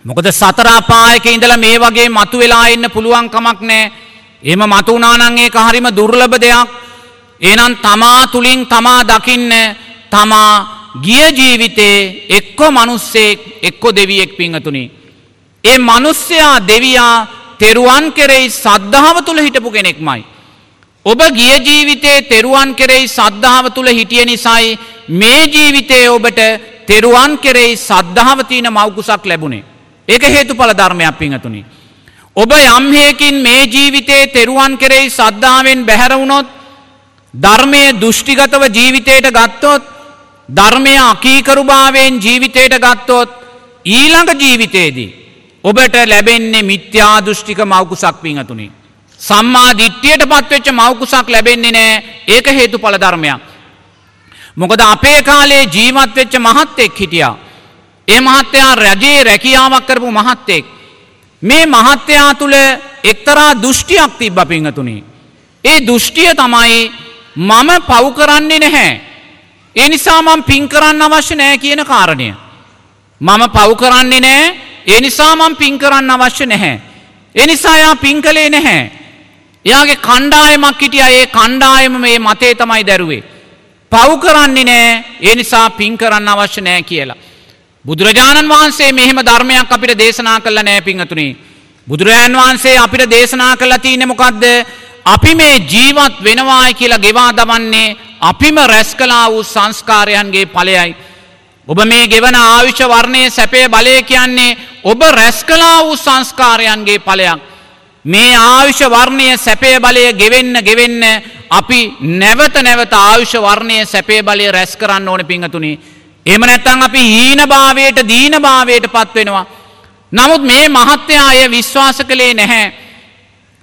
මොකද සතරාපායක ඉඳලා මේ වගේ මතු වෙලා එන්න පුළුවන්කමක් නෑ. එම මතුනානංගේ හරිම දුර්ලභ දෙයක්. එනම් තමා තුළින් තමා දකින්න තමා ගිය ජීවිතේ එක්කො මනුස්සෙක් එක්කො දෙවියෙක් පිංහතුනි. ඒ මනුස්්‍යයා දෙවයා තෙරුවන් කෙරෙයි සද්ධාව තුළ හිටපු කෙනෙක්මයි. ඔබ ගිය ජීවිතේ තෙරුවන් කෙරෙහි සද්ධාව තුළ හිටිය නිසයි මේ ජීවිතයේ ඔබට තෙරුවන් කෙරෙහි සද්ධාව තියෙන මවකුසක් ලැබුණේ. ඒක හේතුඵල ධර්මයක් පිංහතුනි. ඔබ යම්හයකින් මේ ජීවිතයේ තෙරුවන් කෙරෙහි සද්ධාවෙන් බැහැරවුණොත් ධර්මය දෘෂ්ටිගතව ජීවිතයට ගත්තොත් ධර්මය අකීකරුභාවයෙන් ජීවිතයට ගත්තොත් ඊළඟ ජීවිතයේදී. ඔබට ලැබෙන්නේ මිත්‍යා දෘෂ්ටික මවකුසක් පිංහතුනිි. සම්මා දිට්ඨියට පත්වෙච්ච මවකුසක් ලැබෙන්නේ නෑ ඒක හේතු පල ධර්මයක්. මොකද අපේ කාලේ ජීවත් වෙච්ච මහත්තෙක් හිටියා. ඒ මහත්තයා රජයේ රැකියාවක් කරපු මහත්තෙක්. මේ මහත්තයා තුළ එක්තරා දෘෂ්ටියක් තිබ්බ පිංහතුනි. ඒ දෘෂ්ටිය තමයි මම පව් කරන්නේ නැහැ. ඒ නිසා මම පින් කරන්න අවශ්‍ය නෑ කියන කාරණය. මම පව් කරන්නේ නෑ ඒ නිසා මම පින් කරන්න අවශ්‍ය නැහැ. ඒ නිසා යා පින් කළේ නැහැ. එයාගේ කණ්ඩායමක් හිටියා ඒ කණ්ඩායම මේ මතේ තමයි දැරුවේ. පව් කරන්නේ නෑ ඒ නිසා පින් කරන්න අවශ්‍ය නෑ කියලා. බුදුරජාණන් වහන්සේ මෙහෙම ධර්මයක් අපිට දේශනා කළ නෑ පිංහතුනි. බුදුරජාණන් වහන්සේ අපිට දේශනා කළ තියනෙ මොකක්ද අපි මේ ජීවත් වෙනවායි කියලා ගෙවා දවන්නේ අපිම රැස් කලා වූ සංස්කාරයන්ගේ පලයයි. ඔබ මේ ගෙවන ආවිශ්‍ය වර්ණය සැපේ බලය කියන්නේ ඔබ රැස් කලා වූ සංස්කාරයන්ගේ පලයක්. මේ ආවිශ්‍ය වර්ණය සැපේ බලය ගෙවෙන්න ගෙවෙන්න අපි නැවත නැවත ආවිශ්‍ය වර්ණය සැපේ බලය රැස් කරන්න ඕන පිංහතුනි. එම නැත්තං අපි හීන භාවයට දීන භාවයට පත්වෙනවා. නමුත් මේ මහත්්‍යයාය විශ්වාස කළේ නැහැ.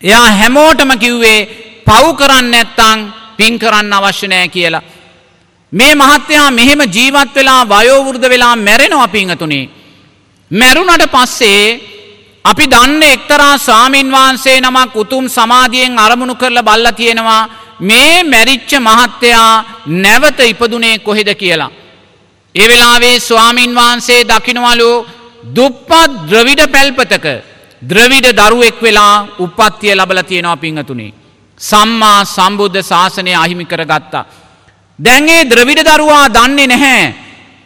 එයා හැමෝටම කිව්වේ පව් කරන්න ඇත්තං පින් කරන්න අවශ්‍ය නෑ කියලා. මේ මහත්තයා මෙහෙම ජීවත් වෙලා වයෝවෘද්ධ වෙලා මැරෙනවා පිංහතුනේ. මැරුණට පස්සේ අපි දන්න එක්තරා ස්වාමීන් වහන්සේ නමක් උතුම් සමාධියෙන් අරමුණු කරල බල්ල තියෙනවා මේ මැරිච්ච මහත්තයා නැවත ඉපදුනේ කොහෙද කියලා. ඒ වෙලාවේ ස්වාමීන් වහන්සේ දකිනවලු දුප්පත් ද්‍රවිඩ පැල්පතක ද්‍රවිඩ දරුවෙක් වෙලා උපත්තිය ලබල තියෙනවා පිංහතුනේ. සම්මා සම්බුද්ධ ශාසනය අහිමි කරගත්තා. දැන්ගේ ද්‍රවිඩ දරුවා දන්නේ නැහැ.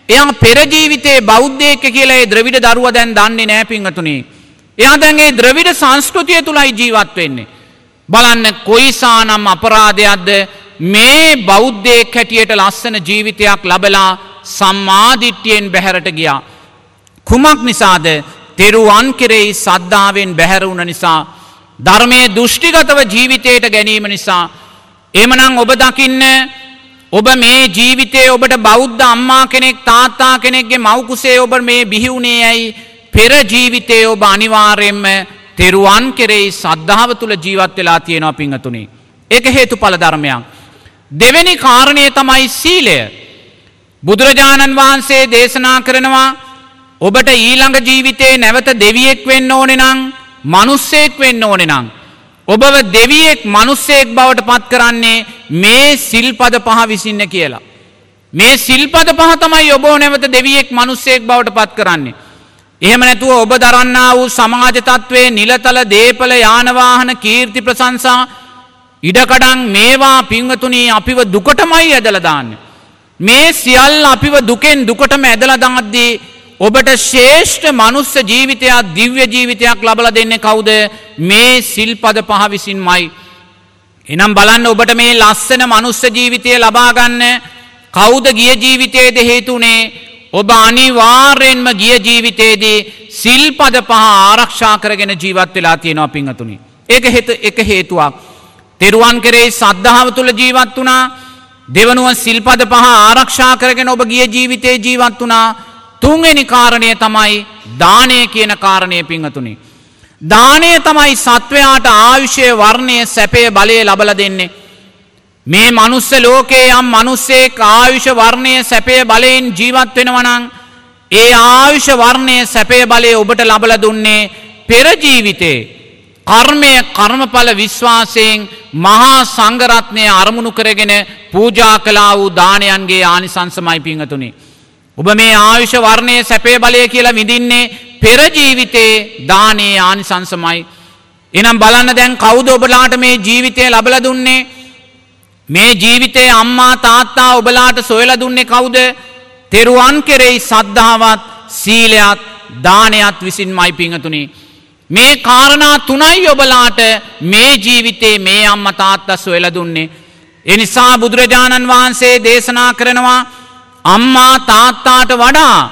එයා පෙරජීවිතේ බෞද්ධයක කියලා ඒ ද්‍රවිඩ දරුව දැන් දන්නේ නෑ පිංහතුනේ. එයා දැන්ගේ ද්‍රවිඩ සංස්කෘතිය තුළයි ජීවත් වෙන්නේ. බලන්න කොයිසානම් අපරාධයක්ද මේ බෞද්ධයෙක් හැටියට ලස්සන ජීවිතයක් ලබලා සම්මාධිට්්‍යයෙන් බැහැරට ගියා. කුමක් නිසාද තෙරුවන් කෙරෙයි සද්ධාවෙන් බැහැරුණ නිසා. ධර්මය දෘෂ්ටිගතව ජීවිතයට ගැනීම නිසා. එමනං ඔබ දකින්න ඔබ මේ ජීවිතය ඔබට බෞද්ධ අම්මා කෙනෙක් තාත්තා කෙනෙක්ගේ මවකුසේ ඔබ මේ බිහිවුණේ ඇයි පෙර ජීවිතය ඔබ අනිවාර්යෙන්ම තෙරුවන් කෙරෙයි සද්ධාව තුළ ජීවත් වෙලා තියෙනවා පිංහතුනේ. එක හේතු පල ධර්මයක්. දෙවැනි කාරණය තමයි සීලය. බුදුරජාණන් වහන්සේ දේශනා කරනවා ඔබට ඊළඟ ජීවිතේ නැවත දෙවියෙක් වෙන්න ඕනෙ නං මනුස්සෙක් වෙන්න ඕනෙ නං. ඔබව දෙවියෙක් මනුස්සයෙක් බවට පත් කරන්නේ මේ සිල්පද පහ විසින්න කියලා. මේ සිල්පද පහ තමයි ඔබෝ නැවත දෙවියෙක් මනුස්සයෙක් බවට පත් කරන්නේ. එහෙම නැතුව ඔබ දරන්නා වූ සමාජ තත්ත්වයේ නිලතල දේපල යානවාහන කීර්ති ප්‍රසංසා ඉඩකඩන් මේවා පිංවතුනී අපිව දුකටමයි ඇදලදාන්න. මේ සියල් අපිව දුකෙන් දුකටම ඇදලදාද්දී ඔබට ශේෂ්ඨ මනුස්ස ජීවිතයක් දිව්‍ය ජීවිතයක් ලබල දෙන්න කවුද මේ සිල්පද පහ විසින්මයි. එනම් බලන්න ඔබට මේ ලස්සන මනුස්ස ජීවිතය ලබාගන්න කෞද ගිය ජීවිතයේද හේතුනේ ඔබ අනිවාර්යෙන්ම ගිය ජීවිතයේදී සිල්පද පහ ආරක්ෂා කරගෙන ජීවත් වෙලා තියෙනවා පිංහතුනි. ඒක හෙත එක හේතුවක්. තෙරුවන් කරේ සද්ධාව තුළ ජීවත් වනා දෙවනුව සිල්පද පහ ආරක්ෂා කරගෙන ඔබ ගිය ජීවිතයේ ජීවත් වනා තුන්වෙනි කාරණය තමයි දානය කියන කාරණය පිංහතුනි. දානය තමයි සත්වයාට ආයුෂය වර්ණය සැපය බලය ලබල දෙන්නේ. මේ මනුස්ස ලෝකයේ යම් මනුස්සේ ආයුෂ වර්ණය සැපය බලයෙන් ජීවත් වෙනවනං ඒ ආයුෂ වර්ණය සැපය බලය ඔබට ලබල දුන්නේ පෙරජීවිතේ කර්මය කර්මඵල විශ්වාසයෙන් මහා සංගරත්නය අරමුණු කරගෙන පූජා කලා වූ දානයන්ගේ ආනිසංසමයි පිංහතුනේ. ඔබ මේ ආයුෂ වර්ණය සැපේ බලය කියලා විඳින්නේ පෙරජීවිතේ දානයේ ආනිසංසමයි. එනම් බලන්න දැන් කවුද ඔබලාට මේ ජීවිතය ලබල දුන්නේ. මේ ජීවිතේ අම්මා තාත්තා ඔබලාට සොයල දුන්නේ කවුද තෙරුවන් කෙරෙයි සද්ධාවත් සීලයත් දානයත් විසින් මයි පිංහතුනි. මේ කාරණා තුනයි ඔබලාට මේ ජීවිතේ මේ අම්ම තාත්තා සොයල දුන්නේ. එනිසා බුදුරජාණන් වහන්සේ දේශනා කරනවා අම්මා තාත්තාට වඩා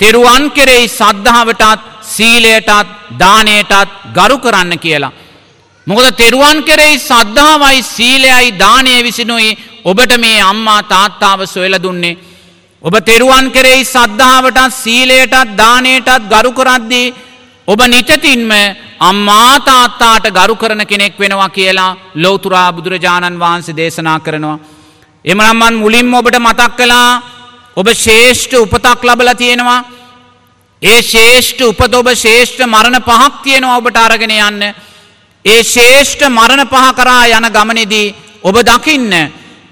තෙරුවන් කෙරෙයි සද්ධාවටත් සීලයටත් දානයටත් ගරු කරන්න කියලා. මොකද තෙරුවන් කෙරෙයි සද්ධාවයි සීලයයි දානය විසිනුයි ඔබට මේ අම්මා තාත්තාව සොයල දුන්නේ. ඔබ තෙරුවන් කෙරෙයි සද්ධාවටත් සීලයටත් දානයටත් ගරු කරද්දී ඔබ නිතතින්ම අම්මා තාත්තාට ගරු කරන කෙනෙක් වෙනවා කියලා ලෝතුරා බුදුරජාණන් වහන්සේ දේශනා කරනවා. එමනම්මන් මුලින්ම ඔබට මතක් කලා ඔබ ශේෂ්ඨ උපතක් ලබල තියෙනවා. ඒ ශේෂ්ඨ උපත ඔබ ශේෂ්ඨ මරණ පහක් තියෙනවා ඔබට අරගෙන යන්න. ඒ ශේෂ්ඨ මරණ පහ කරා යන ගමනෙදී ඔබ දකින්න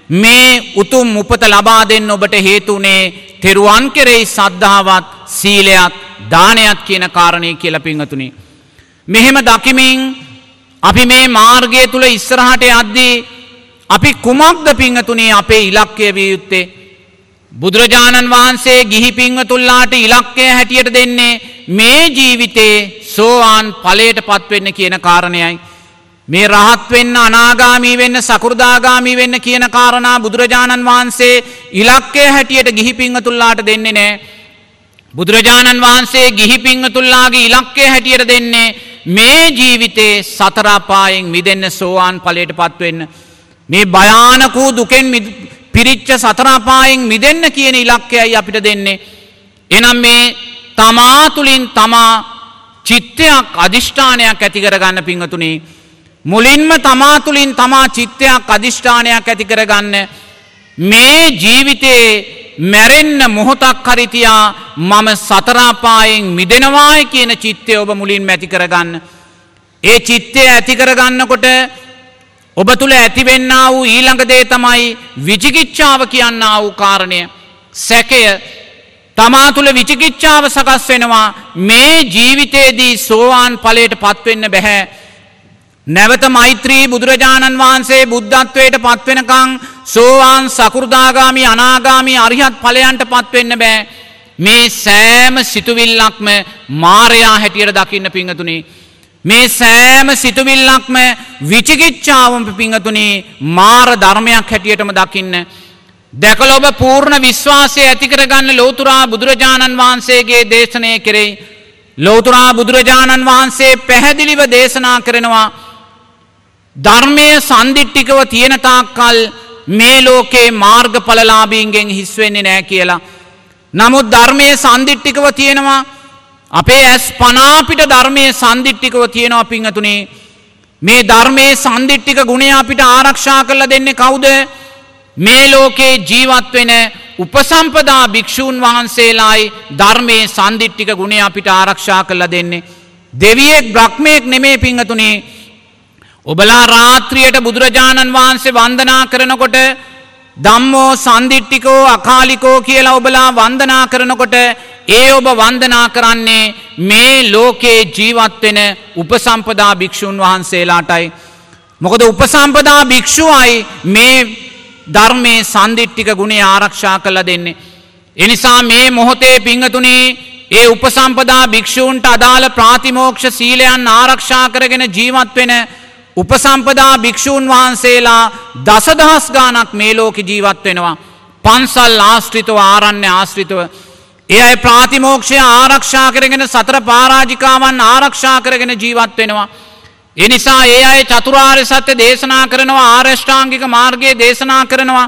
මේ උතුම් උපත ලබා දෙන්න ඔබට හේතුනේ තෙරුවන් කෙරෙහි සද්ධාවත් සීලයත් දානයත් කියන කාරණය කියලා පිංහතුනි. මෙහෙම දකිමින් අපි මේ මාර්ගය තුළ ඉස්සරහට යද්දී අපි කුමක්ද පිංහතුනේ අපේ ඉලක්කය විය යුත්තේ. බුදුරජාණන් වහන්සේ ගිහි පිංවතුල්ලාට ඉලක්කය හැටියට දෙන්නේ මේ ජීවිතේ සෝවාන් ඵලයට පත්වෙන්න කියන කාරණයයි. මේ රහත් වෙන්න අනාගාමී වෙන්න සකෘදාගාමී වෙන්න කියන කාරණා බුදුරජාණන් වහන්සේ ඉලක්කය හැටියට ගිහි පිංවතුල්ලාට දෙන්නේ නෑ. බුදුරජාණන් වහන්සේ ගිහි පිංවතුල්ලාගේ ඉලක්කය හැටියට දෙන්නේ මේ ජීවිතේ සතරාපායෙන් මිදෙන්න සෝවාන් ඵලයට පත්වෙන්න. මේ භයානකූ දුකෙන් පිරිච්ච සතරාපායෙන් මිදෙන්න කියන ඉලක්කයයි අපිට දෙන්නේ. එනම් මේ තමා තුළින් තමා චිත්තයක් අධිෂ්ඨානයක් ඇතිකරගන්න පිංහතුනේ මුලින්ම තමා තුළින් තමා චිත්තයක් අධිෂ්ඨානයක් ඇති කරගන්න මේ ජීවිතයේ මැරෙන්න මොහොතක් හරිතියා මම සතරාපායෙන් මිදෙනවායි කියන චිත්තය ඔබ මුලින් ඇති කරගන්න. ඒ චිත්තය ඇති කරගන්නකොට ඔබ තුළ ඇතිවෙන්න වූ ඊළඟ දේ තමයි විචිකිච්ඡාව කියන්න වූ කාරණය. සැකය තමා තුළ විචිකිච්ඡාව සකස් වෙනවා මේ ජීවිතයේදී සෝවාන් ඵලයට පත්වෙන්න බැහැ. නැවත මෛත්‍රී බුදුරජාණන් වහන්සේ බුද්ධත්වයට පත්වෙනකං සෝවාන් සකෘදාගාමි අනාගාමි අරිහත් ඵලයන්ට පත්වෙන්න බෑ. මේ සෑම සිතුවිල්ලක්ම මාරයා හැටියට දකින්න පිංහතුනේ. මේ සෑම සිතුවිල්ලක්ම විචිකිච්ඡාවම පිංහතුනේ මාර ධර්මයක් හැටියටම දකින්න. දැකල ඔබ පූර්ණ විශ්වාසය ඇතිකරගන්න ලෝතුරා බුදුරජාණන් වහන්සේගේ දේශනය කෙරෙයි. ලෝතුරා බුදුරජාණන් වහන්සේ පැහැදිලිව දේශනා කරනවා ධර්මය සන්දිිට්ටිකව තියෙනතාක්කල් මේ ලෝකේ මාර්ගඵලලාබීන්ගෙන් හිස්වෙන්නේ නෑ කියලා. නමුත් ධර්මය සන්දිිට්ටිකව තියෙනවා අපේ ඇස් පනාපිට ධර්මය සන්දිිට්ටිකව තියෙනවා පිංහතුනේ. මේ ධර්මය සන්දිිට්ටික ගුණය අපිට ආරක්ෂා කරල දෙන්නේ කවුද? මේ ලෝකේ ජීවත් වෙන උපසම්පදා භික්‍ෂූන් වහන්සේලායි ධර්මයේ සන්දිිට්ටික ගුණය අපිට ආරක්ෂා කරල දෙන්නේ. දෙවියෙක් බ්‍රහ්මයෙක් නෙමේ පිංහතුනේ. ඔබලා රාත්‍රියයට බුදුරජාණන් වහන්සේ වන්දනා කරනකොට දම්මෝ සන්දිිට්ටිකෝ අකාලිකෝ කියලා ඔබලා වන්දනා කරනකොට ඒ ඔබ වන්දනා කරන්නේ මේ ලෝකයේ ජීවත්වෙන උපසම්පදා භික්‍ෂූන් වහන්සේලාටයි. මොකද උපසම්පදා භික්‍ෂුවයි මේ ධර්මය සන්දිිට්ටික ගුණේ ආරක්ෂා කළ දෙන්නේ. එනිසා මේ මොහොතේ පිංහතුනේ ඒ උපසම්පදා භික්‍ෂූන්ට අදාළ ප්‍රාතිමෝක්ෂ සීලයන් ආරක්ෂා කරගෙන ජීවත් වෙන උපසම්පදා භික්‍ෂූන් වහන්සේලා දසදහස් ගානක් මේ ලෝක ජීවත් වෙනවා. පන්සල් ආශ්‍රිතව ආරණ්‍ය ආශ්‍රිතව. ඒ අයි ප්‍රාතිමෝක්ෂය ආරක්ෂා කරගෙන සතර පාරාජිකාවන් ආරක්ෂා කරගෙන ජීවත් වෙනවා. එනිසා ඒ අය චතුරාර්ය සත්‍ය දේශනා කරනවා ආර්ෂ්ඨාංගික මාර්ගයේ දේශනා කරනවා.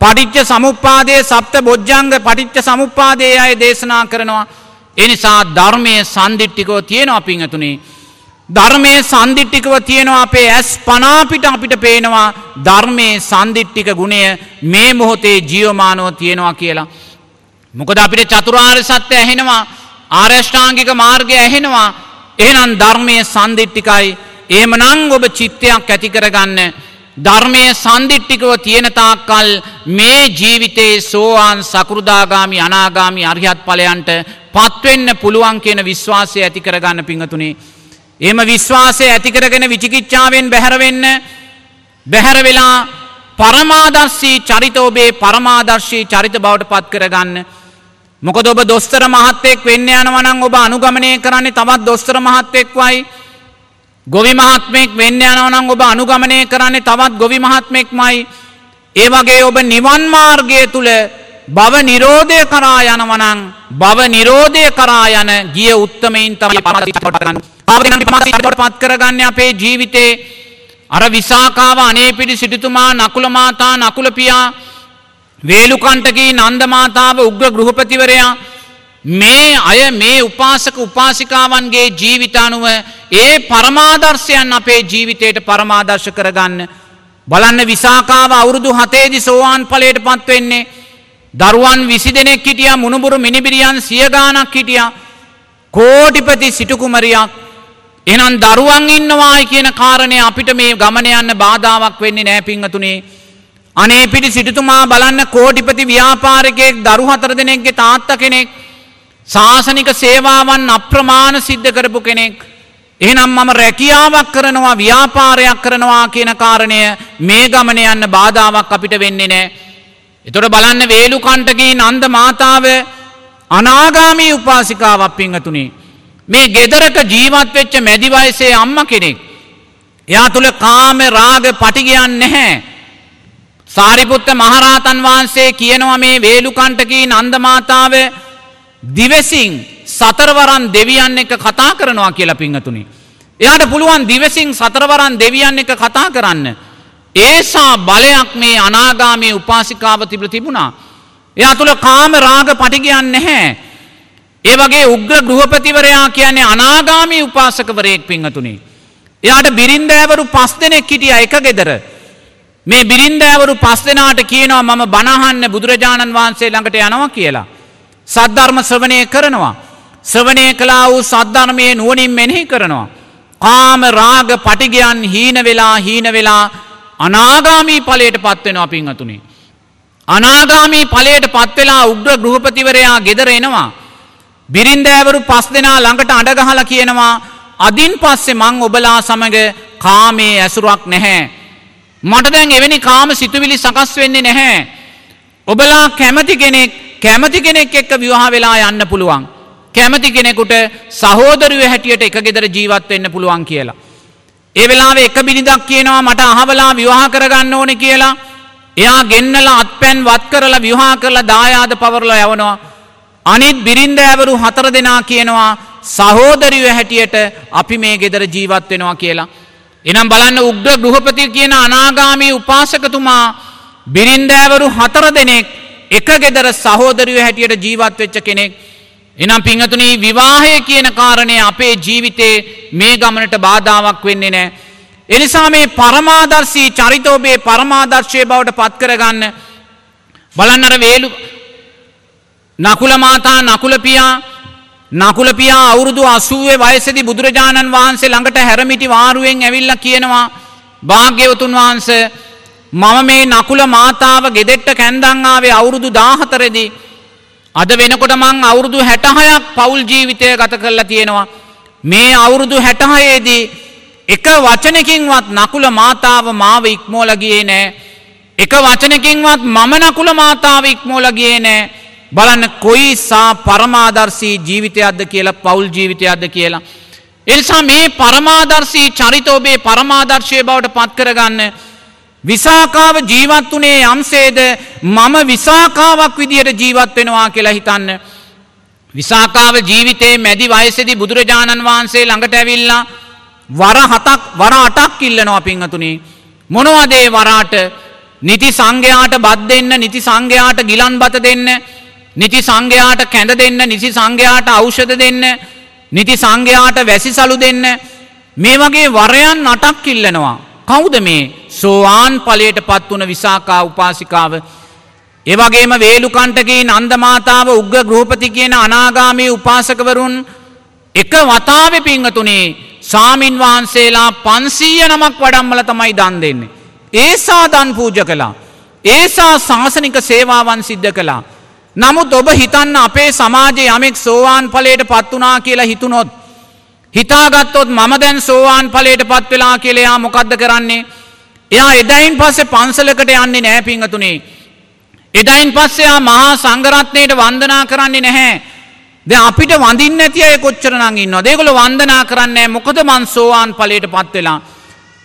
පටිච්ච සමුප්පාදය සප්ත බොජ්ජංග පටිච්ච සමුප්පාදේ අය දේශනා කරනවා. එනිසා ධර්මය සන්දිිට්ටිකෝ තියෙනවා පිංහතුනේ. ධර්මය සන්දිිට්ටිකව තියෙනවා අපේ ඇස් පනාපිට අපිට පේනවා ධර්මයේ සන්දිිට්ටික ගුණය මේ මොහොතේ ජියෝමානෝ තියෙනවා කියලා. මොකද අපිට චතුරාර් සත්‍ය ඇහෙනවා ආර්ෂ්ඨාංගික මාර්ගය ඇහෙනවා එහෙනම් ධර්මය සන්දිිට්ටිකයි ඒම නං ඔබ චිත්තයක් ඇතිකරගන්න ධර්මය සන්දිිට්ටිකව තියෙනතාකල් මේ ජීවිතයේ සෝවාන් සකෘදාගාමි අනාගාමි අරිහත් පලයන්ට පත්වෙන්න පුළුවන් කියන විශ්වාසය ඇතිකරගන්න පිඟතුනේ. එම විශ්වාසය ඇතිකරගෙන විචිකිච්ඡාවෙන් බැහැරවෙන්න බැහැර වෙලා පරමාදර්ශී චරිත ඔබේ පරමාදර්ශී චරිත බවට පත් කරගන්න. මොකද ඔබ දොස්තර මහත්තෙක් වෙන්න යනවනං ඔබ අනුගමනය කරන්නේ තවත් දොස්තර මහත්තෙක්වයි. ගොවි මහත්මෙක් වෙන්න යනවනං ඔබ අනුගමනය කරන්නේ තවත් ගොවි මහත්මෙක්මයි. ඒ වගේ ඔබ නිවන් මාර්ගය තුළ බව නිරෝධය කරා යනවනං බව නිරෝධය කරා යන ගිය උත්තමයින් තමයි පරදිටපටගන්න. පාවනට පත් කරගන්න අපේ ජීවිතේ අර විසාකාව අනේ පිටි සිටිතුමා නකුලමාතා නකුලපියා වේලුකන්ටකී නන්දමාතාව උග්‍ර ගෘහපතිවරයා මේ අය මේ උපාසක උපාසිකාවන්ගේ ජීවිතානුව ඒ පරමාදර්ශයන් අපේ ජීවිතයට පරමාදර්ශ කරගන්න. බලන්න විසාකාව අවුරුදු හතේදි සෝවාන් පලයට පත්වෙන්නේ. දරුවන් විසි දෙනෙක් හිටිය මුණුබුරු මිනිබිරියන් සියගානක් හිටිය. කෝටිපති සිටුකුමරියක් එනම් දරුවන් ඉන්නවායි කියන කාරණය අපිට මේ ගමන යන්න බාධාවක් වෙන්නේ නෑ පිංහතුනේ. අනේ පිටි සිටුතුමා බලන්න කෝටිපති ව්‍යාපාරකයෙක් දරු හතර දෙනෙක්ගේ තාත්ත කෙනෙක් ශාසනික සේවාවන් අප්‍රමාණ සිද්ධ කරපු කෙනෙක්. එහෙනම් මම රැකියාවක් කරනවා ව්‍යාපාරයක් කරනවා කියන කාරණය මේ ගමන යන්න බාධාවක් අපිට වෙන්නේ නෑ. එතොට බලන්න වේලු කණ්ටගේ නන්ද මාතාව අනාගාමී උපාසිකාවක් පිංහතුනේ. මේ ගෙදරක ජීවත් වෙච්ච මැදිවයසේ අම්ම කෙනෙක්. එයා තුළ කාම රාග පටිගයන් නැහැ. සාරිපුත්ත මහරහතන් වහන්සේ කියනවා මේ වේලුකණ්ටකී නන්දමාතාව දිවසින් සතරවරන් දෙවියන් එක කතා කරනවා කියලා පිංහතුනි. එයාට පුළුවන් දිවසින් සතරවරන් දෙවියන් එක කතා කරන්න. ඒසා බලයක් මේ අනාගාමී උපාසිකාව තිබල තිබුණා. එයා තුළ කාම රාග පටිගයන් නැහැ. ඒ වගේ උග්‍ර ගෘහපතිවරයා කියන්නේ අනාගාමී උපාසකවරයෙක් පිංහතුනේ. එයාට බිරින්දෑවරු පස් දෙනෙක් හිටිය එක ගෙදර. මේ බිරින්දෑවරු පස් දෙනාට කියනවා මම බණහන්න බුදුරජාණන් වහන්සේ ළඟට යනවා කියලා. සද්ධර්ම ශ්‍රවණය කරනවා. ශ්‍රවණය කලා වූ සද්ධර්මය නුවනින් මෙනෙහි කරනවා. කාම රාග පටිගයන් හීන වෙලා හීන වෙලා අනාගාමී පලයට පත්වෙනවා පිංහතුනේ. අනාගාමී පලයට පත්වෙලා උග්‍ර ගෘහපතිවරයා ගෙදර එනවා. බිරින්දෑවරු පස් දෙනා ළඟට අඩගහල කියනවා අදින් පස්සෙ මං ඔබලා සමඟ කාමේ ඇසුරක් නැහැ. මට දැන් එවැනි කාම සිතුවිලි සකස් වෙන්නේ නැහැ. ඔබලා කැමති කෙනෙක් කැමති කෙනෙක් එක්ක විවාහ වෙලා යන්න පුළුවන්. කැමති කෙනෙකුට සහෝදරුව හැටියට එක ගෙදර ජීවත් වෙන්න පුළුවන් කියලා. ඒ වෙලාවේ එක බිනිදක් කියනවා මට අහවලා විවාහ කරගන්න ඕන කියලා. එයා ගෙන්නල අත්පැන් වත් කරලා විවාහ කරලා දායාද පවරලා යවනවා. අනිත් බිරින්දෑවරු හතර දෙනා කියනවා සහෝදරිය හැටියට අපි මේ ගෙදර ජීවත් වෙනවා කියලා. එනම් බලන්න උග්‍ර ගෘහපති කියන අනාගාමී උපාසකතුමා බිරින්දෑවරු හතර දෙනෙක් එක ගෙදර සහෝදරිය හැටියට ජීවත් වෙච්ච කෙනෙක්. එනම් පිංහතුනී විවාහය කියන කාරණය අපේ ජීවිතේ මේ ගමනට බාධාවක් වෙන්නේ නෑ. එනිසා මේ පරමාදර්ශී චරිතෝබේ පරමාදර්ශය බවට පත්කරගන්න බලන්නර වේලු නකුල මාතා නකුලපියා නකුලපියා අවුරුදු අසුවේ වයසදි බුදුරජාණන් වහන්සේ ළඟට හැරමිටි වාරුවෙන් ඇවිල්ල කියනවා භාග්‍යවතුන් වහන්සේ මම මේ නකුල මාතාව ගෙදෙට්ට කැන්දංආවේ අවුරුදු දාහතරෙදී. අද වෙනකොට මං අවුරුදු හැටහයක් පවුල් ජීවිතය ගත කරලා තියෙනවා. මේ අවුරුදු හැටහයේදී එක වචනකින්වත් නකුල මාතාව මාව ඉක්මෝලගියේ නෑ. එක වචනකින්වත් මම නකුල මාතාව ඉක්මෝලගියේ නෑ. බලන්න කොයි සා පරමාදර්ශී ජීවිතයක්ද කියලා පවුල් ජීවිතයක්ද කියලා. එනිසා මේ පරමාදර්ශී චරිත ඔබේ පරමාදර්ශය බවට පත්කරගන්න. විසාකාව ජීවත් වනේ යම්සේද මම විසාකාවක් විදියට ජීවත් වෙනවා කියලා හිතන්න. විසාකාව ජීවිතයේ මැදි වයසෙදි බුදුරජාණන් වහන්සේ ළඟට ඇවිල්ලා වර හතක් වර අටක් ඉල්ලනවා පිංහතුනේ. මොනවදේ වරාට නිති සංඝයාට බත් දෙන්න නිති සංඝයාට ගිලන් බත දෙන්න නිති සංඝයාට කැඳ දෙන්න නිසි සංඝයාට ඖෂධ දෙන්න නිති සංඝයාට වැසිසලු දෙන්න මේ වගේ වරයන් අටක් ඉල්ලනවා. කවුද මේ සෝවාන් ඵලයට පත් වුණ විසාකා උපාසිකාව එවගේම වේලුකණ්ඨකී නන්දමාතාව උග්ග ගෘහපති කියන අනාගාමී උපාසකවරුන් එක වතාවෙ පිංහතුනේ සාමින් වහන්සේලා පන්සීය නමක් වඩම්මල තමයි දන් දෙන්නේ. ඒසා දන් පූජ කළා. ඒසා ශාසනික සේවාවන් සිද්ධ කළා. නමුත් ඔබ හිතන්න අපේ සමාජයේ යමෙක් සෝවාන් ඵලයට පත් වුණා කියලා හිතුනොත් හිතාගත්තොත් මම දැන් සෝවාන් ඵලයට පත් වෙලා කියලා එයා මොකද්ද කරන්නේ? එයා එදයින් පස්සේ පන්සලකට යන්නේ නැහැ පිංගතුනේ. එදයින් පස්සේ එයා මහා සංඝරත්නයට වන්දනා කරන්නේ නැහැ. දැන් අපිට වඳින්න නැති අය කොච්චර නම් ඉන්නවද? ඒගොල්ලෝ වන්දනා කරන්නේ මොකද මං සෝවාන් ඵලයට පත් වෙලා.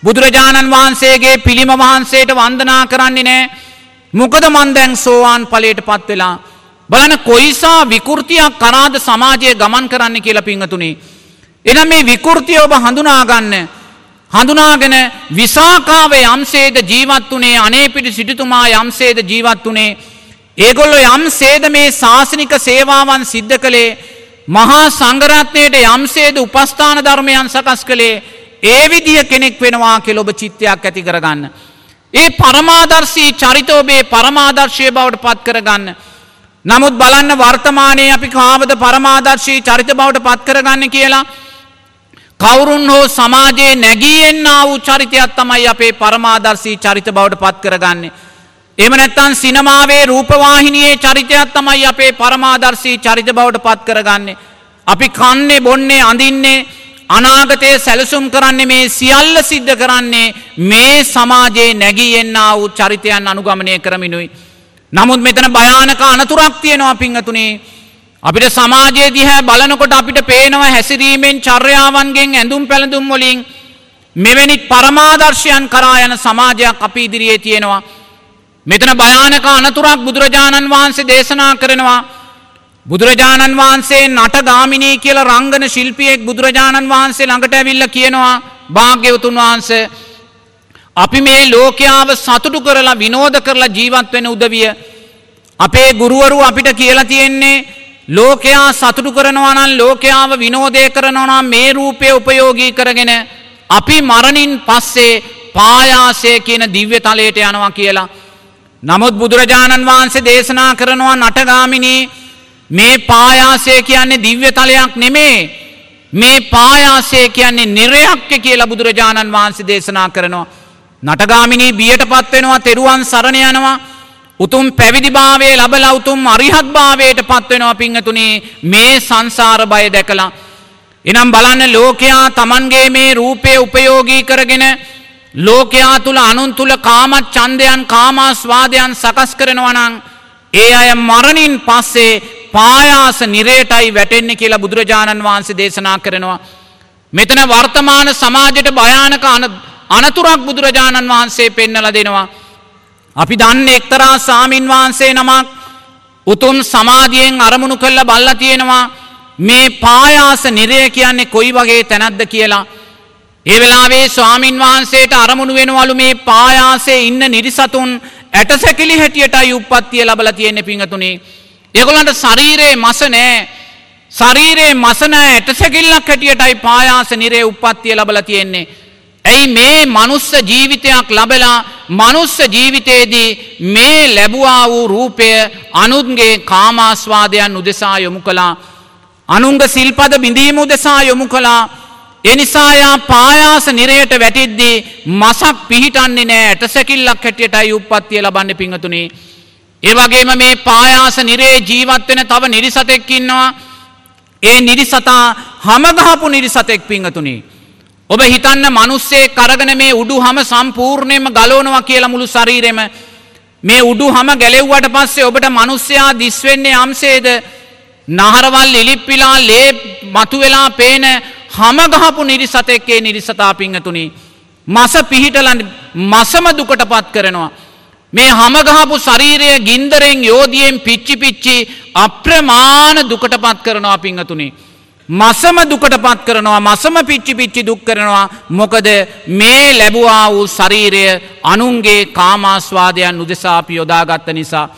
බුදුරජාණන් වහන්සේගේ පිළිම වහන්සේට වන්දනා කරන්නේ නැහැ. මොකද මන් දැන් සෝවාන් ඵලයට පත් වෙලා. බලන කොයිසා විකෘතියක් කරාද සමාජය ගමන් කරන්න කියලා පිංහතුනේ. එනම් මේ විකෘතිය ඔබ හඳුනාගන්න. හඳුනාගෙන විසාකාව යම්සේද ජීවත් වනේ අනේපිට සිටිතුමා යම්සේද ජීවත් වනේ. ඒගොල්ලො යම් සේද මේ ශාසනික සේවාවන් සිද්ධ කළේ මහා සංගරත්නයට යම්සේද උපස්ථාන ධර්මයන් සකස් කළේ ඒ විදිහ කෙනෙක් වෙනවා කෙලොබ චිත්තයක් ඇති කරගන්න. ඒ පරමාදර්ශී චරිතෝබේ පරමාදර්ශය බවට පත් කරගන්න. නමුත් බලන්න වර්තමානයේ අපි කාවද පරමාදර්ශී චරිත බවට පත් කරගන්න කියලා. කවුරුන් හෝ සමාජයේ නැගීෙන්න්න වූ චරිතයක් තමයි අපේ පරමාදර්ශී චරිත බවට පත් කරගන්නේ. එම නැත්තන් සිනමාවේ රූපවාහිනියේ චරිතයක් තමයි අපේ පරමාදර්ශී චරිත බවට පත් කරගන්නේ. අපි කන්නේ බොන්නේ අඳින්නේ අනාගතය සැලසුම් කරන්නේ මේ සියල්ල සිද්ධ කරන්නේ මේ සමාජයේ නැගී එන්න වූ චරිතයන් අනුගමනය කරමිනුයි. නමුත් මෙතන භයානක අනතුරක් තියෙනවා පිංහතුනේ. අපිට සමාජයේ දිහැ බලනකොට අපිට පේනවා හැසිරීමෙන් චර්යාවන්ගෙන් ඇඳුම් පැළඳුම් වලින් මෙවැනි පරමාදර්ශයන් කරා යන සමාජයක් අපි ඉදිරියේ තියෙනවා. මෙතන භයානක අනතුරක් බුදුරජාණන් වහන්සේ දේශනා කරනවා. බුදුරජාණන් වහන්සේ නටගාමිනී කියල රංගන ශිල්පියෙක් බුදුරජාණන් වහන්සේ ළඟට ඇවිල්ල කියනවා භාග්‍යවතුන් වහන්සේ. අපි මේ ලෝකයාව සතුටු කරලා විනෝධ කරලා ජීවත් වෙන උදවිය. අපේ ගුරුවරු අපිට කියලා තියෙන්නේ ලෝකයා සතුටු කරනවනන් ලෝකයාව විනෝදය කරනවනම් මේ රූපය උපයෝගී කරගෙන අපි මරණින් පස්සේ පායාසය කියන දිව්‍ය තලයට යනවා කියලා. නමුත් බුදුරජාණන් වහන්සේ දේශනා කරනවා නටගාමිනී මේ පායාසය කියන්නේ දිව්‍ය තලයක් නෙමේ. මේ පායාසය කියන්නේ නිරයක්ක කියලා බුදුරජාණන් වහන්සේ දේශනා කරනවා. නටගාමිනී බියට පත්වෙනවා තෙරුවන් සරණ යනවා. උතුම් පැවිදිභාවය ලබල උතුම් අරිහත් භාවයට පත්වෙනවා පිංහතුනේ මේ සංසාර බය දැකලා. එනම් බලන්න ලෝකයා තමන්ගේ මේ රූපය උපයෝගී කරගෙන ලෝකයා තුළ අනුන් තුළ කාමත් චන්දයන් කාමාස්වාදයන් සකස් කරනවනං ඒ අය මරණින් පස්සේ පායාස නිරේටයි වැටෙන්නේ කියලා බුදුරජාණන් වහන්සේ දේශනා කරනවා. මෙතන වර්තමාන සමාජයට භයානක අනතුරක් බුදුරජාණන් වහන්සේ පෙන්නල දෙනවා. අපි දන්න එක්තරා සාමීන් වහන්සේ නමක් උතුම් සමාධියෙන් අරමුණු කල්ල බල්ල තියෙනවා මේ පායාස නිරය කියන්නේ කොයි වගේ තැනැද්ද කියලා. ඒ වෙලාවේ ස්වාමින් වහන්සේට අරමුණු වෙනවලු මේ පායාසේ ඉන්න නිරිසතුන් ඇටසැකිලි හැටියටයි උපත්තිය ලබල තියෙන්නේ පිංහතුනේ. ඒගොලන්ට ශරීරයේ මස නෑ ශරීරයේ මසනෑ ඇටසැකිල්ලක් හැටියටයි පායාස නිරේ උපත්තිය ලබල තියෙන්නේ. ඇයි මේ මනුස්ස ජීවිතයක් ලබලා මනුස්ස ජීවිතයේදී මේ ලැබුවා වූ රූපය අනුන්ගේ කාමාස්වාදයන් උදෙසා යොමු කළා. අනුංග සිල්පද බිඳීම උදෙසා යොමු කළා. එනිසායා පායාස නිරයට වැටිද්දී මසක් පිහිටන්නේ නෑ ඇට සැකිල්ලක් හැටියටයි උපත්තිය ලබන්න පිංහතුනේ. ඒවගේම මේ පායාස නිරේ ජීවත්වෙන තව නිරිසතෙක්කින්නවා. ඒ නිරිසතා හමගහපු නිරිසතෙක් පිංහතුනේ. ඔබ හිතන්න මනුස්සේ කරගන මේ උඩු හම සම්පූර්ණයම ගලෝනවා කියලා මුළු ශරීරෙම මේ උඩු හම ගැලෙව්වට පස්සේ ඔබට මනුස්්‍යයා දිස්වෙන්නේ අම්සේද නහරවල් ඉලිප්පිලා ලේ මතු වෙලා පේන හමගහපු නිරිසතෙක්කේ නිරිසතා පිංහතුනි. මස පිහිටලන් මසම දුකට පත් කරනවා. මේ හමගහපු ශරීරය ගින්දරෙන් යෝධියෙන් පිච්චි පිච්චි අප්‍රමාණ දුකට පත් කරනවා පිංහතුනේ. මසම දුකට පත් කරනවා මසම පිච්චි පිච්චි දුක් කරනවා මොකද මේ ලැබුවා වූ ශරීරය අනුන්ගේ කාමාස්වාදයන් උදෙසාපි යොදාගත්ත නිසා.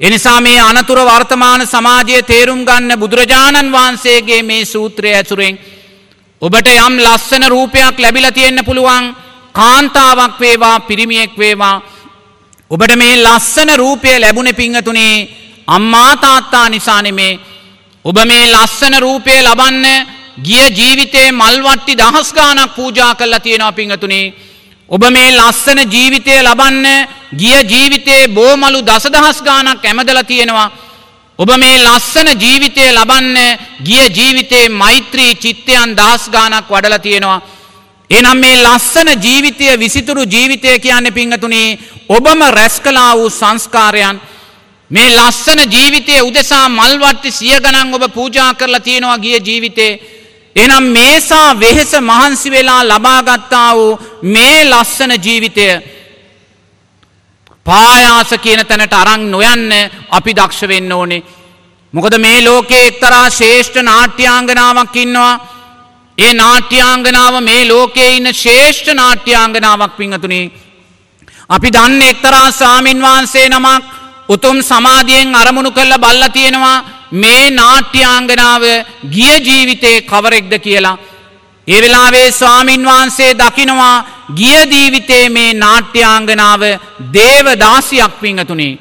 එනිසා මේ අනතුර වර්තමාන සමාජය තේරුම් ගන්න බුදුරජාණන් වහන්සේගේ මේ සූත්‍රය ඇසුරෙන්. ඔබට යම් ලස්සන රූපයක් ලැබිල තියෙන්න පුළුවන් කාන්තාවක් වේවා පිරිමියෙක් වේවා. ඔබට මේ ලස්සන රූපය ලැබුණ පිංහතුනේ අම්මාතාත්තා නිසානෙමේ ඔබ මේ ලස්සන රූපය ලබන්න ගිය ජීවිතේ මල්වට්ටි දහස් ගානක් පූජා කරලා තියෙනවා පිංහතුනේ. ඔබ මේ ලස්සන ජීවිතය ලබන්න ගිය ජීවිතේ බෝමලු දසදහස් ගානක් ඇමදල තියෙනවා. ඔබ මේ ලස්සන ජීවිතය ලබන්න ගිය ජීවිතේ මෛත්‍රී චිත්තයන් දහස් ගානක් වඩල තියෙනවා. එනම් මේ ලස්සන ජීවිතය විසිතුරු ජීවිතය කියන්න පිංහතුනේ ඔබම රැස් කලා වූ සංස්කාරයන් මේ ලස්සන ජීවිතය උදෙසා මල්වට්ටි සිය ගණන් ඔබ පූජා කරලා තියෙනවා ගිය ජීවිතේ. එනම් මේසා වෙහෙස මහන්සි වෙලා ලබාගත්තා වූ මේ ලස්සන ජීවිතය පායාස කියන තැනට අරං නොයන්න අපි දක්ෂ වෙන්න ඕනේ. මොකද මේ ලෝකයේ එක්තරා ශේෂ්ඨ නාට්‍යාංගනාවක් ඉන්නවා. ඒ නාට්‍යාංගනාව මේ ලෝකයේ ඉන්න ශේෂ්ඨ නාට්‍යාංගනාවක් පිංහතුනේ. අපි දන්න එක්තරා සාමීන් වහන්සේ නමක් උතුම් සමාධියෙන් අරමුණු කල්ල බල්ල තියෙනවා මේ නාට්‍යාංගනාව ගිය ජීවිතේ කවරෙක්ද කියලා. ඒ වෙලාවේ ස්වාමින් වහන්සේ දකිනවා ගිය ජීවිතේ මේ නාට්‍යාංගනාව දේව දාසියක් පිංහතුනේ.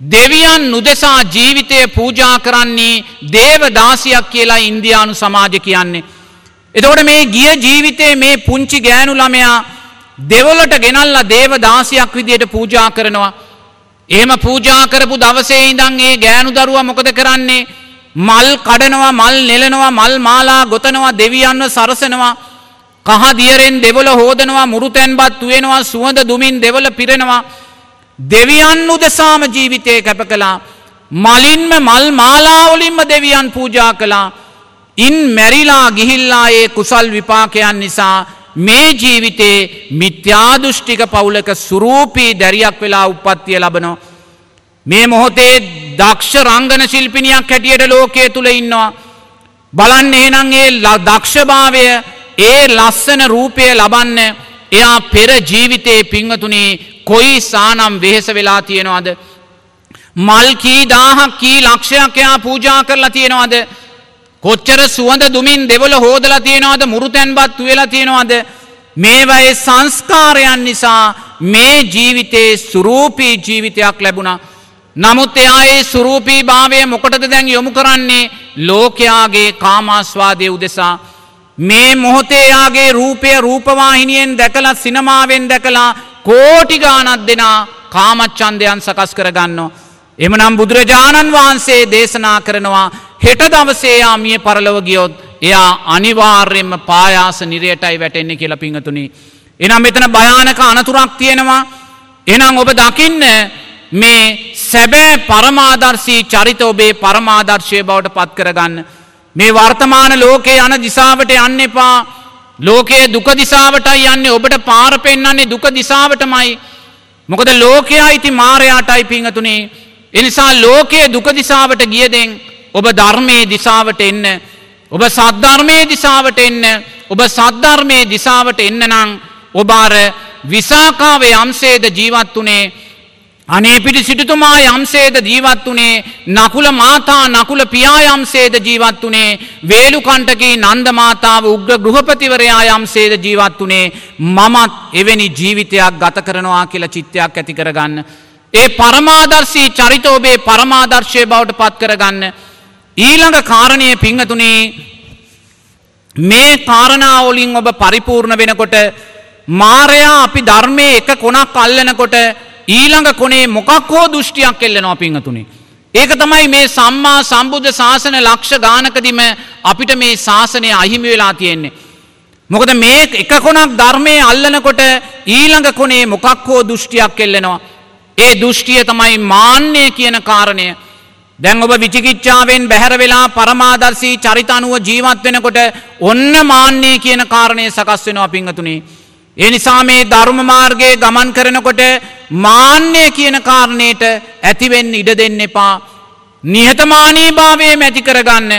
දෙවියන් නුදෙසා ජීවිතය පූජා කරන්නේ දේව දාසියක් කියලා ඉන්දයානු සමාජ කියන්නේ. එතකොට මේ ගිය ජීවිතේ මේ පුංචි ගෑනු ළමයා දෙවලට ගෙනල්ල දේව දාසියක් විදියට පූජා කරනවා. එහෙම පූජා කරපු දවසේ ඉඳන් ඒ ගෑනු දරුවා මොකද කරන්නේ? මල් කඩනවා මල් නෙලනවා මල් මාලා ගොතනවා දෙවියන්ව සරසනවා කහ දියරෙන් දෙවල හෝදනවා මුරුතැන්බත් තුවෙනවා සුවඳ දුමින් දෙවල පිරෙනවා. දෙවියන් උදෙසාම ජීවිතය කැප කළා. මලින්ම මල් මාලාවලින්ම දෙවියන් පූජා කළා. ඉන් මැරිලා ගිහිල්ලා ඒ කුසල් විපාකයන් නිසා මේ ජීවිතේ මිත්‍යාදෘෂ්ටික පවුලක සුරූපී දැරියක් වෙලා උපත්තිය ලබනෝ මේ මොහොතේ දක්ෂ රංගන ශිල්පිනියක් හැටියට ලෝකයේ තුළ ඉන්නවා. බලන්න එහෙනම් ඒ දක්ෂභාවය ඒ ලස්සන රූපය ලබන්න එයා පෙර ජීවිතයේ පිංවතුනේ කොයි සානම් වෙහෙස වෙලා තියෙනවාද. මල් කී දාහක් කී ලක්ෂයක් එයා පූජා කරලා තියෙනවාද. කොච්චර සුවඳ දුමින් දෙවල හෝදලා තියෙනවාද මුරුතැන්බත් වෙලා තියෙනවාද. මේවයේ සංස්කාරයන් නිසා මේ ජීවිතයේ සුරූපී ජීවිතයක් ලැබුණා. නමුත් එයා ඒ සුරූපී භාවය මොකටද දැන් යොමු කරන්නේ ලෝකයාගේ කාමාස්වාදය උදෙසා. මේ මොහොතේයාගේ රූපය රූපවාහිනියෙන් දැකලා සිනමාවෙන් දැකලා කෝටි ගානත් දෙනා කාමච්චන්දයන් සකස් කරගන්න. එමනම් බුදුරජාණන් වහන්සේ දේශනා කරනවා හෙට දවසේයා මිය පරලව ගියොත් එයා අනිවාර්යෙන්ම පායාස නිරයටයි වැටෙන්නේ කියලා පිංහතුනි. එනම් මෙතන භයානක අනතුරක් තියෙනවා එනම් ඔබ දකින්න මේ සැබෑ පරමාදර්ශී චරිත ඔබේ පරමාදර්ශය බවට පත් කරගන්න. මේ වර්තමාන ලෝකයේ යන දිසාවට යන්න එපා ලෝකයේ දුක දිසාවටයි යන්නේ ඔබට පාර පෙන්න්නන්නේ දුක දිසාවටමයි. මොකද ලෝකයා ඉති මාරයාටයි පිංහතුනේ. එනිසා ලෝකයේ දුක දිසාවට ගියදෙන් ඔබ ධර්මයේ දිසාවට එන්න. ඔබ සද්ධර්මය දිසාවට එන්න ඔබ සද්ධර්මය දිසාවට එන්න නං ඔබාර විසාකාවේ අම්සේද ජීවත් වනේ අනේ පිටි සිටුතුමා යම්සේද ජීවත් වනේ නකුල මාතා නකුල පියා යම්සේද ජීවත් වනේ වේලුකණ්ටකී නන්ද මාතාව උග්‍ර ගෘහපතිවරයා යම්සේද ජීවත් වනේ මමත් එවැනි ජීවිතයක් ගත කරනවා කියලා චිත්තයක් ඇති කරගන්න. ඒ පරමාදර්ශී චරිත ඔබේ පරමාදර්ශය බවට පත් කරගන්න. ඊළඟ කාරණය පිංහතුනේ මේ කාරණාවලින් ඔබ පරිපූර්ණ වෙනකොට මාරයා අපි ධර්මය එක කොනක් අල්ලනකොට ඊළඟ කොනේ මොකක් හෝ දෘෂ්ටියක් එල්ලෙනවා පිංහතුනේ. ඒක තමයි මේ සම්මා සම්බුද්ධ ශාසන ලක්ෂ ගානකදිම අපිට මේ ශාසනය අහිමි වෙලා තියෙන්නේ. මොකද මේ එක කොනක් ධර්මය අල්ලනකොට ඊළඟ කොනේ මොකක් හෝ දෘෂ්ටියක් එල්ලෙනවා. ඒ දෘෂ්ටිය තමයි මාන්‍යය කියන කාරණය. දැන් ඔබ විචිකිච්ඡාවෙන් බැහැර වෙලා පරමාදර්ශී චරිත අනුව ජීවත් වෙනකොට ඔන්න මාන්‍යය කියන කාරණය සකස් වෙනවා පිංහතුනේ. ඒ නිසා මේ ධර්ම මාර්ගයේ ගමන් කරනකොට මාන්‍ය කියන කාරණයට ඇතිවෙන්න ඉඩ දෙන්න එපා. නිහතමානී භාවය මැති කරගන්න.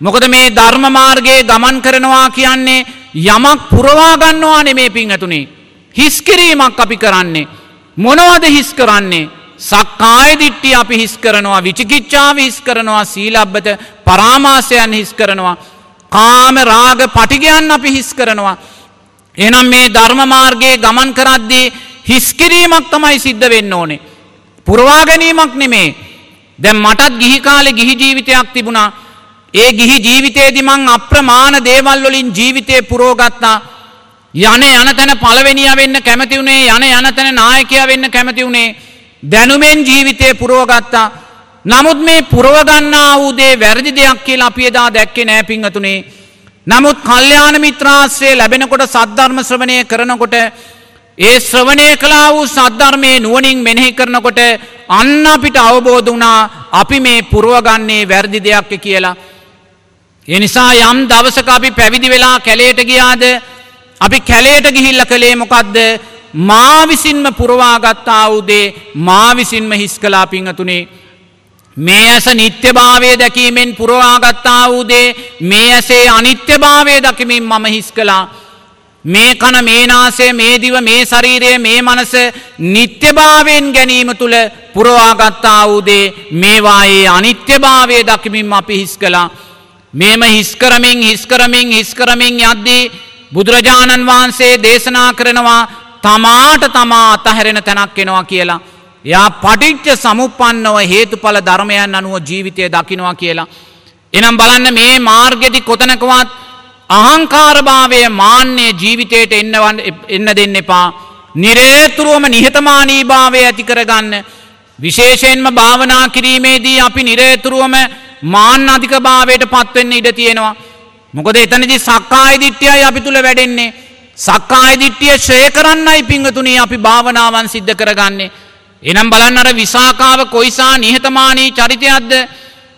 මොකද මේ ධර්ම මාර්ගයේ ගමන් කරනවා කියන්නේ යමක් පුරවා ගන්නවා නෙමේ පින් ඇතුනේ. හිස්කිරීමක් අපි කරන්නේ. මොනවද හිස් කරන්නේ. සක්කාය දිට්ටි අපි හිස් කරනවා විචිකිච්ඡාව හිස් කරනවා සීලබ්බත පරාමාසයන් හිස් කරනවා. කාම රාග පටිගයන් අපි හිස් කරනවා. එනම් මේ ධර්මමාර්ගයේ ගමන් කරද්දී හිස්කිරීමක් තමයි සිද්ධ වෙන්න ඕනේ. පුරවා ගැනීමක් නෙමේ. දැන් මටත් ගිහි කාලේ ගිහි ජීවිතයක් තිබුණා. ඒ ගිහි ජීවිතයේදී මං අප්‍රමාණ දේවල් වලින් ජීවිතේ පුරවගත්තා. යන යන තැන පළවෙනියා වෙන්න කැමති වුණේ යන යන තැන නායකයා වෙන්න කැමති වුණේ. දැනුමෙන් ජීවිතේ පුරවගත්තා. නමුත් මේ පුරව ගන්නා වූ දේ වැරදි දෙයක් කියලා අපි එදා දැක්කේ නෑ පින්වතුනේ. නමුත් කල්්‍යාන මිත්‍රාශ්‍රය ලැබෙනකොට සද්ධර්ම ශ්‍රවණය කරනකොට ඒ ශ්‍රවණය කලා වූ සද්ධර්මය නුවනින් මෙනෙහි කරනකොට අන්න අපිට අවබෝධ වනා අපි මේ පුරුවගන්නේ වැරදි දෙයක් කියලා. එනිසා යම් දවසක අපි පැවිදි වෙලා කැලේට ගියාද අපි කැලේට ගිහිල්ල කළේ මොකක්ද මා විසින්ම පුරවාගත්තා වූදේ මා විසින්ම හිස් කලා පිංහතුනේ මේ ඇස නිත්‍යභාවය දැකීමෙන් පුරවාගත්තා වූදේ මේ ඇසේ අනිත්‍යභාවය දකිමින් මම හිස් කලා. මේ කන මේනාසේ මේ දිව මේ ශරීරය මේ මනස නිත්‍යභාවයෙන් ගැනීම තුළ පුරවාගත්තා වූදේ මේවායේ අනිත්‍යභාවය දකිමින් අපි හිස් කලා. මේම හිස්කරමින් හිස්කරමින් හිස්කරමින් යද්දී බුදුරජාණන් වහන්සේ දේශනා කරනවා තමාට තමා අතහැරෙන තැනක් එනවා කියලා. යා පටිච්ච සමුපන්නව හේතුඵල ධර්මයන් අනුව ජීවිතය දකිනවා කියලා. එනම් බලන්න මේ මාර්ගෙදි කොතනකවත් අහංකාරභාවය මාන්‍යය ජීවිතයට එන්නවන් එන්න දෙන්න එපා. නිරේතුරුවම නිහතමානී භාවය ඇති කරගන්න. විශේෂයෙන්ම භාවනා කිරීමේදී අපි නිරේතුරුවම මාන්න අධික භාවයට පත්වෙන්න ඉඩ තියෙනවා. මොකද එතනදි සක්කාය දිට්්‍යයයි අපි තුළ වැඩෙන්නේ. සක්කාය දිට්ටිය ශ්‍රය කරන්නයි පිංහතුනේ අපි භාවනාවන් සිද්ධ කරගන්නේ. එනම් බලන්න අර විසාකාව කොයිසා නිහතමානී චරිතයක්ද?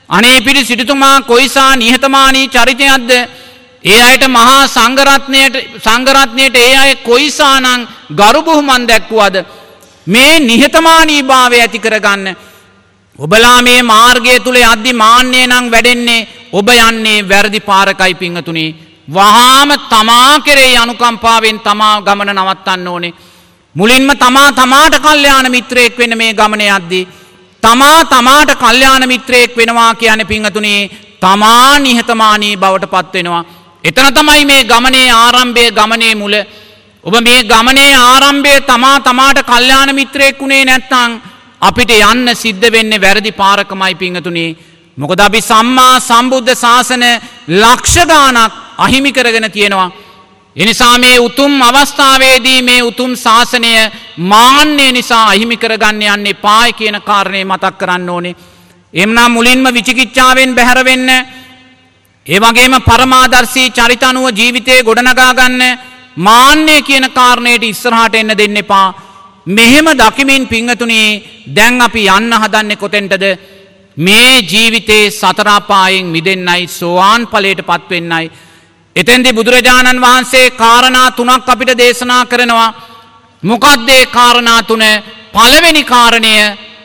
අනේ පිරි සිටුතුමා කොයිසා නිහතමානී චරිතයක්ද? ඒ අයට මහා සංගරත්නයට සංගරත්නයට ඒ අය කොයිසානං ගරුබුහුමන් දැක්වුවද මේ නිහතමානී භාවය ඇති කරගන්න. ඔබලා මේ මාර්ගය තුළ අද්දි මාන්‍යය නං වැඩෙන්නේ ඔබ යන්නේ වැරදි පාරකයි පිංහතුනේ වහාම තමා කෙරේ අනුකම්පාවෙන් තමා ගමන නවත්තන්න ඕනේ මුලින්ම තමා තමාට කල්්‍යයාන මිත්‍රයෙක් වෙන මේ ගමන අද්දී තමා තමාට කල්්‍යාන මිත්‍රයෙක් වෙනවා කියන පිංහතුනේ තමා නිහතමානී බවට පත්වෙනවා එතන තමයි මේ ගමනේ ආරම්භය ගමනේ මුල. ඔබ මේ ගමනේ ආරම්භය තමා තමාට කල්්‍යාන මිත්‍රයෙක් වුණේ නැත්තං අපිට යන්න සිද්ධ වෙන්න වැරදි පාරකමයි පිංහතුනේ. මොකද අපි සම්මා සම්බුද්ධ ශාසන ලක්ෂගානක් අහිමි කරගෙන තියෙනවා. එනිසා මේ උතුම් අවස්ථාවේදී මේ උතුම් ශාසනය මාන්‍යය නිසා අහිමි කරගන්න යන්නේ පාය කියන කාරණය මතක් කරන්න ඕනේ. එම්නා මුලින්ම විචිකිච්ඡාවෙන් බැහැරවෙන්න ඒවගේම පරමාදර්ශී චරිතනුව ජීවිතය ගොඩනගාගන්න මාන්‍යය කියන කාරණයට ඉස්සරහට එන්න දෙන්න එපා. මෙහෙම දකිමින් පිංහතුනේ දැන් අපි යන්න හදන්නේ කොතෙන්ටද මේ ජීවිතේ සතරාපායෙන් මිදෙන්නයි සෝවාන් පලට පත්වෙන්නයි. එතැන්දි බුදුරජාණන් වහන්සේ කාරණා තුනක් අපිට දේශනා කරනවා. මොකක්දේ කාරණා තුන පළවෙනි කාරණය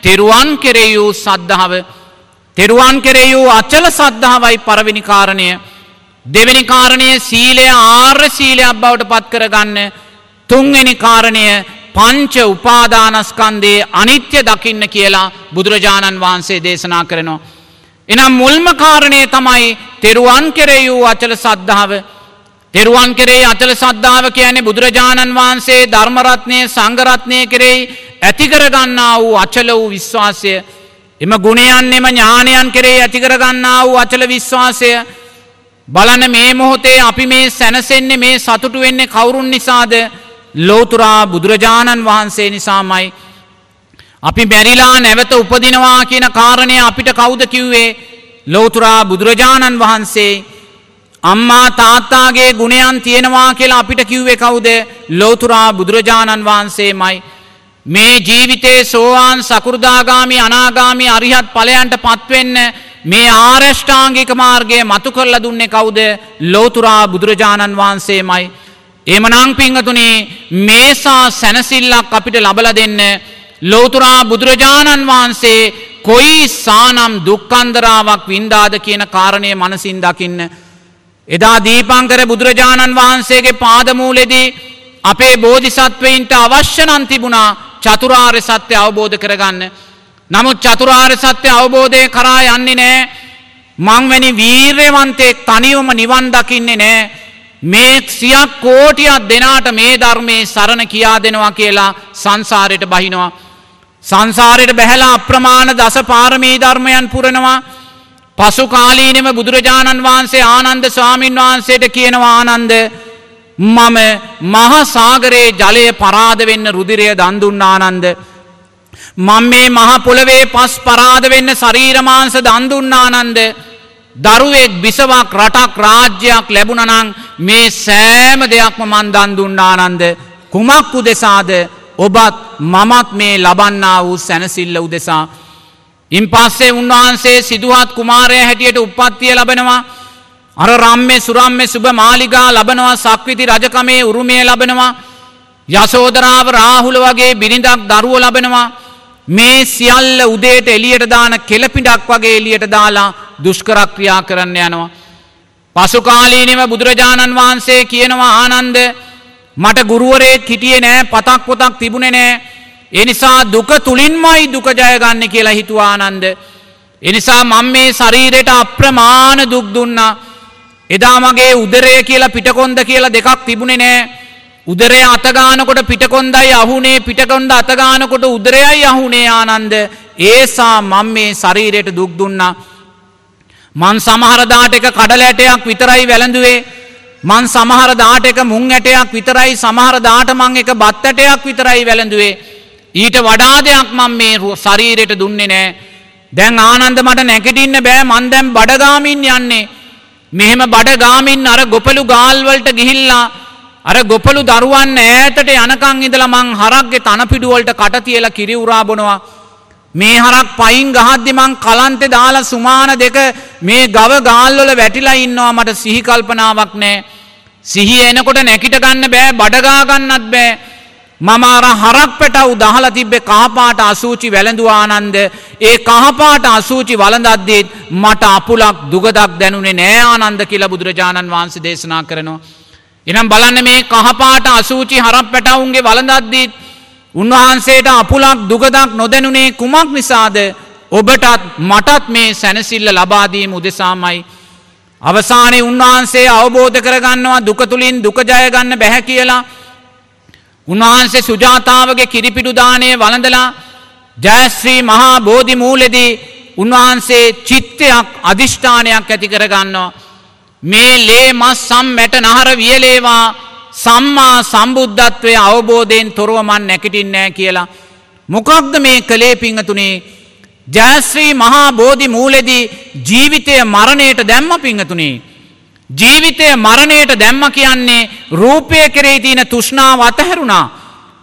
තෙරුවන් කෙරෙයූ සද්ධාව තෙරුවන් කෙරෙහි වූ අචල සද්ධාවයි පරවෙනි කාරණය දෙවෙනි කාරණය සීලය ආර්ය සීලයක් බවට පත් කරගන්න තුන්වෙනි කාරණය පංච උපාදානස්කන්දේ අනිත්‍ය දකින්න කියලා බුදුරජාණන් වහන්සේ දේශනා කරනවා. එනම් මුල්ම කාරණය තමයි තෙරුවන් කෙරෙහි වූ අචල සද්ධාව. තෙරුවන් කෙරෙහි අචල සද්ධාව කියන්නේ බුදුරජාණන් වහන්සේ ධර්මරත්නය සංගරත්නය කෙරෙහි ඇතිකරගන්නා වූ අචල වූ විශ්වාසය. එම ගුණයන් එම ඥානයන් කෙරේ ඇතිකරගන්නා වූ අචල විශ්වාසය. බලන මේ මොහොතේ අපි මේ සැනසෙන්නේ මේ සතුටු වෙන්නේ කවුරුන් නිසාද? ලෝතුරා බුදුරජාණන් වහන්සේ නිසාමයි. අපි මැරිලා නැවත උපදිනවා කියන කාරණය අපිට කවුද කිව්වේ ලෝතුරා බුදුරජාණන් වහන්සේ අම්මා තාත්තාගේ ගුණයන් තියෙනවා කියලා අපිට කිව්වේ කවුද ලෝතුරා බුදුරජාණන් වහන්සේ මයි. මේ ජීවිතේ සෝවාන් සකෘදාගාමි අනාගාමි අරිහත් ඵලයන්ට පත්වෙන්න මේ ආරෂ්ඨාංගික මාර්ගය මතු කරලා දුන්නේ කවුද? ලෝතුරා බුදුරජාණන් වහන්සේමයි. එමනම් පිංගතුනේ මේසා සැනසෙල්ලක් අපිට ලබලා දෙන්න ලෝතුරා බුදුරජාණන් වහන්සේ කොයි සානම් දුක්ඛන්දරාවක් වින්දාද කියන කාරණය මනසින් දකින්න. එදා දීපංකර බුදුරජාණන් වහන්සේගේ පාදමූලෙදී අපේ බෝධිසත්වයින්ට අවශ්‍ය නම් තිබුණා චතුරාර්ය සත්‍ය අවබෝධ කරගන්න. නමුත් චතුරාර්ය සත්‍ය අවබෝධය කරා යන්නේ නෑ. මංවැනි වීර්යවන්තයෙක් තනිවම නිවන් දකින්නේ නෑ. මේ සියක් කෝටියක් දෙනාට මේ ධර්මයේ සරණ කියා දෙනවා කියලා සංසාරයට බහිනවා. සංසාරයට බැහැලා අප්‍රමාණ දස පාරමී ධර්මයන් පුරනවා. පසු කාලීනෙම බුදුරජාණන් වහන්සේ ආනන්ද ස්වාමීන් වහන්සේට කියනවා ආනන්ද මම මහසාගරයේ ජලය පරාද වෙන්න රුදිරය දන්දුන්න ආනන්ද. මං මේ මහපොළවේ පස් පරාද වෙන්න ශරීරමාංස දන්දුන්න ආනන්ද. දරුවෙක් බිසවක් රටක් රාජ්‍යයක් ලැබුණනං මේ සෑම දෙයක්ම මන් දන්දුන්න ආනන්ද. කුමක් උදෙසාද ඔබත් මමත් මේ ලබන්නා වූ සැනසිල්ල උදෙසා. ඉන් පස්සේ උන්වහන්සේ සිදුවත් කුමාරය හැටියට උපත්තිය ලබෙනවා අර රම්මේ සුරම්මේ සුබ මාලිගා ලබනවා සක්විති රජකමේ උරුමය ලබනවා යසෝදරාව රාහුල වගේ බිරිඳක් දරුව ලබනවා මේ සියල්ල උදේට එලියට දාන කෙලපිඩක් වගේ එලියට දාලා දුෂ්කරක්‍රියා කරන්න යනවා. පසුකාලීනම බුදුරජාණන් වහන්සේ කියනවා ආනන්ද මට ගුරුවරේ හිටියේ නෑ පතක් පොතක් තිබුණේ නෑ එනිසා දුක තුළින්මයි දුක ජයගන්න කියලා හිතුවානන්ද. එනිසා මං මේ ශරීරයට අප්‍රමාණ දුක් දුන්නා. එදා මගේ උදරය කියලා පිටකොන්ද කියලා දෙකක් තිබුණේ නෑ. උදරය අතගානකොට පිටකොන්දයි අහුනේ පිටකොන්ද අතගානකොට උදරයයි අහුනේ ආනන්ද ඒසා මං මේ ශරීරයට දුක් දුන්නා. මං සමහරදාට එක කඩල ඇටයක් විතරයි වැළඳුවේ මං සමහර දාට එක මුං ඇටයක් විතරයි සමහර දාට මං එක බත් ඇටයක් විතරයි වැළඳුවේ. ඊට වඩා දෙයක් මං මේ ශරීරයට දුන්නේ නෑ. දැන් ආනන්ද මට නැගිටින්න බෑ මං දැන් බඩගාමින් යන්නේ. මෙහෙම බඩගාමින් අර ගොපලු ගාල්වලට ගිහිල්ලා අර ගොපලු දරුවන් ඈතට යනකං ඉඳලා මං හරක්ගේ තනපිඩුවලට කට තියලා කිරි උරා බොනවා. මේ හරක් පයින් ගහද්දි මං කලන්තේ දාලා සුමාන දෙක මේ ගව ගාල්වල වැටිලා ඉන්නවා මට සිහි කල්පනාවක් නෑ. සිහිය එනකොට නැකිට ගන්න බෑ බඩගා ගන්නත් බෑ. මම අර හරක් පැටව් දහලා තිබ්බේ කහපාට අසූචි වැළඳු ආනන්ද ඒ කහපාට අසූචි වළඳද්දීත් මට අපුලක් දුගදක් දැනුනේ නෑ ආනන්ද කියලා බුදුරජාණන් වහන්සේ දේශනා කරනවා. එනම් බලන්න මේ කහපාට අසූචි හරක් පැටවුන්ගේ වළඳද්දීත් උන්වහන්සේට අපුලක් දුගදක් නොදැනුනේ කුමක් නිසාද? ඔබටත් මටත් මේ සැනසිල්ල ලබාදීම උදෙසාමයි. අවසානයේ උන්වහන්සේ අවබෝධ කරගන්නවා දුක තුලින් දුක ජය ගන්න බැහැ කියලා. උන්වහන්සේ සුජාතාවගේ කිරිපිඩු දාණය වළඳලා ජයශ්‍රී මහා බෝධි මූලෙදී උන්වහන්සේ චිත්තයක් අදිෂ්ඨානයක් ඇති කරගන්නවා. මේ ලේ මස් සම් මැට නහර වියලේවා සම්මා සම්බුද්ධත්වය අවබෝධයෙන් තොරව මන් නැකිටින්නේ කියලා මොකක්ද මේ කලේ පිංහතුනේ ජයශ්‍රී මහා බෝධි මූලෙදී ජීවිතය මරණයට දැම්ම පිංහතුනේ ජීවිතය මරණයට දැම්ම කියන්නේ රූපය කෙරෙහි තියෙන තෘෂ්ණාව අතහැරුණා.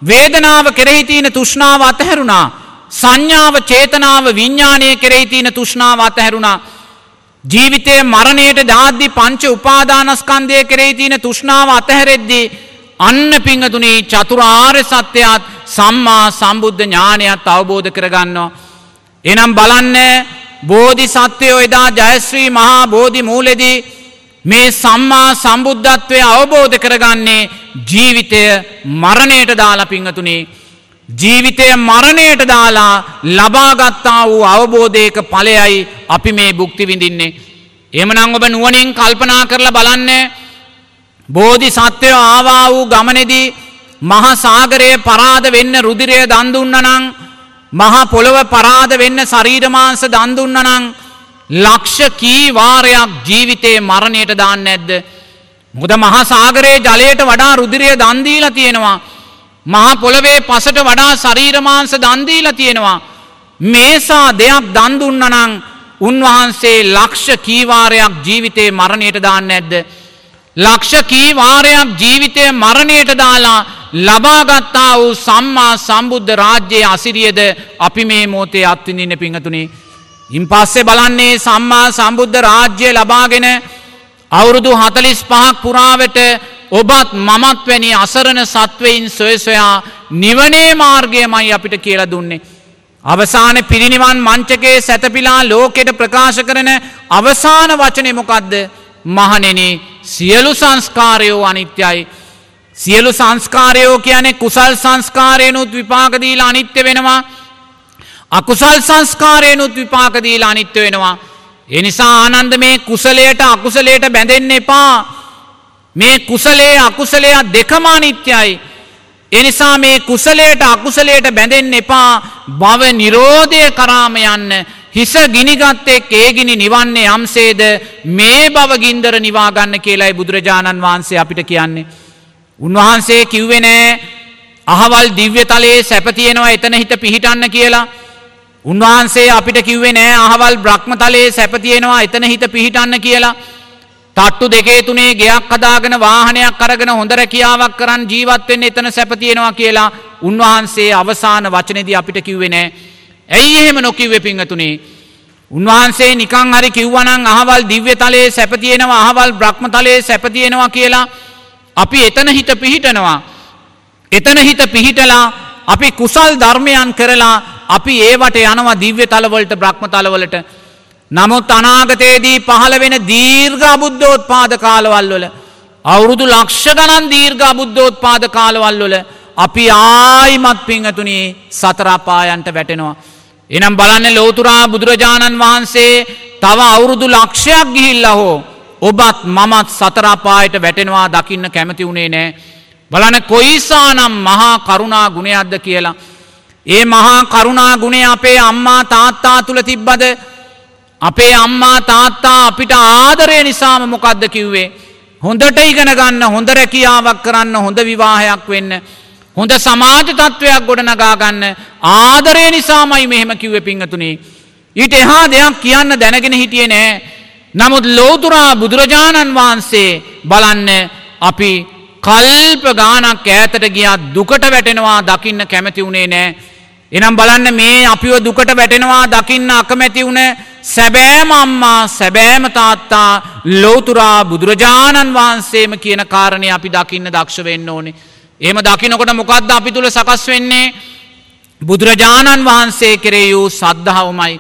වේදනාව කෙරෙහි තියෙන තෘෂ්ණාව අතහැරුණා. සංඥාව චේතනාව විඤ්ඥානය කෙරෙහි තියෙන තෘෂ්ණාව අතහැරුණා. ජීවිතය මරණයට දාද්දි පංච උපාදානස්කන්දය කෙරෙහි තියෙන තෘෂ්ණාව අතහැරෙද්දී අන්න පිංහතුනී චතුරාර්ය සත්‍යයත් සම්මා සම්බුද්ධ ඥානයත් අවබෝධ කරගන්නවා. එනම් බලන්න බෝධි සත්‍යයෝ එදා ජයශ්‍රී මහා බෝධි මූලෙදී මේ සම්මා සම්බුද්ධත්වය අවබෝධ කරගන්නේ ජීවිතය මරණයට දාලා පිංහතුනේ ජීවිතය මරණයට දාලා ලබාගත්තා වූ අවබෝධයක ඵලයයි අපි මේ භුක්ති විඳින්නේ. එමනම් ඔබ නුවණින් කල්පනා කරලා බලන්න බෝධි සත්වයෝ ආවා වූ ගමනේදී මහා සාගරයේ පරාද වෙන්න රුධිරය දන් දුන්නා නම් මහා පොළව පරාද වෙන්න ශරීර මාංශ දන් දුන්නා නම් ලක්ෂ කී වාරයක් ජීවිතේ මරණයට දාන්න නැද්ද? මොකද මහා සාගරයේ ජලයට වඩා රුධිරය දන් දීලා තියෙනවා. මහා පොළවේ පසට වඩා ශරීර මාංශ දන් දීලා තියෙනවා. මේසා දෙයක් දන් දුන්නා නම් උන්වහන්සේ ලක්ෂ කී වාරයක් ජීවිතේ මරණයට දාන්න නැද්ද? ලක්ෂ කී වාරයක් ජීවිතය මරණයට දාලා ලබාගත්තා වූ සම්මා සම්බුද්ධ රාජ්‍යයේ අසිරියද අපි මේ මොහොතේ අත්විඳින්න පිංගතුනේ ඉන් පස්සේ බලන්නේ සම්මා සම්බුද්ධ රාජ්‍ය ලබාගෙන අවුරුදු හතලිස් පහක් පුරාවට ඔබත් මමත් වැනි අසරණ සත්වයින් සොය සොයා නිවනේ මාර්ගයමයි අපිට කියලා දුන්නේ. අවසාන පිරිනිවන් මංචකේ සැතපිලා ලෝකෙට ප්‍රකාශ කරන අවසාන වචනය මොකක්ද මහනෙන සියලු සංස්කාරයෝ අනිත්‍යයි. සියලු සංස්කාරයෝ කියන්නේ කුසල් සංස්කාරයනුත් විපාකදීලා අනිත්‍ය වෙනවා. අකුසල් සංස්කාරයනුත් විපාකදීලා අනිත්‍ය වෙනවා. එනිසා ආනන්ද මේ කුසලයට අකුසලයට බැඳෙන්න එපා. මේ කුසලේ අකුසලයා දෙකම අනිත්‍යයි. එනිසා මේ කුසලයට අකුසලයට බැඳෙන්න එපා බව නිරෝධය කරාම යන්න හිස ගිනිගත්තෙක් ඒගිනි නිවන්නේ යම්සේද මේ බව ගින්දර නිවාගන්න කියලායි බුදුරජාණන් වහන්සේ අපිට කියන්නේ. උන්වහන්සේ කිව්වෙනෑ අහවල් දිව්‍ය තලයේ සැපතියෙනවා එතන හිත පිහිටන්න කියලා. උන්වහන්සේ අපිට කිව්වේ නෑ අහවල් බ්‍රහ්මතලයේ සැපතියෙනවා එතන හිත පිහිටන්න කියලා. තට්ටු දෙකේ තුනේ ගෙයක් හදාගෙන වාහනයක් අරගෙන හොඳ රැකියාවක් කරන් ජීවත් වෙන්න එතන සැපතියෙනවා කියලා උන්වහන්සේ අවසාන වචනේදී අපිට කිව්වේ නෑ. ඇයි එහෙම නොකිව්වේ පිංගතුනේ? උන්වහන්සේ නිකං හරි කිව්වනම් අහවල් දිව්‍ය තලයේ සැපතියෙනවා අහවල් බ්‍රහ්මතලයේ සැපතියෙනවා කියලා අපි එතන හිත පිහිටනවා. එතන හිත පිහිටලා අපි කුසල් ධර්මයන් කරලා අපි ඒවට යනවා දිව්‍ය තලවලට බ්‍රහ්ම තලවලට. නමුත් අනාගතයේදී පහළ වෙන දීර්ඝ අබුද්ධෝත්පාද කාලවල් වල අවුරුදු ලක්ෂ ගණන් දීර්ඝ අබුද්ධෝත්පාද කාලවල් වල අපි ආයිමත් පිංහතුනී සතරාපායන්ට වැටෙනවා. එනම් බලන්න ලෝතුරා බුදුරජාණන් වහන්සේ තව අවුරුදු ලක්ෂයක් ගිහිල්ල හෝ ඔබත් මමත් සතරාපායට වැටෙනවා දකින්න කැමති වුණේ නෑ. බලන කොයිසානම් මහා කරුණා ගුණයක්ද කියලා. ඒ මහා කරුණා ගුණේ අපේ අම්මා තාත්තා තුළ තිබ්බද අපේ අම්මා තාත්තා අපිට ආදරය නිසාම මොකක්ද කිව්වේ. හොඳට ඉගෙන ගන්න හොඳ රැකියාවක් කරන්න හොඳ විවාහයක් වෙන්න. හොඳ සමාජ තත්ත්වයක් ගොඩ නගාගන්න ආදරය නිසාමයි මෙහෙම කිව්ව පිංහතුනේ. ඊට එහා දෙයක් කියන්න දැනගෙන හිටියේ නෑ. නමුත් ලෝතුරා බුදුරජාණන් වහන්සේ බලන්න අපි කල්ප ගානක් ඈතට ගියත් දුකට වැටෙනවා දකින්න කැමති වුණේ නෑ. එනම් බලන්න මේ අපිව දුකට වැටෙනවා දකින්න අකමැති වුණ සැබෑම අම්මා සැබෑම තාත්තා ලෝතුරා බුදුරජාණන් වහන්සේම කියන කාරණය අපි දකින්න දක්ෂ වෙන්න ඕනේ. එහෙම දකිනකොට මොකක්ද අපි තුළ සකස් වෙන්නේ බුදුරජාණන් වහන්සේ කෙරේ වූ සද්ධාවමයි.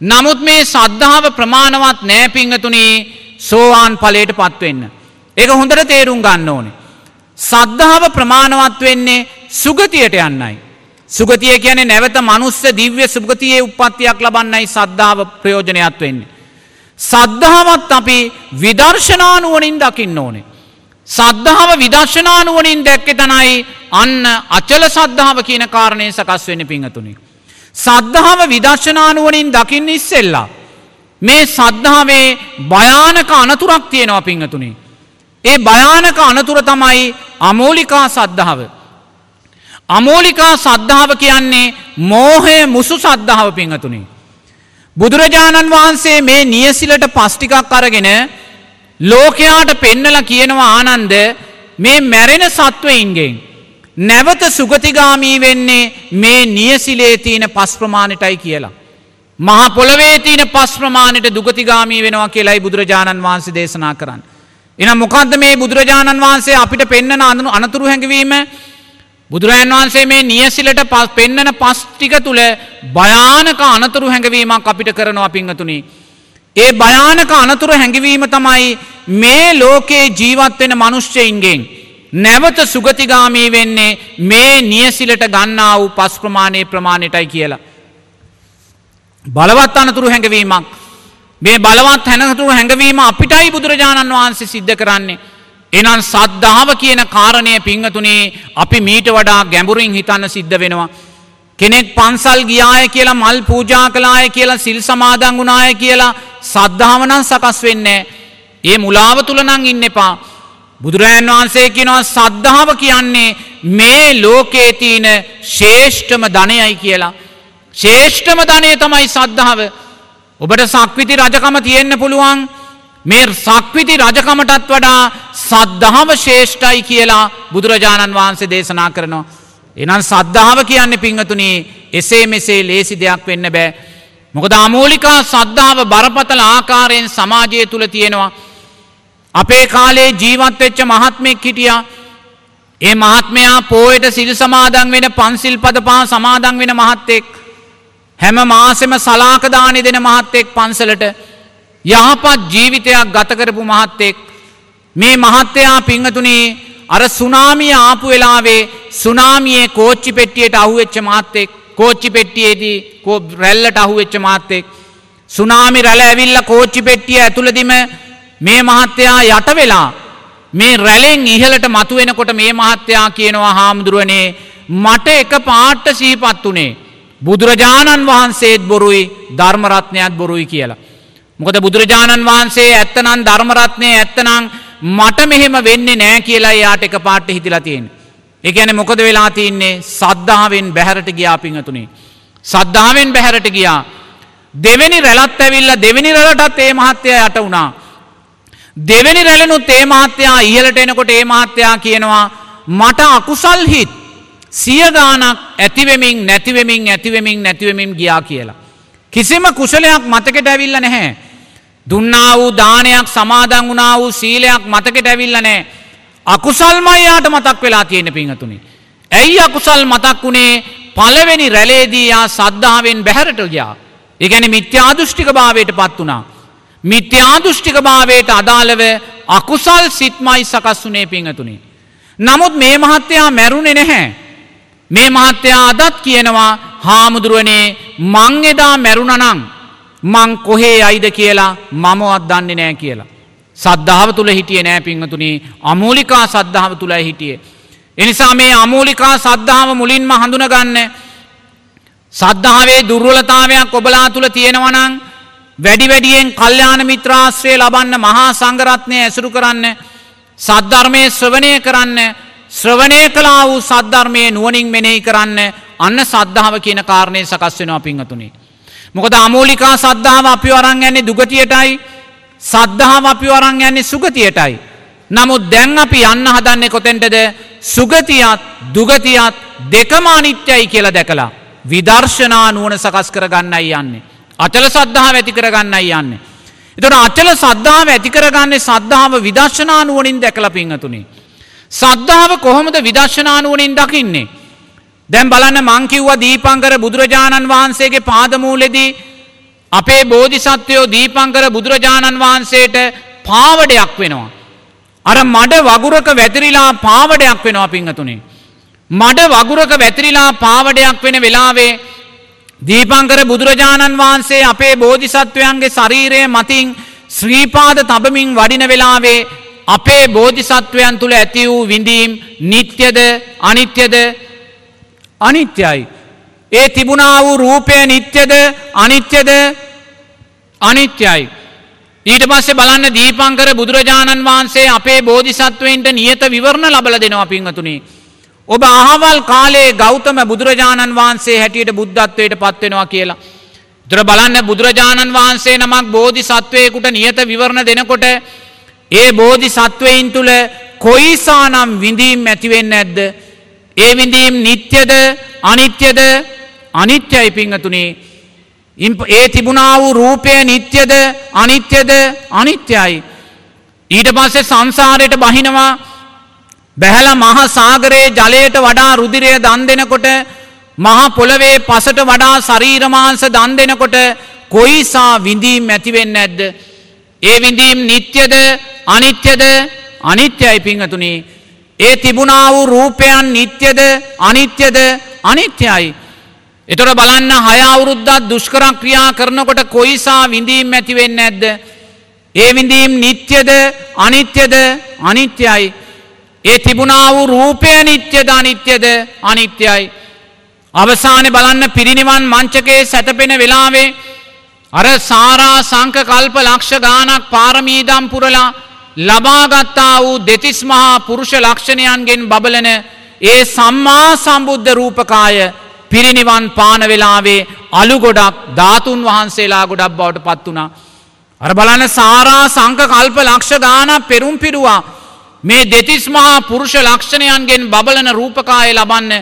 නමුත් මේ සද්ධාව ප්‍රමාණවත් නෑ පිංහතුනේ සෝවාන් පලයට පත්වෙන්න. ඒක හොඳට තේරුම් ගන්න ඕනේ. සද්ධාව ප්‍රමාණවත් වෙන්නේ සුගතියට යන්නයි. සුගතිය කියන්නේ නැවත මනුස්ස දිව්‍ය සුගතියේ උප්පත්තියක් ලබන්නයි සද්ධාව ප්‍රයෝජනයක් වෙන්නේ. සද්ධාවත් අපි විදර්ශනානුවනින් දකින්න ඕනේ. සද්ධාව විදර්ශනානුවනින් දැක්ක තනයි අන්න අචල සද්ධාව කියන කාරණය සකස් වෙන පිංහතුනි. සද්ධාව විදර්ශනානුවනින් දකින්න ඉස්සෙල්ලා. මේ සද්ධාවේ භයානක අනතුරක් තියෙනවා පිංහතුනි. ඒ භයානක අනතුර තමයි අමෝලිකා සද්ධාව. අමෝලිකා සද්ධාව කියන්නේ මෝහය මුසු සද්ධාව පිංහතුනි. බුදුරජාණන් වහන්සේ මේ නියසිලට පස්්ටිකක් අරගෙන ලෝකයාට පෙන්නල කියනවා ආනන්ද මේ මැරෙන සත්වයින්ගෙන්. නැවත සුගතිගාමී වෙන්නේ මේ නියසිලේ තියෙන පස් ප්‍රමාණටයි කියලා. මහා පොළවේ තියෙන පස් ප්‍රමාණයට දුගතිගාමී වෙනවා කියලායි බුදුරජාණන් වහන්සේ දේශනා කරන්න. එනම් මොකක්ද මේ බුදුරජාණන් වහන්සේ අපිට පෙන්න්නන අනු අනතුරු හැඟවීම බුදුරජන් වහන්සේ මේ නියසිලට පස් පෙන්නන පස්්ටික තුළ භයානක අනතුරු හැඟවීමක් අපිට කරනවා පිංහතුනි. ඒ භයානක අනතුරු හැඟවීම තමයි මේ ලෝකයේ ජීවත්වෙන මනුෂ්‍යයින්ගෙන්. නැවත සුගතිගාමී වෙන්නේ මේ නියසිලට ගන්නා වූ පස් ප්‍රමාණය ප්‍රමාණයටයි කියලා. බලවත් අනතුරු හැඟවීමක්. මේ බලවත් හැනතුරු හැඟවීම අපිටයි බුදුරජාණන් වහන්සේ සිද්ධ කරන්නේ. එනන් සද්ධාව කියන කාරණය පිංහතුනේ අපි මීට වඩා ගැඹුරින් හිතන්න සිද්ධ වෙනවා. කෙනෙක් පන්සල් ගියාය කියලා මල් පූජා කලාය කියලා සිල් සමාදං වුණාය කියලා සද්ධාවනන් සකස් වෙන්නේ. ඒ මුලාව තුළනං ඉන්න එපා. බුදුරජාන් වහන්සේ කියනවා සද්ධාව කියන්නේ මේ ලෝකේ තියෙන ශේෂ්ඨම ධනයයි කියලා. ශේෂ්ඨම ධනය තමයි සද්ධාව. ඔබට සක්විති රජකම තියෙන්න පුළුවන් මේ සක්විති රජකමටත් වඩා සද්ධාව ශේෂ්ඨයි කියලා බුදුරජාණන් වහන්සේ දේශනා කරනවා. එනම් සද්ධාව කියන්නේ පිංහතුනී එසේ මෙසේ ලේසි දෙයක් වෙන්න බෑ. මොකද අමූලිකා සද්ධාව බරපතල ආකාරයෙන් සමාජය තුළ තියෙනවා. අපේ කාලේ ජීවත්වෙච්ච මහත්මෙක් හිටියා. ඒ මහත්මයා පෝයට සිල් සමාදන් වෙන පන්සිල් පද පහ සමාදන් වෙන මහත්තෙක්. හැම මාසෙම සලාකදානි දෙන මහත්තෙක් පන්සලට යහපත් ජීවිතයක් ගතකරපු මහත්තෙක්. මේ මහත්තයා පිංහතුනේ අර සුනාමිය ආපු වෙලාවේ සුනාමියේ කෝච්චි පෙට්ටියට අහුවෙච්ච මාත්තෙක් කෝච්චි පෙට්ටියේදී කෝ රැල්ලට අහුවෙච්ච මාත්තෙක්. සුනාමි රැල ඇවිල්ල කෝච්චි පෙට්ටිය ඇතුළදිම මේ මහත්තයා යට වෙලා මේ රැලෙන් ඉහලට මතු වෙනකොට මේ මහත්තයා කියනවා හාමුදුරුවනේ මට එක පාට්ට සීපත් වනේ. බුදුරජාණන් වහන්සේත් බොරුයි ධර්මරත්නයත් බොරුයි කියලා. මොකද බුදුරජාණන් වහන්සේ ඇත්තනන් ධර්මරත්නය ඇත්තනං මට මෙහෙම වෙන්නේ නෑ කියලා යාට එක පාට්ට හිතිලා තියෙන. එකන මොකද වෙලා තියන්නේ සද්ධාවෙන් බැහැරට ගියා පිංහතුනේ. සද්ධාවෙන් බැහැරට ගියා. දෙවැනි රැලත් ඇවිල්ල දෙවැනි රලටත් ඒ මහත්තය යට වුණා. දෙවැනි රැලනුත් ඒ මහත්තයා ඉහලට එනකොට ඒ මහත්තයා කියනවා මට අකුසල් හිත් සිය ගානක් ඇතිවෙමින් නැතිවෙමින් ඇතිවෙමින් නැතිවෙමින් ගියා කියලා. කිසිම කුසලයක් මතකට ඇවිල්ල නැහැ. දුන්නා වූ දානයක් සමාදන් වුණා වූ සීලයක් මතකට ඇවිල්ල නෑ. අකුසල්මයියාට මතක් වෙලා තියෙන පිංහතුනි. ඇයි අකුසල් මතක් වුණේ පලවෙනි රැලේදීයා සද්ධාවෙන් බැහැරට ගයා. එකැන මිත්‍යාදුෘෂ්ටික භාවයට පත් වනා. මිත්‍යාදුෘෂ්ටික භාවයට අදාළව අකුසල් සිත්මයි සකස් වනේ පිංහතුනි. නමුත් මේ මහත්තයා මැරුණෙ නැහැ. මේ මහත්තයා අදත් කියනවා හාමුදුරුවනේ මං එදා මැරුණනං මං කොහේ අයිද කියලා මමවත් දන්නේ නෑ කියලා. සද්ධාව තුළ හිටිය නෑ පිංහතුනි අමූලිකා සද්ධාව තුළයි හිටියේ. එනිසා මේ අමූලිකා සද්ධාව මුලින්ම හඳුනගන්න සද්ධාවේ දුර්වලතාවයක් ඔබලා තුළ තියෙනවනං වැඩි වැඩියෙන් කල්්‍යාන මිත්‍රාශ්‍රය ලබන්න මහා සංගරත්නය ඇසුරු කරන්න සද්ධර්මය ශ්‍රවණය කරන්න ශ්‍රවණය කලා වූ සද්ධර්මය නුවනින් මෙනෙහි කරන්න අන්න සද්ධාව කියන කාරණය සකස් වෙනවා පිංහතුනේ. මොකද අමූලිකා සද්ධාව අපි වරං ඇන්නේ දුගතියටයි සද්ධාව අපි වරං යන්නේ සුගතියටයි. නමුත් දැන් අපි යන්න හදන්නේ කොතෙන්ටද සුගතියත් දුගතියත් දෙකමානිත්‍යයි කියලා දැකලා. විදර්ශනා නුවන සකස් කරගන්නයි යන්නේ. අචල සද්ධාව ඇති කරගන්නයි යන්නේ. එතට අචල සද්ධාව ඇති කරගන්නේ සද්ධාව විදර්ශනානුවනින් දැකල පිංහතුනේ. සද්ධාව කොහොමද විදර්ශනානුවනින් දකින්නේ. දැම් බලන්න මංකිව්ව දීපංකර බුදුරජාණන් වහන්සේගේ පාදමූලෙදී අපේ බෝධිසත්වයෝ දීපංකර බුදුරජාණන් වහන්සේට පාවඩයක් වෙනවා. අර මඩ වගුරක වැතිරිලා පාවඩයක් වෙනවා පිංහතුනේ. මඩ වගුරක වැතිරිලා පාවඩයක් වෙන වෙලාවේ දීපංකර බුදුරජාණන් වහන්සේ අපේ බෝධිසත්වයන්ගේ ශරීරය මතින් ශ්‍රීපාද තබමින් වඩින වෙලාවේ අපේ බෝධිසත්වයන් තුළ ඇති වූ විඳීම් නිත්‍යද අනිත්‍යද අනිත්‍යයි. ඒ තිබුණා වූ රූපය නිත්‍යද අනිත්‍යද අනිත්‍යයි. ඊට පස්සේ බලන්න දීපංකර බුදුරජාණන් වහන්සේ අපේ බෝධිසත්වයින්ට නියත විවරණ ලබල දෙනවා පිංහතුනි. ඔබ අහවල් කාලේ ගෞතම බුදුරජාණන් වහන්සේ හැටියට බුද්ධත්වයට පත්වෙනවා කියලා. දුර බලන්න බුදුරජාණන් වහන්සේ නමක් බෝධි සත්වයකුට නියත විවරණ දෙනකොට ඒ බෝධි සත්වයින් තුළ කොයිසානම් විඳීම් ඇතිවෙන්න ඇද්ද. ඒ විඳීම් නිත්‍යද අනිත්‍යද අනිත්‍යයි පිංහතුනේ ඒ තිබුණා වූ රූපය නිත්‍යද අනිත්‍යද අනිත්‍යයි. ඊට පස්සේ සංසාරයට බහිනවා බැහැල මහ සාගරයේ ජලයට වඩා රුදිරය දන් දෙනකොට මහ පොළවේ පසට වඩා ශරීරමාංස දන් දෙනකොට කොයිසා විඳීම් ඇතිවෙන්න ඇද්ද. ඒ විඳීම් නිත්‍යද අනිත්‍යද අනිත්‍යයි පිංහතුනේ. ඒ තිබුණා වූ රූපයන් නිත්‍යද අනිත්‍යද අනිත්‍යයි. එතොට බලන්න හය අවුරුද්දත් දුෂ්කරක් ක්‍රියා කරනකොට කොයිසා විඳීම් ඇතිවෙන්න ඇද්ද. ඒ විඳීම් නිත්‍යද අනිත්‍යද අනිත්‍යයි. ඒ තිබුණා වූ රූපය නිත්‍යද අනිත්‍යද අනිත්‍යයි. අවසානය බලන්න පිරිනිවන් මංචකයේ සැතපෙන වෙලාවේ අර සාරා සංක කල්ප ලක්ෂ ගානක් පාරමීදම් පුරලා ලබාගත්තා වූ දෙතිස් මහා පුරුෂ ලක්ෂණයන්ගෙන් බබලන ඒ සම්මා සම්බුද්ධ රූපකාය පිරිනිවන් පාන වෙලාවේ අලු ගොඩක් ධාතුන් වහන්සේලා ගොඩක් බවට පත් වුණා. අර බලන්න සාරා සංක කල්ප ලක්ෂ ගානක් පෙරුම් පිරුවා මේ දෙතිස් මහා පුරුෂ ලක්ෂණයන්ගෙන් බබලන රූපකාය ලබන්න.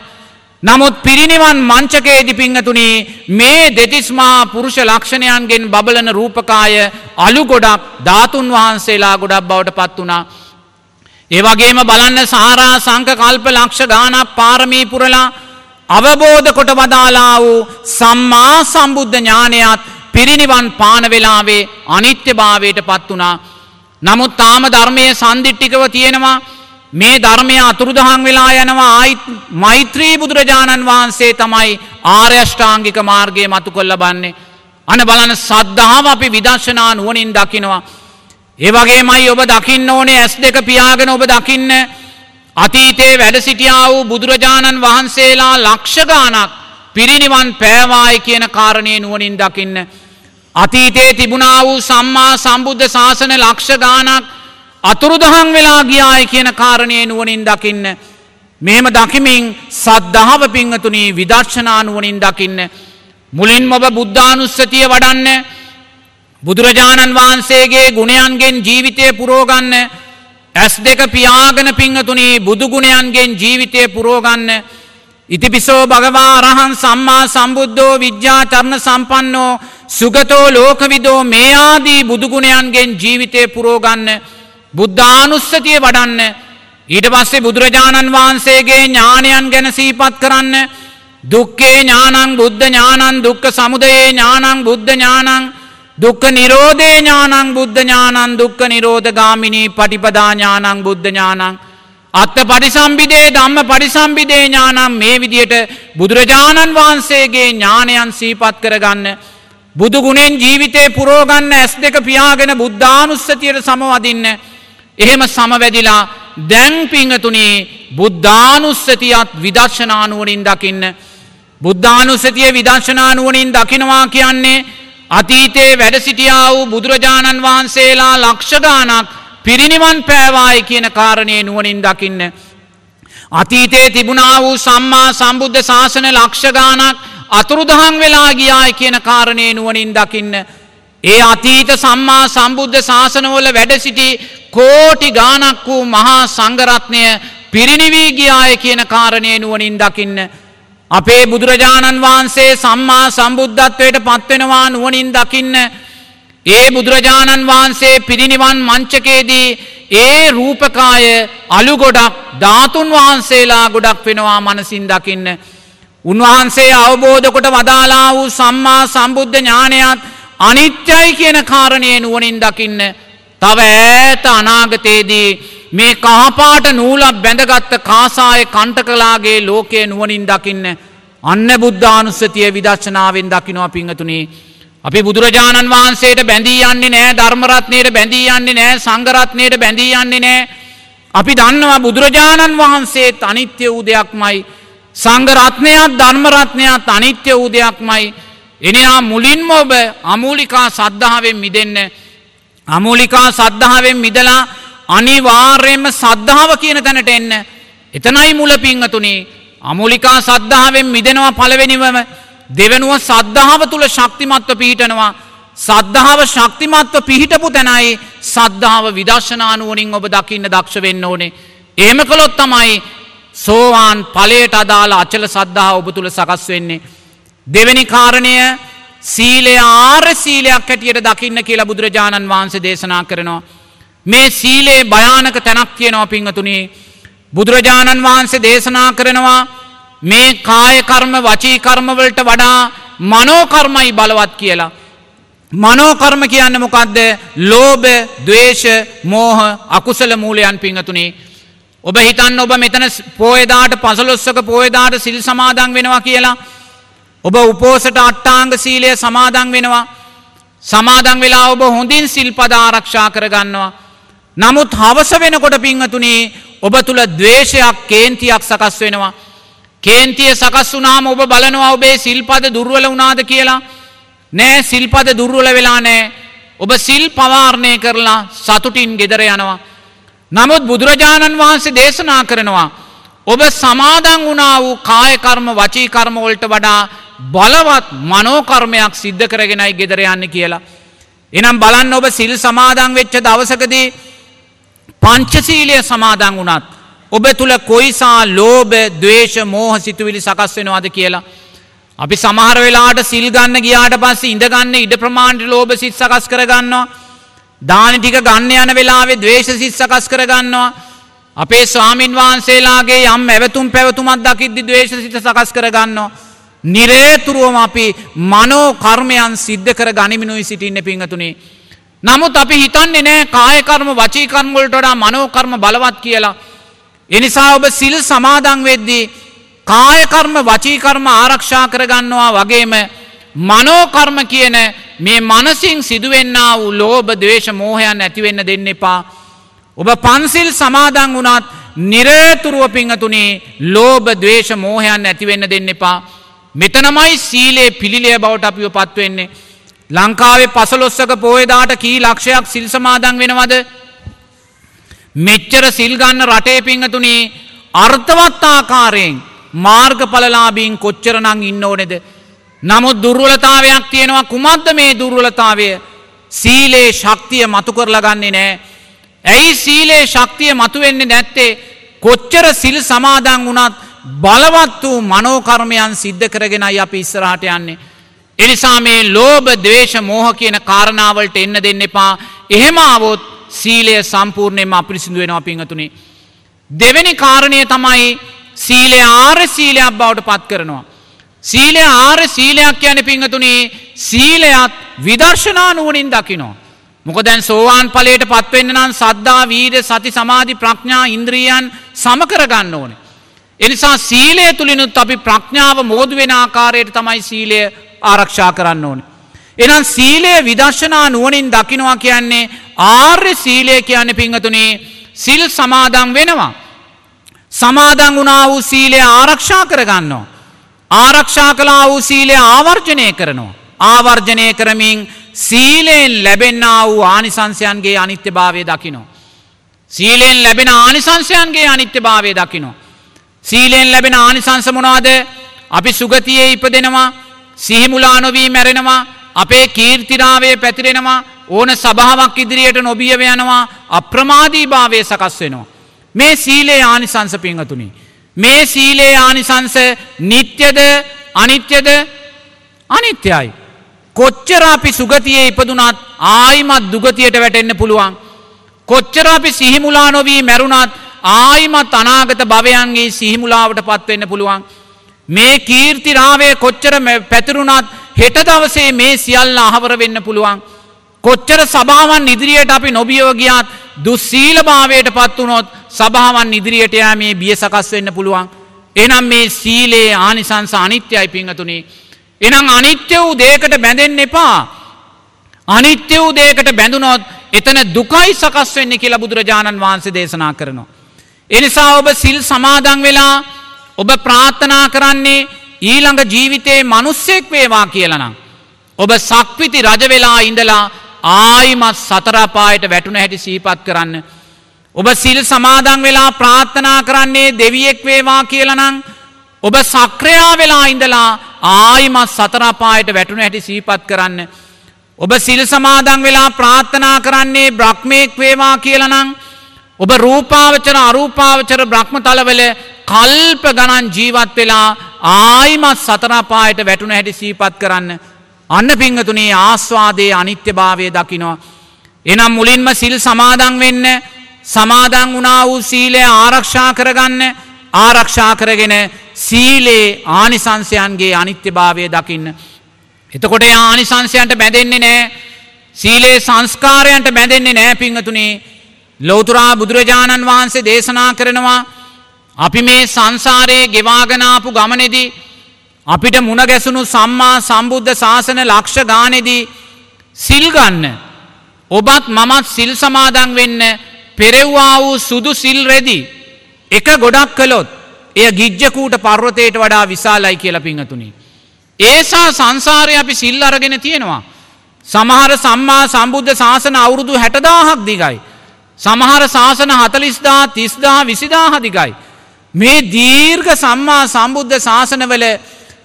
නමුත් පිරිනිවන් මංචකේදි පිංහතුනී මේ දෙතිස්මා පුරුෂ ලක්ෂණයන්ගෙන් බබලන රූපකාය අලු ගොඩක් ධාතුන් වහන්සේලා ගොඩක් බවට පත් වනා. ඒවගේම බලන්න සාරා සංක කල්ප ලක්ෂ ගානක් පාරමී පුරලා අවබෝධ කොට වදාලා වූ සම්මා සම්බුද්ධ ඥානයත් පිරිනිවන් පාන වෙලාවේ අනිත්‍ය භාවයට පත් වනා. නමුත් තාම ධර්මය සන්දිිට්ටිකව තියෙනවා මේ ධර්මය අතුරුදහන් වෙලා යනවා ආයිත් මෛත්‍රී බුදුරජාණන් වහන්සේ තමයි ආර්යෂ්ඨාංගික මාර්ගය මතු කොල්ල බන්නේ. අන බලන සද්ධාව අපි විදර්ශනා නුවනින් දකිනවා. ඒවගේ මයි ඔබ දකින්න ඕනේ ඇස් දෙක පියාගෙන ඔබ දකින්න අතීතයේ වැඩ සිටියා වූ බුදුරජාණන් වහන්සේලා ලක්ෂගානක් පිරිනිවන් පෑවායි කියන කාරණය නුවනින් දකින්න. අතීතයේ තිබුණා වූ සම්මා සම්බුද්ධ ශාසන ලක්ෂ ගානක් අතුරුදහන් වෙලා ගියාය කියන කාරණය නුවනින් දකින්න. මෙහෙම දකිමින් සද්ධාව පිංහතුනී විදර්ශනානුවනින් දකින්න. මුලින් මොබ බුද්ධානුස්සතිය වඩන්න බුදුරජාණන් වහන්සේගේ ගුණයන්ගෙන් ජීවිතය පුරෝගන්න ඇස් දෙක පියාගන පිංහතුනී බුදුගුණයන්ගෙන් ජීවිතය පුරෝගන්න ඉතිපිසෝ භගවා රහන් සම්මා සම්බුද්ධෝ විද්‍යා චරණ සම්පන්නෝ සුගතෝ ලෝකවිදෝ මේ ආදී බුදුගුණයන්ගෙන් ජීවිතය පුරෝගන්න බුද්ධානුස්සතිය වඩන්න ඊට පස්සේ බුදුරජාණන් වහන්සේගේ ඥානයන් ගැන සීපත් කරන්න දුක්කේ ඥානං බුද්ධ ඥානන් දුක්ක සමුදයේ ඥානං බුද්ධ ඥානං දුක්ක නිරෝධේ ඥානං බුද්ධ ඥානන් දුක්ක නිරෝධ ගාමිණී පටිපදා ඥානං බුද්ධ ඥානං අත්ත පරිසම්බිදේ ධම්ම පරිසම්බිදේ ඥානම් මේ විදියට බුදුරජාණන් වහන්සේගේ ඥානයන් සීපත් කරගන්න. බුදුගුණෙන් ජීවිතේ පුරෝගන්න ඇස් දෙක පියාගෙන බුද්ධානුස්සතියට සමවදින්න. එහෙම සමවැදිලා දැන් පිංහතුනේ බුද්ධානුස්සතියත් විදර්ශනානුවනින් දකින්න. බුද්ධානුස්සතිය විදර්ශනානුවනින් දකිනවා කියන්නේ අතීතයේ වැඩ සිටියා වූ බුදුරජාණන් වහන්සේලා ලක්ෂගානක් පිරිනිවන් පෑවායි කියන කාරණය නුවනින් දකින්න. අතීතයේ තිබුණා වූ සම්මා සම්බුද්ධ ශාසන ලක්ෂගානක් අතුරුදහන් වෙලා ගියායි කියන කාරණය නුවනින් දකින්න. ඒ අතීත සම්මා සම්බුද්ධ ශාසනවල වැඩ සිටි කෝටි ගානක් වූ මහා සංගරත්නය පිරිනිවී ගියාය කියන කාරණය නුවනින් දකින්න. අපේ බුදුරජාණන් වහන්සේ සම්මා සම්බුද්ධත්වයට පත්වෙනවා නුවනින් දකින්න. ඒ බුදුරජාණන් වහන්සේ පිරිනිවන් මංචකේදී ඒ රූපකාය අලු ගොඩක් ධාතුන් වහන්සේලා ගොඩක් වෙනවා මනසින් දකින්න. උන්වහන්සේ අවබෝධ කොට වදාලා වූ සම්මා සම්බුද්ධ ඥානයත් අනිත්‍යයි කියන කාරණය නුවනින් දකින්න. තව ඈත අනාගතයේදී මේ කහපාට නූලක් බැඳගත්ත කාසාය කණ්ටකලාගේ ලෝකය නුවනින් දකින්න. අන්න බුද්ධානුස්සතිය විදර්ශනාවෙන් දකිනවා පිංහතුනේ. අපි බුදුරජාණන් වහන්සේට බැඳී යන්නේ නෑ ධර්මරත්නයට බැඳී යන්නේ නෑ සංගරත්නයට බැඳී යන්නේ නෑ. අපි දන්නවා බුදුරජාණන් වහන්සේ අනිත්‍ය වූ දෙයක්මයි. සංගරත්නයක් ධර්මරත්නයක් අනිත්‍ය වූ දෙයක්මයි. එනිසා මුලින්ම ඔබ අමූලිකා සද්ධාවෙන් මිදන්න. අමූලිකා සද්ධාවෙන් මිදලා අනිවාර්යෙන්ම සද්ධාව කියන තැනට එන්න. එතනයි මුල පිංහතුනේ අමුලිකා සද්ධාවෙන් මිදෙනවා පළවෙනිවම දෙවනුව සද්ධාව තුළ ශක්තිමත්ව පිහිටනවා. සද්ධාව ශක්තිමත්ව පිහිටපු තැනයි සද්ධාව විදර්ශනානුවනින් ඔබ දකින්න දක්ෂ වෙන්න ඕනේ. එහෙම කළොත් තමයි සෝවාන් පලයට අදාළ අචල සද්ධා ඔබ තුළ සකස් වෙන්නේ. දෙවැනි කාරණය සීලය ආර සීලයක් හැටියට දකින්න කියලා බුදුරජාණන් වහන්සේ දේශනා කරනවා. මේ සීලේ භයානක තැනක් කියනවා පිංහතුනේ. බුදුරජාණන් වහන්සේ දේශනා කරනවා මේ කායකර්ම වචීකර්මවලට වඩා මනෝකර්මයි බලවත් කියලා. මනෝකර්ම කියන්න මොකක්ද ලෝභ දවේශ මෝහ අකුසල මූලයන් පිංහතුනේ. ඔබ හිතන්න ඔබ මෙතන පෝයදාට පසලොස්සක පෝයදාට සිල් සමාදන් වෙනවා කියලා. ඔබ උපෝසට අට්ටාංග සීලය සමාදන් වෙනවා. සමාදන් වෙලා ඔබ හොඳින් සිල්පද ආරක්ෂා කරගන්නවා. නමුත් හවස වෙනකොට පිංහතුනේ ඔබ තුළ දවේශයක් කේන්තියක් සකස් වෙනවා. කේන්තිය සකස් වුනාම ඔබ බලනවා ඔබේ සිල්පද දුර්වල වුනාද කියලා නෑ සිල්පද දුර්වල වෙලා නෑ ඔබ සිල් පවාරණය කරලා සතුටින් ගෙදර යනවා. නමුත් බුදුරජාණන් වහන්සේ දේශනා කරනවා. ඔබ සමාදන් වුණා වූ කායකර්ම වචීකර්මවලට වඩා බලවත් මනෝකර්මයක් සිද්ධ කරගෙනයි ගෙදර යන්න කියලා. එනම් බලන්න ඔබ සිල් සමාදන් වෙච්ච දවසකදී පංචසීලය සමාදන් වුණත් ඔබ තුළ කොයිසා ලෝභ දවේශ මෝහ සිතුවිලි සකස් වෙනවාද කියලා. අපි සමහර වෙලාට සිල් ගන්න ගියාට පස්සේ ඉඳගන්න ඉඩ ප්‍රමාණ්ඩ ලෝභ සිත් සකස් කරගන්නවා. දානි ටික ගන්න යන වෙලාවේ ද්වේෂ සිත් සකස් කරගන්නවා. අපේ ස්වාමින් වහන්සේලාගේ යම් ඇවතුම් පැවතුමක් දකිද්දි ද්වේෂ සිත සකස් කරගන්නවා. නිරේතුරුවම අපි මනෝ කර්මයන් සිද්ධ කර ගනිමිනුයි සිටින්න පිංහතුනේ. නමුත් අපි හිතන්නේ නෑ කායකර්ම වචීකර්මවලට වඩා මනෝකර්ම බලවත් කියලා. එනිසා ඔබ සිල් සමාදන් වෙද්දී කායකර්ම වචීකර්ම ආරක්ෂා කරගන්නවා වගේම මනෝකර්ම කියන මේ මනසින් සිදුවෙන්න වූ ලෝභ දවේශ මෝහයන් ඇතිවෙන්න දෙන්න එපා. ඔබ පන්සිල් සමාදන් වුණත් නිරේතුරුව පිංහතුනේ ලෝභ දවේශ මෝහයන් ඇතිවෙන්න දෙන්න එපා. මෙතනමයි සීලේ පිළිලිය බවට අපිව පත්වෙන්නේ. ලංකාවේ පසලොස්සක පෝයදාට කී ලක්ෂයක් සිල් සමාදන් වෙනවද මෙච්චර සිල්ගන්න රටේ පිංහතුනේ අර්ථවත් ආකාරයෙන් මාර්ගඵලලාබීන් කොච්චරනං ඉන්න ඕනෙද. නමුත් දුර්වලතාවයක් තියෙනවා කුමක්ද මේ දුර්වලතාවය සීලේ ශක්තිය මතු කරලගන්නේ නෑ. ඇයි සීලේ ශක්තිය මතුවෙන්නේ නැත්තේ කොච්චර සිල් සමාදන් වුණත් බලවත් වූ මනෝකර්මයන් සිද්ධ කරගෙනයි අපි ඉස්සරහට යන්නේ. එනිසා මේ ලෝභ දවේශ මෝහ කියන කාරණාවලට එන්න දෙන්න එපා එහෙම අවොත් සීලය සම්පූර්ණයම අපිරිසිදු වෙනවා පිංහතුනේ. දෙවැනි කාරණය තමයි සීලය ආර්ය සීලයක් බවට පත් කරනවා. සීලය ආර්ය සීලයක් කියන පිංහතුනේ සීලයත් විදර්ශනා නුවනින් දකිනෝ. මොක දැන් සෝවාන් පලට පත්වෙන්න නම් සද්ධා වීර සති සමාධි ප්‍රඥා ඉන්ද්‍රියන් සමකරගන්න ඕනේ. එනිසා සීලය තුළිනුත් අපි ප්‍රඥාව මෝදු වෙන ආකාරයට තමයි සීලය ආරක්ෂා කරන්න ඕනේ. එනම් සීලය විදර්ශනා නුවනින් දකිනවා කියන්නේ ආර්ය සීලය කියන්නේ පිංහතුනේ සිල් සමාදන් වෙනවා. සමාදන් වුණා වූ සීලය ආරක්ෂා කරගන්නවා. ආරක්ෂා කලා වූ සීලය ආවර්ජනය කරනවා. ආවර්ජනය කරමින් සීලයෙන් ලැබෙන්න්න වූ ආනිසංසයන්ගේ අනිත්‍ය භාවය දකිනෝ. සීලයෙන් ලැබෙන ආනිසංසයන්ගේ අනිත්‍ය භාවය දකිනෝ. සීලයෙන් ලැබෙන ආනිසංස මොනාද අපි සුගතියේ ඉපදෙනවා සිහිමුලානොවී මැරෙනවා අපේ කීර්තිරාවේ පැතිරෙනවා ඕන සභාවක් ඉදිරියට නොබියව යනවා අප්‍රමාදී භාවය සකස් වෙනවා. මේ සීලේ ආනිසංස පිංහතුනි. මේ සීලේ ආනිසංස නිත්‍යද අනිත්‍යද අනිත්‍යයි. කොච්චර අපි සුගතියේ ඉපදුනත් ආයිමත් දුගතියට වැටෙන්න පුළුවන්. කොච්චර අපි සිහිමුලා නොවී මැරුණත් ආයිමත් අනාගත භවයන්ගේ සිහිමුලාවට පත්වෙන්න පුළුවන්. මේ කීර්තිරාවේ කොච්චර පැතිරුණත් හෙට දවසේ මේ සියල්ල අහවර වෙන්න පුළුවන්. කොච්චර සභාවන් ඉදිරියට අපි නොබියව ගියත් දුස්සීල භාවයට පත් වනොත් සභාවන් ඉදිරියට යා මේ බිය සකස් වෙන්න පුළුවන්. එනම් මේ සීලේ ආනිසංස අනිත්‍යයි පිංහතුනේ. එනම් අනිත්‍ය වූ දේකට බැඳෙන් එපා. අනිත්‍ය වූ දේකට බැඳුනොත් එතන දුකයි සකස් වෙන්න කියලා බුදුරජාණන් වහන්සේ දේශනා කරනවා. එනිසා ඔබ සිල් සමාදන් වෙලා ඔබ ප්‍රාර්ථනා කරන්නේ ඊළඟ ජීවිතයේ මනුස්සෙක් වේවා කියලනම්. ඔබ සක්විති රජවෙලා ඉඳලා ආයිමත් සතරපායට වැටුන හැටි සීපත් කරන්න. ඔබ සිල් සමාදන් වෙලා ප්‍රාර්ථනා කරන්නේ දෙවියෙක් වේවා කියලනං ඔබ සක්‍රයා වෙලා ඉඳලා ආයිමත් සතරපායට වැටුන හැටි සීපත් කරන්න. ඔබ සිල් සමාදන් වෙලා ප්‍රාර්ථනා කරන්නේ බ්‍රහ්මයෙක් වේවා කියලනං ඔබ රූපාවචර අරූපාවචර බ්‍රහ්ම තලවල කල්ප ගණන් ජීවත් වෙලා ආයිමත් සතරපායට වැටුන හැටි සීපත් කරන්න. අන්න පිංහතුනේ ආස්වාදයේ අනිත්‍ය භාවය දකිනවා. එනම් මුලින්ම සිල් සමාදන් වෙන්න සමාදන් වනා වූ සීලය ආරක්ෂා කරගන්න ආරක්ෂා කරගෙන සීලේ ආනිසංසයන්ගේ අනිත්‍ය භාවය දකින්න. එතකොට ආනිසංසයන්ට බැඳෙන්නේ නෑ සීලේ සංස්කාරයන්ට බැඳෙන්නේ නෑ පිංහතුනේ ලෝතුරා බුදුරජාණන් වහන්සේ දේශනා කරනවා අපි මේ සංසාරයේ ගෙවාගනාපු ගමනෙදී අපිට මුණ ගැසුණු සම්මා සම්බුද්ධ ශාසන ලක්ෂ ගානෙදී සිල්ගන්න ඔබත් මමත් සිල් සමාදන් වෙන්න පෙරෙව්වා වූ සුදු සිල් රෙදි එක ගොඩක් කළොත් එය ගිජ්ජකූට පර්වතයට වඩා විශාලයි කියල පිංහතුනි. ඒසා සංසාරය අපි සිල් අරගෙන තියෙනවා. සමහර සම්මා සම්බුද්ධ ශාසන අවුරුදු හැටදාහක් දිගයි. සමහර ශාසන හතලිස්දා තිස්දා විසිදාහ දිගයි. මේ දීර්ඝ සම්මා සම්බුද්ධ ශාසනවල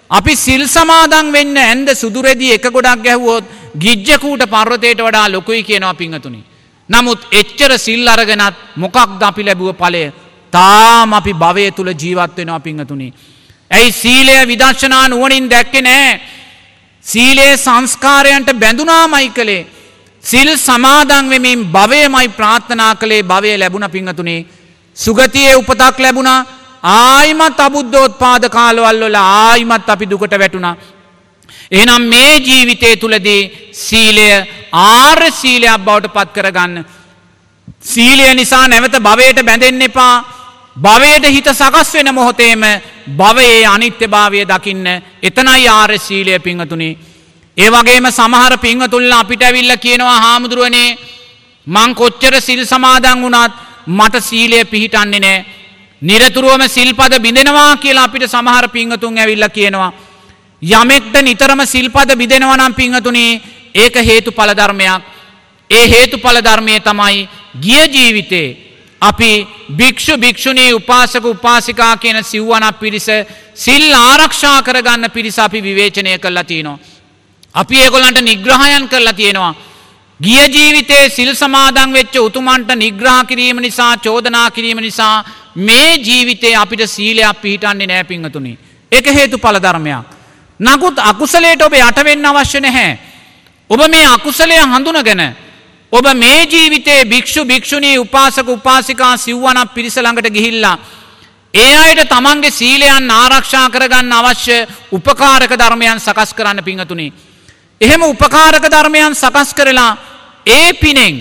අපි සිල් සමාදන් වෙන්න ඇන්ද සුදුරෙදී එක ගොඩක් ගැහුවොත් ගිජ්ජකූට පර්වතයට වඩා ලොකුයි කියනවා පිංහතුනි. නමුත් එච්චර සිල් අරගෙනත් මොකක් ද අපි ලැබුව පලය තාම අපි භවය තුළ ජීවත් වෙනවා පිංහතුනි. ඇයි සීලය විදර්ශනා නුවනින් දැක්කෙ නෑ. සීලයේ සංස්කාරයන්ට බැඳුනාමයි කළේ. සිල් සමාදන් වෙමින් භවයමයි ප්‍රාර්ථනා කළේ භවය ලැබුණ පිංහතුනේ. සුගතියේ උපතක් ලැබුණා ආයිමත් අබුද්ධෝත් පාද කාලවල්වල ආයිමත් අපි දුකට වැටුණා. එනම් මේ ජීවිතය තුළදී සීලය ආර්ය සීලයක් බවට පත් කරගන්න. සීලය නිසා නැවත භවයට බැඳෙන්න එපා භවයට හිත සකස් වෙන මොහොතේම භවයේ අනිත්‍ය භාවය දකින්න එතනයි ආර්ය සීලය පිංහතුනි. ඒ වගේම සමහර පිංහතුල්ල අපිට ඇවිල්ල කියනවා හාමුදුරුවනේ මං කොච්චර සිල් සමාදන් වුණත් මට සීලය පිහිටන්නේ නෑ. නිරතුරුවම සිල්පද බිඳෙනවා කියලා අපිට සමහර පිංහතුන් ඇවිල්ල කියනවා. යමෙක්ට නිතරම සිල්පද බිදෙනවනම් පිංහතුනේ ඒක හේතු පලධර්මයක්. ඒ හේතු පලධර්මය තමයි ගිය ජීවිතේ. අපි භික්‍ෂු භික්‍ෂුණී උපාසක උපාසිකා කියන සිව්වනක් පිරිස සිල් ආරක්ෂා කරගන්න පිරිස අපි විවේචනය කරලා තියනවා. අපි ඒගොලන්ට නිග්‍රහයන් කරලා තියෙනවා. ගිය ජීවිතේ සිල් සමාදන් වෙච්ච උතුමන්ට නිග්‍රහ කිරීම නිසා චෝදනා කිරීම නිසා මේ ජීවිතේ අපිට සීලයක් පිහිටන්නේ නෑ පිංහතුනි. එක හේතු පලධර්මයක්. නකුත් අකුසලේට ඔබ යටවෙන්න අවශ්‍ය නැහැ. ඔබ මේ අකුසලය හඳුනගෙන ඔබ මේ ජීවිතේ භික්ෂු භික්ෂුණී උපාසක උපාසිකා සිව්වනක් පිරිසළඟට ගිහිල්ලා. ඒ අයට තමන්ගේ සීලයන් ආරක්ෂා කරගන්න අවශ්‍ය උපකාරක ධර්මයන් සකස් කරන්න පිංහතුනි. එහෙම උපකාරක ධර්මයන් සකස් කරලා ඒ පිනෙන්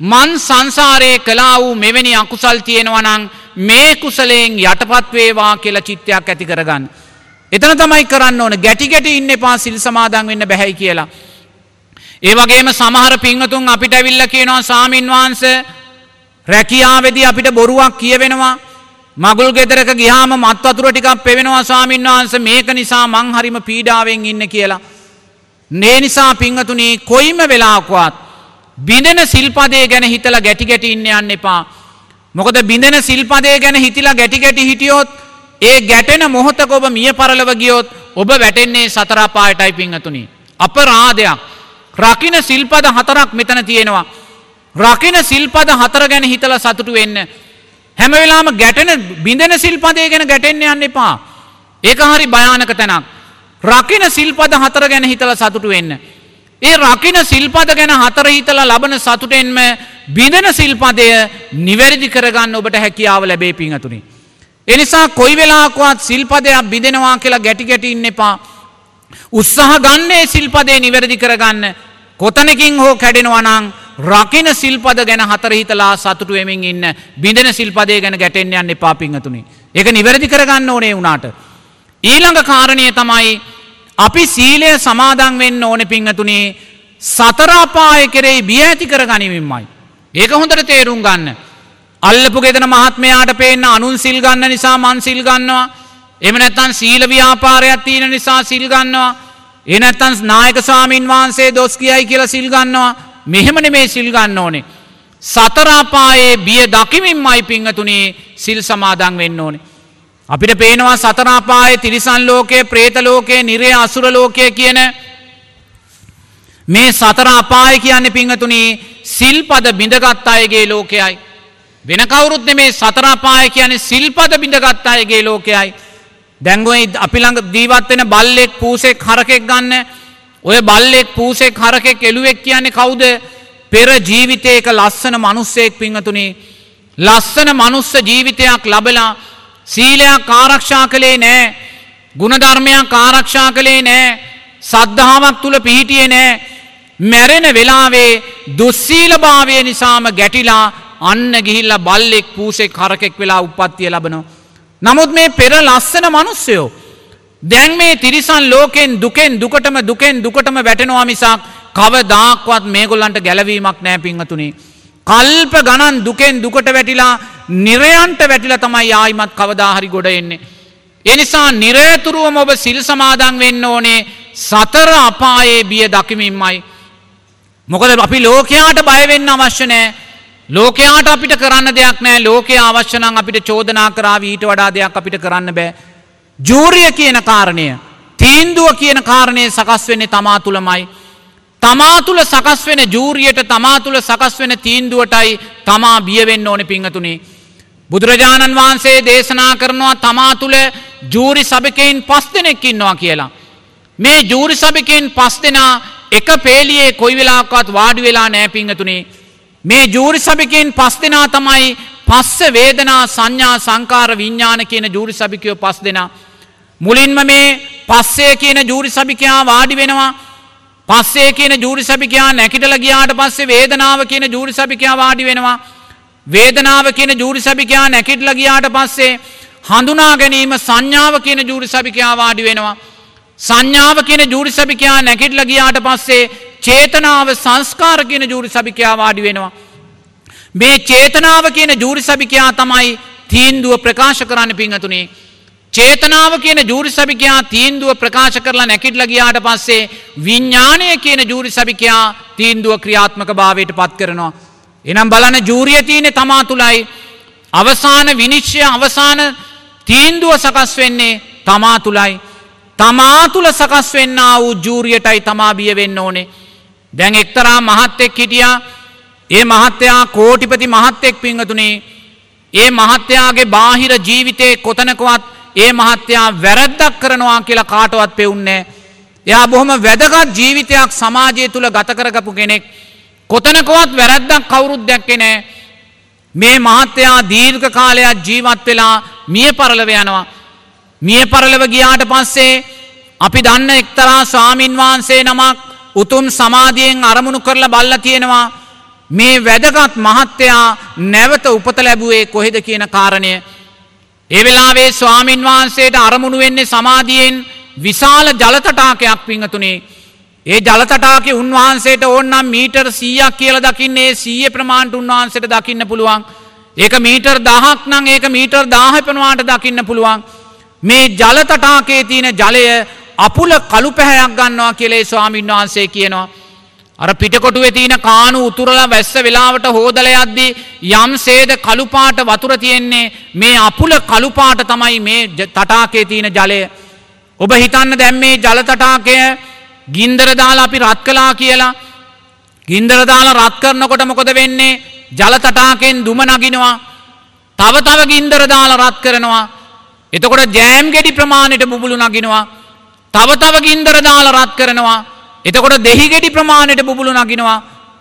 මන් සංසාරයේ කලා වූ මෙවැනි අකුසල් තියෙනවනං මේ කුසලයෙන් යටපත් වේවා කියලා චිත්තයක් ඇති කරගන්න. එතන තමයි කරන්න ඕන ගැටි ගැටි ඉන්න එපා සිල් සමාදන් වෙන්න බැහැයි කියලා. ඒ වගේම සමහර පිංහතුන් අපිට ඇවිල්ල කියනවා සාමීන් වහන්ස රැකියාවෙදී අපිට බොරුවක් කියවෙනවා මගුල් ගෙදරක ගියාම මත් වතුර ටිකක් පෙවෙනවා ස්වාමීන් වහන්ස මේක නිසා මං හරිම පීඩාවෙන් ඉන්න කියලා. නේ නිසා පිංහතුනී කොයිම වෙලාක්වත් බිඳෙන සිල්පදේ ගැන හිතලා ගැටි ගැටි ඉන්න යන්න එපා. මොකද බිඳෙන සිල්පදේ ගැන හිතිලා ගැටි ගැටි හිටියොත් ඒ ගැටෙන මොහොතක ඔබ මිය පරලව ගියොත් ඔබ වැටෙන්නේ සතරාපායටයි පිංහතුනි. අප රාදයක්. රකින සිල්පද හතරක් මෙතන තියෙනවා. රකින සිල්පද හතර ගැන හිතල සතුටු වෙන්න. හැම වෙලාම ගැටෙන බිඳෙන සිල්පදය ගැන ගැටෙන්න යන්න එපා. ඒක හරි භයානක තැනක්. රකින සිල්පද හතර ගැන හිතල සතුටු වෙන්න. ඒ රකින සිල්පද ගැන හතර හිතලා ලබන සතුටෙන්ම බිඳෙන සිල්පදය නිවැරදි කරගන්න ඔබට හැකියාව ලැබේ පිංහතුනි. එනිසා කොයි වෙලාකවත් සිල්පදයක් බිඳෙනවා කියලා ගැටි ගැටි ඉන්න එපා. උත්සාහ ගන්නේ සිල්පදේ නිවැරදි කරගන්න. කොතනකින් හෝ කැඩෙනවනං රකින සිල්පද ගැන හතර හිතලා සතුටු වෙමින් ඉන්න බිඳෙන සිල්පදේ ගැන ගැටෙන් යන්න එපා පිංහතුනි. ඒක නිවැරදි කරගන්න ඕනේ වුණාට. ඊළඟ කාරණය තමයි අපි සීලය සමාදන් වෙන්න ඕන පිංහතුනේ සතරාපාය කෙරෙයි බිය ඇති කර ගනිවින්මයි. ඒක හොඳට තේරුම් ගන්න. අල්ලපු ගෙදන මහත්මයාට පේන්න අනුන් සිල් ගන්න නිසා මන් සිල් ගන්නවා. එම නැත්තන් සීල ව්‍යාපාරයක් තියෙන නිසා සිල් ගන්නවා. එනැත්තන් නායක ස්වාමීන් වහන්සේ දොස් කියයි කියලා සිල් ගන්නවා. මෙහෙමන මේ සිල් ගන්න ඕනේ. සතරාපායේ බිය දකිමින්මයි පිංහතුනේ සිල් සමාදන් වෙන්න ඕනේ. අපිට පේනවා සතරාපාය තිරිසන් ලෝකයේ ප්‍රේතලෝකයේ නිරේ අසුර ලෝකය කියන මේ සතර අපාය කියන්නේ පිංහතුනී සිල්පද බිඳගත් අයගේ ලෝකයයි. වෙන කවුරුත් මේ සතරාපාය කියන්නේ සිල්පද බිඳගත් අයගේ ලෝකයයි. දැංගුවයි අපිළඟ දීවත්වෙන බල්ලෙක් පූසෙක් හරකෙක් ගන්න ඔය බල්ලෙක් පූසෙක් හරකෙක් එළුවෙක් කියන්නේ කවුද පෙර ජීවිතයක ලස්සන මනුස්සයෙක් පිංහතුනි ලස්සන මනුස්ස ජීවිතයක් ලබලා සීලයක් ආරක්ෂා කළේ නෑ ගුණධර්මයක් ආරක්ෂා කළේ නෑ සද්ධාවක් තුළ පිහිටියේ නෑ මැරෙන වෙලාවේ දුස්සීලභාවය නිසාම ගැටිලා අන්න ගිහිල්ල බල්ලෙක් පූසෙක් කරකෙක් වෙලා උපත්තිය ලබනවා. නමුත් මේ පෙර ලස්සන මනුස්සයෝ. දැන් මේ තිරිසන් ලෝකෙන් දුකෙන් දුකටම දුකෙන් දුකටම වැටෙනවා මිසක් කව දාක්වත් මේගොල්ලන්ට ගැලවීමක් නෑ පිංහතුනේ. කල්ප ගණන් දුකෙන් දුකට වැටිලා නිරයන්ට වැටිල තමයි ආයිමත් කවදාහරි ගොඩ එන්නේ. එනිසා නිරේතුරුවම ඔබ සිල් සමාදන් වෙන්න ඕනේ සතර අපායේ බිය දකිමින්මයි. මොකද අපි ලෝකයාට බයවෙන්න අවශ්‍ය නෑ ලෝකයාට අපිට කරන්න දෙයක් නෑ ලෝකය අවශ්‍යනං අපිට චෝදනා කරාව ඊට වඩා දෙයක් අපිට කරන්න බෑ. ජූරිය කියන කාරණය තීන්දුව කියන කාරණය සකස් වෙන්නේ තමා තුළමයි. තමා තුළ සකස් වෙන ජූරියට තමා තුළ සකස් වෙන තීන්දුවටයි තමා බියවෙන්න ඕන පිංහතුනේ. බුදුරජාණන් වහන්සේ දේශනා කරනවා තමා තුළ ජූරි සභකයින් පස් දෙනෙක්කින්නවා කියලා. මේ ජූරි සභකයෙන් පස් දෙනා එක පේලියේ කොයි වෙලාකත් වාඩි වෙලා නෑපිංහතුනේ. මේ ජූරි සභකයෙන් පස් දෙනා තමයි පස්ස වේදනා සංඥා සංකාර විඤ්ඥාන කියන ජූරි සභිකයෝ පස් දෙනා. මුලින්ම මේ පස්සේ කියන ජූරි සභිකයා වාඩි වෙනවා පස්සේ කියන ජූරි සභිකයා නැකිටල ගියාට පස්සේ වේදනාව කියන ජූරි සභිකයා වාඩි වෙනවා. වේදනාව කියන ජූරි සභිකයා නැකිටල ගියාට පස්සේ හඳුනා ගැනීම සංඥාව කියන ජූරි සභිකයා වාඩි වෙනවා. සංඥාව කියන ජූරි සභිකයා නැකිටල ගියාට පස්සේ චේතනාව සංස්කාර කියන ජූරි සභිකයා වාඩි වෙනවා. මේ චේතනාව කියන ජූරි සභිකයා තමයි තීන්දුව ප්‍රකාශ කරන්න පිංහතුනේ. චේතනාව කියන ජූරි සභිකයා තීන්දුව ප්‍රකාශ කරලා නැකිටල ගියාට පස්සේ විඤ්ඥානය කියන ජූරි සභිකයා තීන්දුව ක්‍රියාත්මක භාවයට පත් කරනවා. එනම් බලන ජූරිය තියනෙ තමා තුළයි අවසාන විනිශ්්‍යය අවසාන තීන්දුව සකස් වෙන්නේ තමා තුළයි. තමා තුළ සකස් වෙන්න වූ ජූරියටයි තමා බිය වෙන්න ඕනේ. දැන් එක්තරා මහත්තෙක් හිටියා ඒ මහත්තයා කෝටිපති මහත්තෙක් පිංහතුනේ ඒ මහත්තයාගේ බාහිර ජීවිතය කොතනකවත් ඒ මහත්තයා වැරැද්දක් කරනවා කියලා කාටවත් පෙවුන්නේ. එයා බොහොම වැදගත් ජීවිතයක් සමාජය තුළ ගතකරගපු කෙනෙක්. කොතනකොවත් වැරැද්දක් කවුරුත් දැක්කෙ නෑ. මේ මහත්තයා දීර්ඝ කාලයක් ජීවත් වෙලා මිය පරලව යනවා. මිය පරලව ගියාට පස්සේ අපි දන්න එක්තරා ස්වාමීන් වහන්සේ නමක් උතුම් සමාධියෙන් අරමුණු කරලා බල්ල තියෙනවා. මේ වැදගත් මහත්තයා නැවත උපත ලැබුවේ කොහෙද කියන කාරණය. ඒ වෙලාවේ ස්වාමින් වහන්සේට අරමුණු වෙන්නේ සමාධියෙන් විශාල ජලතටාකයක් පිංහතුනේ. ඒ ජලතටාක උන්වහන්සේට ඕන්නම් මීටර් සීයක් කියල දකින්නේ සීය ප්‍රමාණ්ට උන්වහන්සට දකින්න පුළුවන්. ඒක මීටර් දහක් නං ඒක මීටර් දාහපනවාට දකින්න පුළුවන්. මේ ජලතටාකේ තියෙන ජලය අපුල කළු පැහැයක් ගන්නවා කියලේ ස්වාමීන් වහන්සේ කියනවා. අර පිටකොටුවේ තියෙන කානු උතුරලා වැස්ස වෙලාවට හෝදල යද්දී යම් සේද කළුපාට වතුර තියෙන්නේ මේ අපුල කළුපාට තමයි මේ තටාකේ තියෙන ජලය. ඔබ හිතන්න දැම් මේ ජලතටාකය ගින්දර දාලා අපි රත් කලා කියලා. ගින්දර දාලා රත් කරනකොට මොකොද වෙන්නේ? ජලතටාකෙන් දුම නගිනවා. තව තව ගින්දර දාලා රත් කරනවා. එතකොට ජෑම් ගෙඩි ප්‍රමාණයට බුබුලු නගිනවා. තව තව ගින්දර දාලා රත් කරනවා. එතකොට දෙහිගෙඩි ප්‍රමාණයට බුබුලු නගිනවා.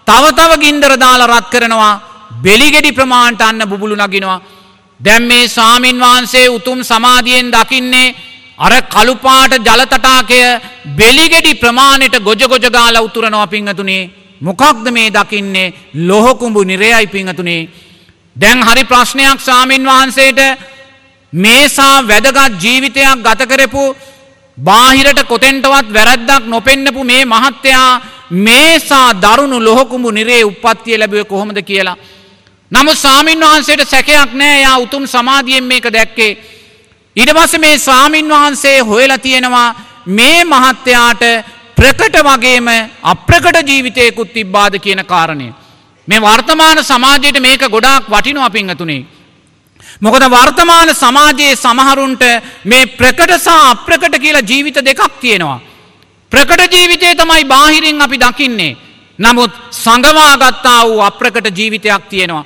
තව තව ගින්දර දාලා රත් කරනවා. බෙලිගෙඩි ප්‍රමාණට අන්න බුබුලු නගිනවා. දැම් මේ ස්වාමීන් වහන්සේ උතුම් සමාධියෙන් දකින්නේ අර කළුපාට ජලතටාකය බෙලිගෙඩි ප්‍රමාණයට ගොජ ගොජ ගාල උතුරනවා පිංහතුනේ. මොකක්ද මේ දකින්නේ? ලොහොකුඹු නිරයයි පිංහතුනේ. දැන් හරි ප්‍රශ්නයක් සාමීන් වහන්සේට. මේසා වැදගත් ජීවිතයක් ගතකරපු බාහිරට කොතෙන්ටවත් වැරද්දක් නොපෙන්නපු මේ මහත්තයා මේසා දරුණු ලොහකුඹු නිරේ උපත්තිය ලැබුව කොහොමද කියලා. නමුත් සාමීන් වහන්සේට සැකයක් නෑ. යා උතුම් සමාධියෙන් මේක දැක්කේ. ඉඩ පස මේ ස්වාමීන් වහන්සේ හොයලා තියෙනවා මේ මහත්තයාට ප්‍රකට වගේම අප්‍රකට ජීවිතයකුත් තිබ්බාද කියන කාරණය. මේ වර්තමාන සමාජයට මේක ගොඩාක් වටිනු අපිංහතුනේ. මොකද වර්තමාන සමාජයේ සමහරුන්ට මේ ප්‍රකටසා අප්‍රකට කියලා ජීවිත දෙකක් තියෙනවා. ප්‍රකට ජීවිතය තමයි බාහිරින් අපි දකින්නේ. නමුත් සඟවාගත්තා වූ අප්‍රකට ජීවිතයක් තියෙනවා.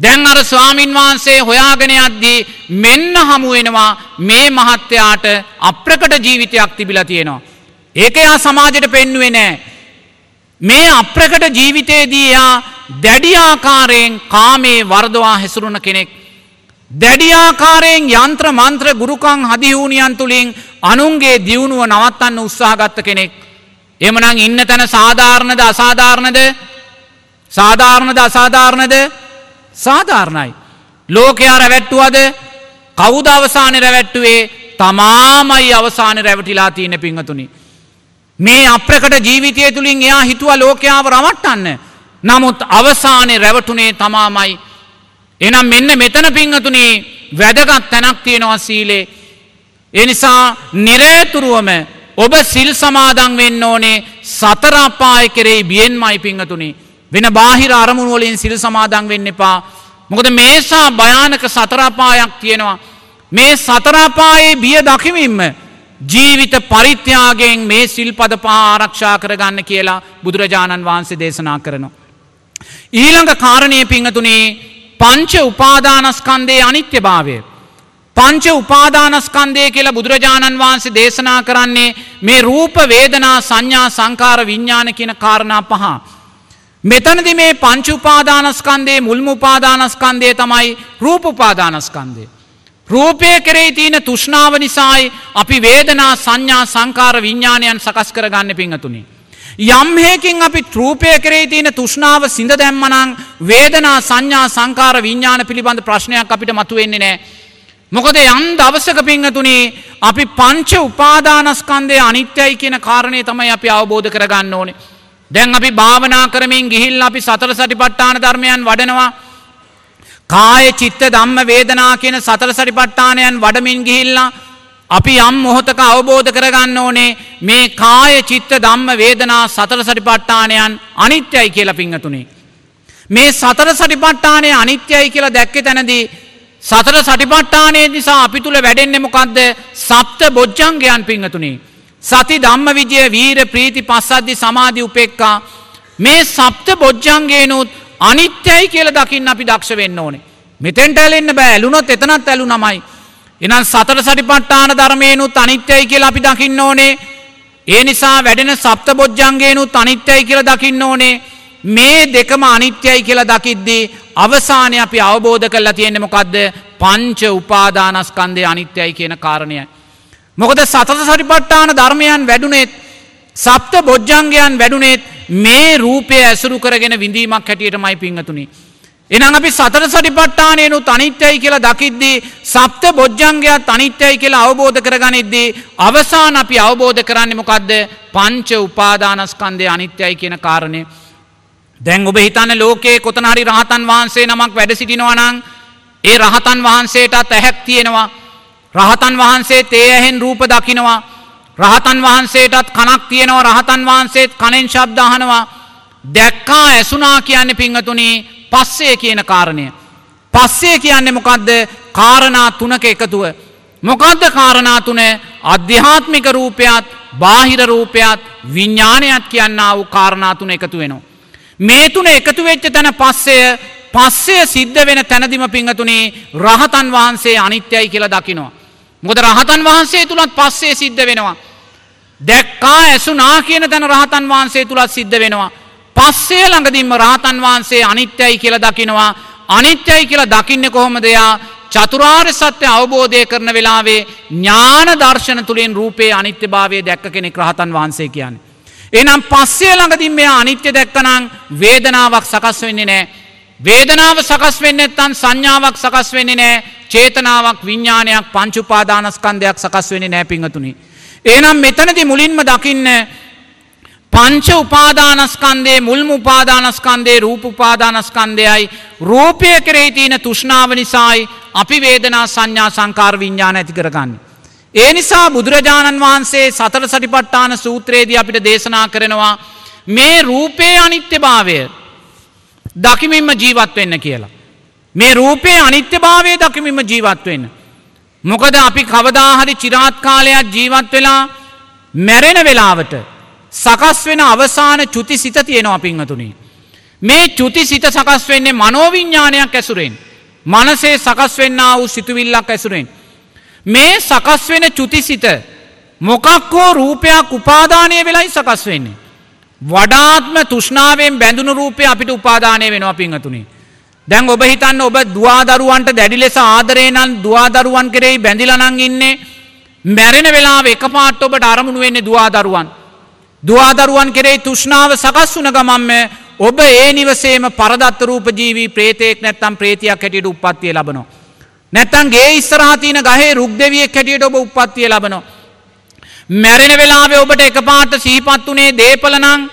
දැන් අර ස්වාමින් වහන්සේ හොයාගෙන යද්දී මෙන්න හමුවෙනවා මේ මහත්තයාට අප්‍රකට ජීවිතයක් තිබිලා තියෙනවා. ඒක යා සමාජයට පෙන්නුවේ නෑ. මේ අප්‍රකට ජීවිතයේදී යා දැඩියාකාරයෙන් කාමේ වර්දවා හැසුරුණ කෙනෙක්. දැඩියාකාරයෙන් යන්ත්‍ර මන්ත්‍ර ගුරුකං හදිවූනියන් තුළින් අනුන්ගේ දියුණුව නවත්තන්න උත්සාහගත්ත කෙනෙක්. එමනං ඉන්න තැන සාධාරණද අසාධාරණද සාධාරණද අසාධාරණද සාධාරණයි. ලෝකයා රැවැට්ටුවද කවුද අවසානය රැවැට්ටුවේ තමාමයි අවසාන රැවටිලා තියෙන පිංහතුනි. මේ අප්‍රකට ජීවිතය තුළින් එයා හිතුව ලෝකයාව රමට්ටන්න. නමුත් අවසානය රැවටුනේ තමාමයි. එනම් මෙන්න මෙතන පිංහතුනේ වැදගත් තැනක් තියෙනවා සීලේ. එනිසා නිරේතුරුවම ඔබ සිල් සමාදන් වෙන්න ඕනේ සතරාපාය කෙරෙයි බියෙන් මයි පිංහතුනි. වෙන බාහිර අරමුණ වලින් සිල් සමාදන් වෙන්න එපා. මොකද මේසා භයානක සතරාපායක් තියෙනවා. මේ සතරාපායේ බිය දකිමින්ම ජීවිත පරිත්‍යාගෙන් මේ සිල්පද පා ආරක්ෂා කරගන්න කියලා බුදුරජාණන් වහන්සේ දේශනා කරනවා. ඊළඟ කාරණය පිංහතුනේ පංච උපාදානස්කන්දේ අනිත්‍ය භාවය. පංච උපාදානස්කන්දය කියලා බුදුරජාණන් වහන්සේ දේශනා කරන්නේ මේ රූප වේදනා සංඥා සංකාර විඤ්ඥාන කියන කාරණා පහ. මෙතනදි මේ පංච උපාදානස්කන්දේ මුල්ම උපාදානස්කන්දය තමයි රූප උපාදානස්කන්දේ. රූපය කෙරෙහි තියෙන තුෂ්නාව නිසායි අපි වේදනා සංඥා සංකාර විඤ්ඥානයන් සකස් කරගන්න පිංහතුනිි. යම්හයකින් අපි ත්‍රූපය කරේ තියෙන තුෂ්නාව සිඳ දැම්මනං වේදනා සංඥා සංකාර විඤ්ඥාන පිළිබඳ ප්‍රශ්නයක් අපිට මතුවෙන්නේ නෑ. මොකද යම් දවසක පිංහතුනේ අපි පංච උපාදානස්කන්දය අනිත්‍යයි කියන කාරණය තමයි අපි අවබෝධ කරගන්න ඕනේ. දැන් අපි භාවනා කරමින් ගිහිල් අපි සතර සටිපට්ඨාන ධර්මයන් වඩනවා. කාය චිත්ත ධම්ම වේදනා කියන සතර සටිපට්ඨානයන් වඩමින් ගිහිල්ලා අපි යම් මොහොතක අවබෝධ කරගන්න ඕනේ මේ කාය චිත්ත ධම්ම වේදනා සතර සටිපට්ඨානයන් අනිත්‍යයි කියලා පිංහතුනේ. මේ සතර සටිපට්ඨානය අනිත්‍යයි කියලා දැක්ක තැනදී සතර සටිපට්ඨානය නිසා අපි තුළ වැඩෙන්නෙ මොකක්ද සප්ත බොජ්ජංගයන් පිංහතුනේ. සති ධම්ම විජය වීර ප්‍රීති පස්සද්ධි සමාධි උපෙක්කා මේ සප්ත බොජ්ජංගේනුත් අනිත්‍යයි කියල දකින්න අපි දක්ෂ වෙන්න ඕනේ. මෙතෙන්ට ඇලෙන්න්න බෑ ඇලුනොත් එතනත් ඇලු නමයි. එනම් සතර සටිපට්ඨාන ධර්මයනුත් අනිත්‍යයි කියලා අපි දකින්න ඕනේ. ඒ නිසා වැඩෙන සප්ත බොජ්ජන්ගේනුත් අනිත්‍යයි කියලා දකින්න ඕනේ. මේ දෙකම අනිත්‍යයි කියලා දකිද්දී අවසානය අපි අවබෝධ කරලා තියෙන්නේ මොකක්ද පංච උපාදානස්කන්දය අනිත්‍යයි කියන කාරණය. මොකද සතර සටිපට්ඨාන ධර්මයන් වැඩුනෙත් සප්ත බොජ්ජංගයන් වැඩුනෙත් මේ රූපය ඇසුරු කරගෙන විඳීමක් හැටියටමයි පිංහතුනි. එනම් අපි සතර සටිපට්ටානයනුත් අනිත්‍යයි කියලා දකිද්දී සප්ත බොජ්ජංගයක් අනිත්‍යයි කියලා අවබෝධ කරගනිද්දී අවසාන අපි අවබෝධ කරන්නේ මොකක්ද පංච උපාදානස්කන්දය අනිත්‍යයි කියන කාරණය. දැන් ඔබ හිතන්න ලෝකයේ කොතන හරි රහතන් වහන්සේ නමක් වැඩ සිටිනවා නම් ඒ රහතන් වහන්සේටත් ඇහැක් තියෙනවා. රහතන් වහන්සේ තේ ඇහෙන් රූප දකිනවා. රහතන් වහන්සේටත් කනක් තියෙනවා රහතන් වහන්සේත් කනෙන් ශබ්ද අහනවා. දැක්කා ඇසුනා කියන්නේ පිංගතුනි පස්සේ කියන කාරණය. පස්සේ කියන්නේ මොකද්ද? කාරණා තුනක එකතුව. මොකද්ද කාරණා තුන? අධ්‍යාත්මික රූපයත්, බාහිර රූපයත්, විඥානයත් කියනා වූ කාරණා තුන එකතු වෙනවා. මේ තුන එකතු වෙච්ච තැන පස්සේ පස්සේ සිද්ධ වෙන තැනදිම පිංහතුනේ රහතන් වහන්සේ අනිත්‍යයි කියලා දකිනවා. මොකද රහතන් වහන්සේ තුළත් පස්සේ සිද්ධ වෙනවා. දැක්කා ඇසුනා කියන තැන රහතන් වහන්සේ තුළත් සිද්ධ වෙනවා. පස්සේ ළඟදින්ම රහතන් වහන්සේ අනිත්‍යයි කියලා දකිනවා. අනිත්‍යයි කියලා දකින්න කොහොම දෙයා චතුරාර්ය සත්‍ය අවබෝධය කරන වෙලාවේ ඥාන දර්ශන තුළින් රූපයේ අනිත්‍ය භාවය දැක්ක කෙනෙක් රහතන් වහන්සේ කියන්නේ. එනම් පස්සේ ළඟදින් මෙයා අනිත්‍ය දැක්කනම් වේදනාවක් සකස් වෙන්නේ නෑ. වේදනාව සකස් වෙන්න එත්තන් සංඥාවක් සකස් වෙන්නේ නෑ චේතනාවක් විඤ්ඥානයක් පංචුපාදානස්කන්දයක් සකස් වෙන්නේ නෑ පිංහතුනි. ඒනම් මෙතනති මුලින්ම දකින්න පංච උපාදානස්කන්දේ මුල්ම උපාදානස්කන්දේ රූප උපාදානස්කන්දයයි රූපය කරේ තියෙන තුෂ්නාව නිසායි අපි වේදනා සංඥා සංකාර විඤ්ඥාන ඇති කරගන්න. ඒ නිසා බුදුරජාණන් වහන්සේ සතර සටිපට්ඨාන සූත්‍රයේදී අපිට දේශනා කරනවා මේ රූපයේ අනිත්‍ය භාවය දකිමින්ම ජීවත් වෙන්න කියලා. මේ රූපයේ අනිත්‍ය භාවය දකිමින්ම ජීවත් වෙන්න. මොකද අපි කවදාහරි චිරාත් කාලයක් ජීවත් වෙලා මැරෙන වෙලාවට සකස් වෙන අවසාන චුති සිත තියෙනවා පිංහතුනි. මේ චුති සිත සකස් වෙන්නේ මනෝවිඤ්ඥානයක් ඇසුරෙන්. මනසේ සකස් වෙන්න වූ සිතුවිල්ලක් ඇසුරෙන්. මේ සකස් වෙන චුතිසිත මොකක් හෝ රූපයක් උපාදානය වෙලයි සකස් වෙන්නේ. වඩාත්ම තුෂ්නාවෙන් බැඳුණු රූපය අපිට උපාදානය වෙනවා පිංහතුනි. දැන් ඔබ හිතන්න ඔබ දවාදරුවන්ට දැඩි ලෙස ආදරේ නම් දවාදරුවන් කෙරෙහි බැඳිලනං ඉන්නේ මැරෙන වෙලා එක පාට් ඔබට අරමුණු වෙන්නේ දවාදරුවන්. දවාදරුවන් කෙරෙහි තුෂ්නාව සකස් වුන ගමම්ම ඔබ ඒ නිවසේම පරදත්ත රූප ජීවී ප්‍රේතයෙක් නැත්තම් ප්‍රේතියක් හැටියට උපත්තිය ලබනවා. නැත්තන් ගේ ඉස්සරහතින ගහේ රුක් දෙවියෙක් හැටියට ඔබ උපත්තිය ලබනවා. මැරෙන වෙලාවේ ඔබට එක පාට සීපත් වනේ දේපලනං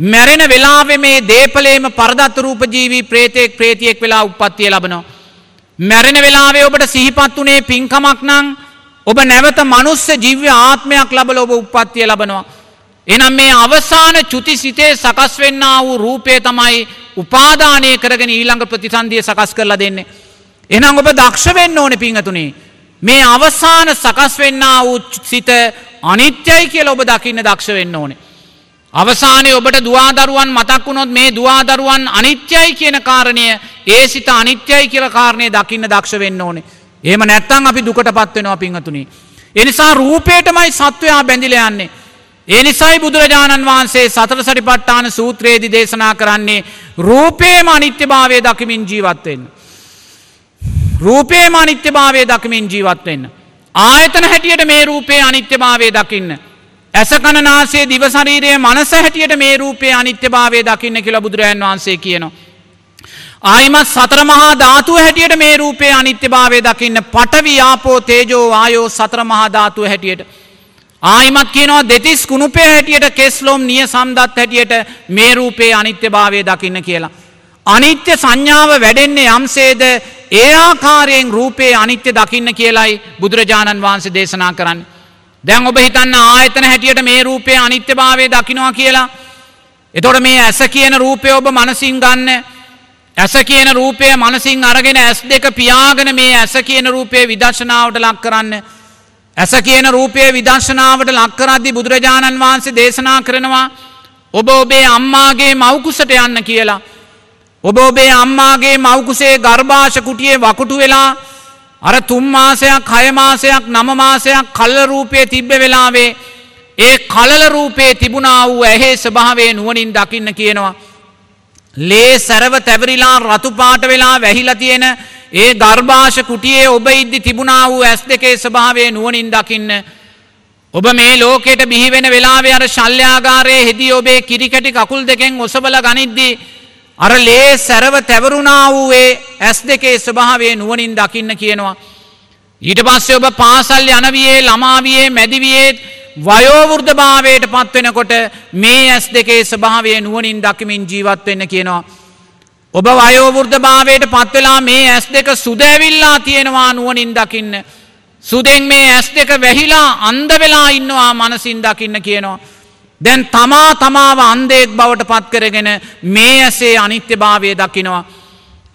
මැරෙන වෙලාවෙ මේ දේපලේම පරදත් රූපජීවී ප්‍රේතයෙක් ප්‍රේතියෙක් වෙලා උපත්තිය ලබනවා. මැරෙන වෙලාවේ ඔබට සිහිපත් වනේ පින්කමක් නං ඔබ නැවත මනුස්ස ජීව්‍ය ආත්මයක් ලබල ඔබ උපත්තිය ලබනවා. එනම් මේ අවසාන චුති සිතේ සකස් වෙන්න වූ රූපය තමයි උපාදානය කරගෙන ඊළඟ ප්‍රතිසන්දිය සකස් කරලා දෙන්නේ. එනම් ඔබ දක්ෂ වෙන්න ඕන පිංහතුනේ. මේ අවසාන සකස් වෙන්න වූ සිත අනිත්‍යයි කියල ඔබ දකින්න දක්ෂ වෙන්න ඕනේ. අවසානය ඔබට දවාදරුවන් මතක් වුණොත් මේ දවාදරුවන් අනිත්‍යයි කියන කාරණය ඒ සිත අනිත්‍යයි කියල කාරණය දකින්න දක්ෂ වෙන්න ඕනේ. ඒම නැත්තං අපි දුකට පත්වෙනවා පිංහතුනි. එනිසා රූපේටමයි සත්වයා බැඳිල යන්නේ. ඒ නිසයි බුදුරජාණන් වහන්සේ සතර සටිපට්ඨාන සූත්‍රයේදි දේශනා කරන්නේ රූපේම අනිත්‍ය භාවය දකිමින් ජීවත්වෙන්න. රූපේ අනිත්‍ය භාවය දකිමින් ජීවත් වෙන්න. ආයතන හැටියට මේ රූපේ අනිත්‍ය භාවය දකින්න. ඇසකණනාසේ දිවශරීරයේ මනස හැටියට මේ රූපේ අනිත්‍ය භාවය දකින්න කියලා බුදුරජන් වහන්සේ කියනවා. ආයිමත් සතර මහා ධාතුව හැටියට මේ රූපේ අනිත්‍ය භාවය දකින්න පටවි ආපෝ තේජෝ ආයෝ සතර මහා ධාතුව හැටියට. ආයිමත් කියනවා දෙතිස් කුණුපේ හැටියට කෙස්ලොම් නිය සම්දත් හැටියට මේ රූපේ අනිත්‍ය භාවය දකින්න කියලා. අනිත්‍ය සංඥාව වැඩෙන්නේ යම්සේද ඒ ආකාරයෙන් රූපයේ අනිත්‍ය දකින්න කියලයි බුදුරජාණන් වහන්සේ දේශනා කරන්න. දැන් ඔබ හිතන්න ආයතන හැටියට මේ රූපය අනිත්‍ය භාවය දකිනවා කියලා. එතොට මේ ඇස කියන රූපය ඔබ මනසින් ගන්න. ඇස කියන රූපය මනසින් අරගෙන ඇස් දෙක පියාගෙන මේ ඇස කියන රූපය විදර්ශනාවට ලක් කරන්න. ඇස කියන රූපය විදර්ශනාවට ලක්කරද්දි බුදුරජාණන් වහන්සේ දේශනා කරනවා ඔබ ඔබේ අම්මාගේ මවකුසට යන්න කියලා. ඔබ ඔබේ අම්මාගේ මවකුසේ ගර්භාෂ කුටියේ වකුටු වෙලා අර තුම්මාසයක් හයමාසයක් නමමාසයක් කල්ල රූපය තිබ්බ වෙලාවේ ඒ කලල රූපේ තිබුණා වූ ඇහේ ස්භාවේ නුවනින් දකින්න කියනවා. ලේ සැරව තැවරිලා රතුපාට වෙලා වැහිල තියෙන ඒ ගර්භාෂ කුටියේ ඔබ ඉද්දි තිබුණා වූ ඇස් දෙකේ ස්භාවේ නුවනින් දකින්න. ඔබ මේ ලෝකෙට බිහිවෙන වෙලාවේ අර ශල්්‍යාගාරයේ හෙදී ඔබේ කිරිකැටි කකුල් දෙකෙන් ඔසබල ගනිද්දී අර ලේ සැරව තැවරුණා වූයේ ඇස් දෙකේ ස්වභාවේ නුවනින් දකින්න කියනවා. ඊට පස්සේ ඔබ පාසල් යනවියේ ළමාවියේ මැදිවියේ වයෝවෘද්ධ භාවයට පත්වෙනකොට මේ ඇස් දෙකේ ස්වභාවය නුවනින් දකිමින් ජීවත් වෙන්න කියනවා. ඔබ වයෝවෘද්ධ භාවයට පත්වෙලා මේ ඇස් දෙක සුදැවිල්ලා තියෙනවා නුවනින් දකින්න. සුදෙන් මේ ඇස් දෙක වැහිලා අන්ද වෙලා ඉන්නවා මනසින් දකින්න කියනවා. දැන් තමා තමාව අන්දෙක් බවට පත් කරගෙන මේ ඇසේ අනිත්‍ය භාවය දකිනවා.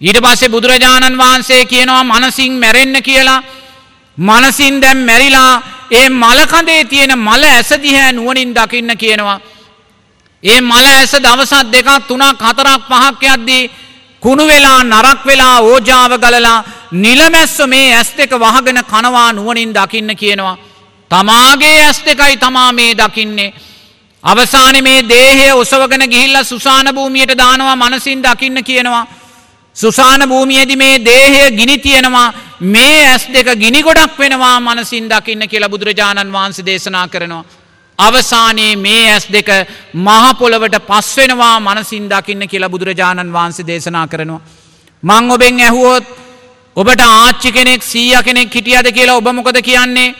ඊට පස්සේ බුදුරජාණන් වහන්සේ කියනවා මනසින් මැරෙන්න කියලා මනසින් දැම් මැරිලා ඒ මලකඳේ තියෙන මල ඇසදිහැ නුවනින් දකින්න කියනවා. ඒ මල ඇස දවසත් දෙකක් තුනක් හතරක් පහක් යද්දී කුණු වෙලා නරක් වෙලා ඕජාව ගලලා නිලමැස්ස මේ ඇස් දෙක වහගෙන කනවා නුවනින් දකින්න කියනවා. තමාගේ ඇස් දෙකයි තමා මේ දකින්නේ. අවසාන මේ දේහය ඔසවගෙන ගිහිල්ල සුසාන භූමියයට දානවා මනසින් දකින්න කියනවා. සුසාන භූමියදි මේ දේහය ගිනි තියෙනවා මේ ඇස් දෙක ගිනි ගොඩක් වෙනවා මනසින් දකින්න කියලා බුදුරජාණන් වහන්සේ දේශනා කරනවා. අවසානයේ මේ ඇස් දෙක මහපොළවට පස්වෙනවා මනසින් දකින්න කියලා බුදුරජාණන් වහන්සේ දේශනා කරනවා. මං ඔබෙන් ඇහුවොත් ඔබට ආච්චි කෙනෙක් සීය කෙනෙක් හිටියද කියලා ඔබ මොකද කියන්නේ.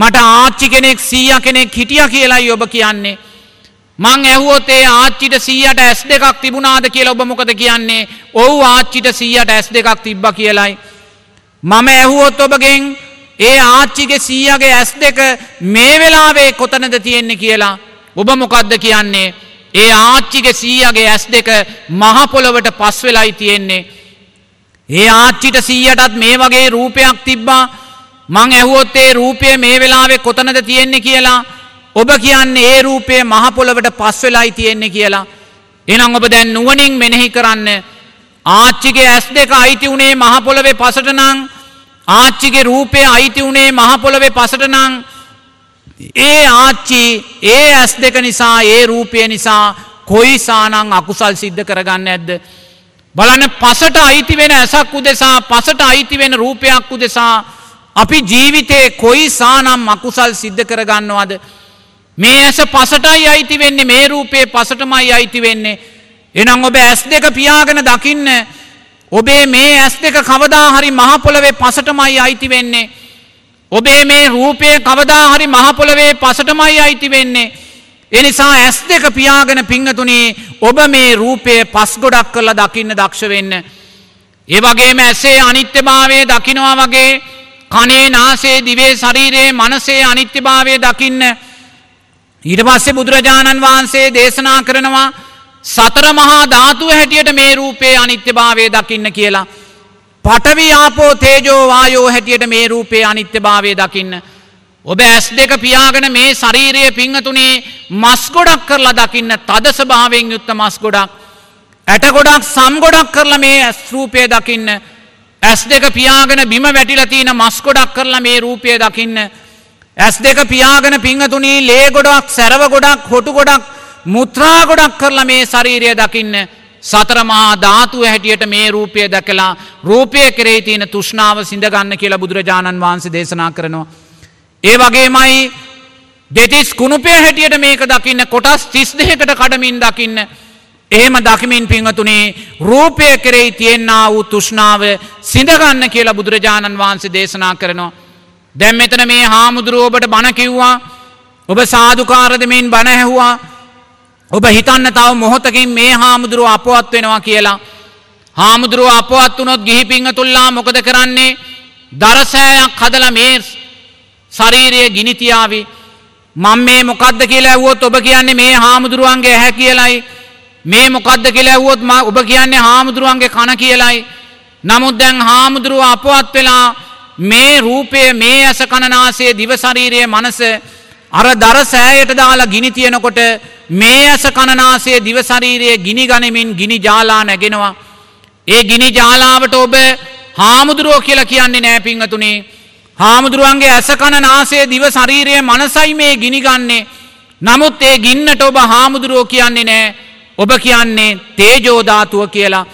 මට ආච්චි කෙනෙක් සීය කෙනෙක් හිටිය කියලායි ඔබ කියන්නේ. මං ඇහුවොත් ඒ ආච්චිට සීයට ඇස් දෙකක් තිබුණාද කියලා ඔබ මොකද කියන්නේ ඔවු ආච්චිට සීයට ඇස් දෙකක් තිබ්බ කියලයි. මම ඇහුවොත් ඔබගෙන් ඒ ආච්චිගේ සීයගේ ඇස් දෙක මේ වෙලාවේ කොතනද තියෙන්නේ කියලා ඔබ මොකක්ද කියන්නේ ඒ ආච්චිගේ සීයගේ ඇස් දෙක මහපොළොවට පස් වෙලයි තියෙන්නේ. ඒ ආච්චිට සීයටත් මේ වගේ රූපයක් තිබ්බා මං ඇහුවොත් ඒ රූපය මේ වෙලාවේ කොතනද තියෙන්නේ කියලා ඔබ කියන්නේ ඒ රූපය මහපොළොවට පස් වෙලයි තියෙන්නේ කියලා. එනම් ඔබ දැන් නුවනින් මෙනෙහි කරන්න ආච්චිගේ ඇස් දෙක අයිති වුණේ මහපොළොවේ පසට නං ආච්චිගේ රූපය අයිති වුණේ මහපොළොවේ පසට නං ඒ ආච්චි ඒ ඇස් දෙක නිසා ඒ රූපය නිසා කොයි සානං අකුසල් සිද්ධ කරගන්න ඇද්ද. බලන්න පසට අයිති වෙන ඇසක් උදෙසා පසට අයිති වෙන රූපයක් උදෙසා අපි ජීවිතයේ කොයි සානම් අකුසල් සිද්ධ කරගන්නවද. මේ ඇස පසටයි අයිති වෙන්නේ මේ රූපයේ පසටමයි අයිති වෙන්නේ. එනම් ඔබ ඇස් දෙක පියාගෙන දකින්න ඔබේ මේ ඇස් දෙක කවදාහරි මහපොළවේ පසටමයි අයිති වෙන්නේ. ඔබේ මේ රූපය කවදාහරි මහපොළවේ පසටමයි අයිති වෙන්නේ. එනිසා ඇස් දෙක පියාගෙන පිංහතුනේ ඔබ මේ රූපය පස් ගොඩක් කරලා දකින්න දක්ෂ වෙන්න. ඒ වගේම ඇසේ අනිත්‍යභාවය දකිනවා වගේ කනේ නාසේ දිවේ ශරීරයේ මනසේ අනිත්‍යභාවය දකින්න. ඊට පස්සේ බුදුරජාණන් වහන්සේ දේශනා කරනවා සතර මහා ධාතුව හැටියට මේ රූපේ අනිත්‍ය භාවය දකින්න කියලා. පටවි ආපෝ තේජෝ වායෝ හැටියට මේ රූපේ අනිත්‍ය භාවය දකින්න. ඔබ ඇස් දෙක පියාගෙන මේ ශරීරය පිංහතුනේ මස් ගොඩක් කරලා දකින්න තද ස්භාවයෙන් යුත්ත මස් ගොඩක්. ඇට ගොඩක් සම් ගොඩක් කරලා මේ ඇස් රූපය දකින්න. ඇස් දෙක පියාගෙන බිම වැටිලතින මස් ගොඩක් කරලා මේ රූපය දකින්න. ඇස් දෙක පියාගෙන පිංහතුනී ලේ ගොඩක් සැරව ගොඩක් හොටු ගොඩක් මුත්‍රා ගොඩක් කරලා මේ ශරීරය දකින්න සතරමහා ධාතුව හැටියට මේ රූපය දැකලා රූපය කෙරෙහි තියෙන තුෂ්ණාව සිඳගන්න කියලා බුදුරජාණන් වහන්සේ දේශනා කරනවා. ඒ වගේමයි දෙතිස් කුණුපය හැටියට මේක දකින්න කොටස් තිස් දෙකට කඩමින් දකින්න. එහෙම දකිමින් පිංහතුනේ රූපය කෙරෙහි තියෙන්න්න වූ තුෂ්ණාව සිඳගන්න කියලා බුදුරජාණන් වහන්සේ දේශනා කරනවා. දැම් මෙතන මේ හාමුදුරුවෝබට බණකිව්වා ඔබ සාධකාරදමින් බණහැහවා ඔබ හිතන්න තව මොහොතකින් මේ හාමුදුරුව අපවත් වෙනවා කියලා. හාමුදුරුව අපවත් වනොත් ගිහිපිංහ තුල්ලා මොකද කරන්නේ දරසෑයක් හදල මේ ශරීරය ගිනිතියාවි. මං මේ මොකක්ද කියලා ඇවුවොත් ඔබ කියන්නේ මේ හාමුදුරුවන්ගේ හැ කියලයි. මේ මොකක්ද කියලා ඇවුවොත් ඔබ කියන්නේ හාමුදුරුවන්ගේ කන කියලයි. නමුත් දැන් හාමුදුරුව අපවත් වෙලා මේ රූපය මේ ඇස කණනාසේ දිවශරීරයේ මනස අර දර සෑයට දාලා ගිනි තියෙනකොට මේ ඇස කණනාසේ දිවශරීරයේ ගිනි ගනිමින් ගිනි ජාලා නැගෙනවා. ඒ ගිනි ජාලාවට ඔබ හාමුදුරුවෝ කියලා කියන්නේ නෑ පිංහතුනේ. හාමුදුරුවන්ගේ ඇස කණනාසේ දිව ශරීරයේ මනසයි මේ ගිනිගන්නේ. නමුත් ඒ ගින්නට ඔබ හාමුදුරුවෝ කියන්නේ නෑ. ඔබ කියන්නේ තේජෝධාතුව කියලා.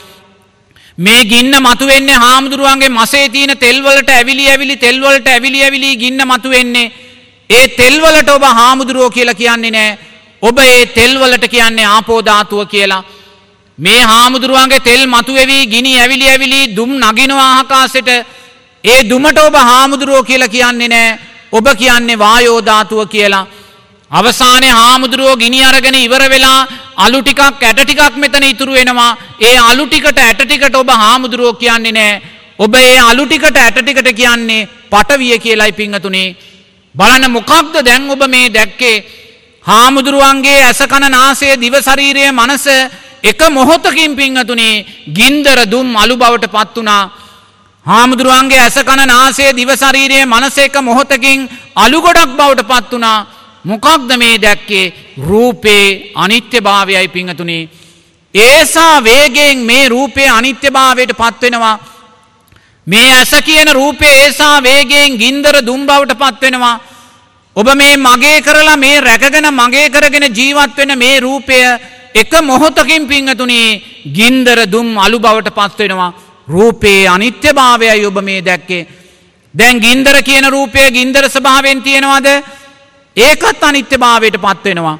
මේ ගින්න මතුවෙන්නේ හාමුදුරුවන්ගේ මසේ තියන තෙල්වලට ඇවිලි ඇවිලි තෙල්වලට ඇවිලි ඇවිලි ගින්න මතුවෙන්නේ. ඒ තෙල්වලට ඔබ හාමුදුරුවෝ කියලා කියන්නේ නෑ. ඔබ ඒ තෙල්වලට කියන්නේ ආපෝධාතුව කියලා. මේ හාමුදුරුවන්ගේ තෙල් මතුවෙවී ගිනි ඇවිලි ඇවිලි දුම් නගිනවා ආකාශයට ඒ දුමට ඔබ හාමුදුරුවෝ කියලා කියන්නේ නෑ. ඔබ කියන්නේ වායෝධාතුව කියලා. අවසානය හාමුදුරුවෝ ගිනි අරගෙන ඉවර වෙලා අලු ටිකක් ඇට ටිකක් මෙතන ඉතුරු වෙනවා. ඒ අලු ටිකට ඇට ටිකට ඔබ හාමුදුරුවෝ කියන්නේ නෑ. ඔබ ඒ අලු ටිකට ඇට ටිකට කියන්නේ පටවිය කියලායි පිංහතුනේ. බලන්න මොකක්ද දැන් ඔබ මේ දැක්කේ හාමුදුරුවන්ගේ ඇසකන නාසය දිවශරීරය මනස එක මොහොතකින් පිංහතුනේ ගින්දර දුම් අලු බවට පත් වනා. හාමුදුරුවන්ගේ ඇසකන නාසේ දිවශරීරය මනස එක මොහොතකින් අලුගොඩක් බවට පත් වනා. මොකක්ද මේ දැක්කේ රූපේ අනිත්‍ය භාවයයි පිංහතුනේ. ඒසා වේගෙන් මේ රූපය අනිත්‍ය භාවයට පත්වෙනවා. මේ ඇස කියන රූපය ඒසා වේගෙන් ගින්දර දුම් බවට පත්වෙනවා. ඔබ මේ මගේ කරලා මේ රැකගෙන මගේ කරගෙන ජීවත් වෙන මේ රූපය එක මොහොතකින් පිංහතුනේ ගින්දර දුම් අලු බවට පත්වෙනවා. රූපයේ අනිත්‍ය භාවයයි ඔබ මේ දැක්කේ. දැන් ගින්දර කියන රූපය ගින්දර ස්භාවෙන් තියෙනවාද ඒකත් අනිත්‍ය භාවයට පත්වෙනවා.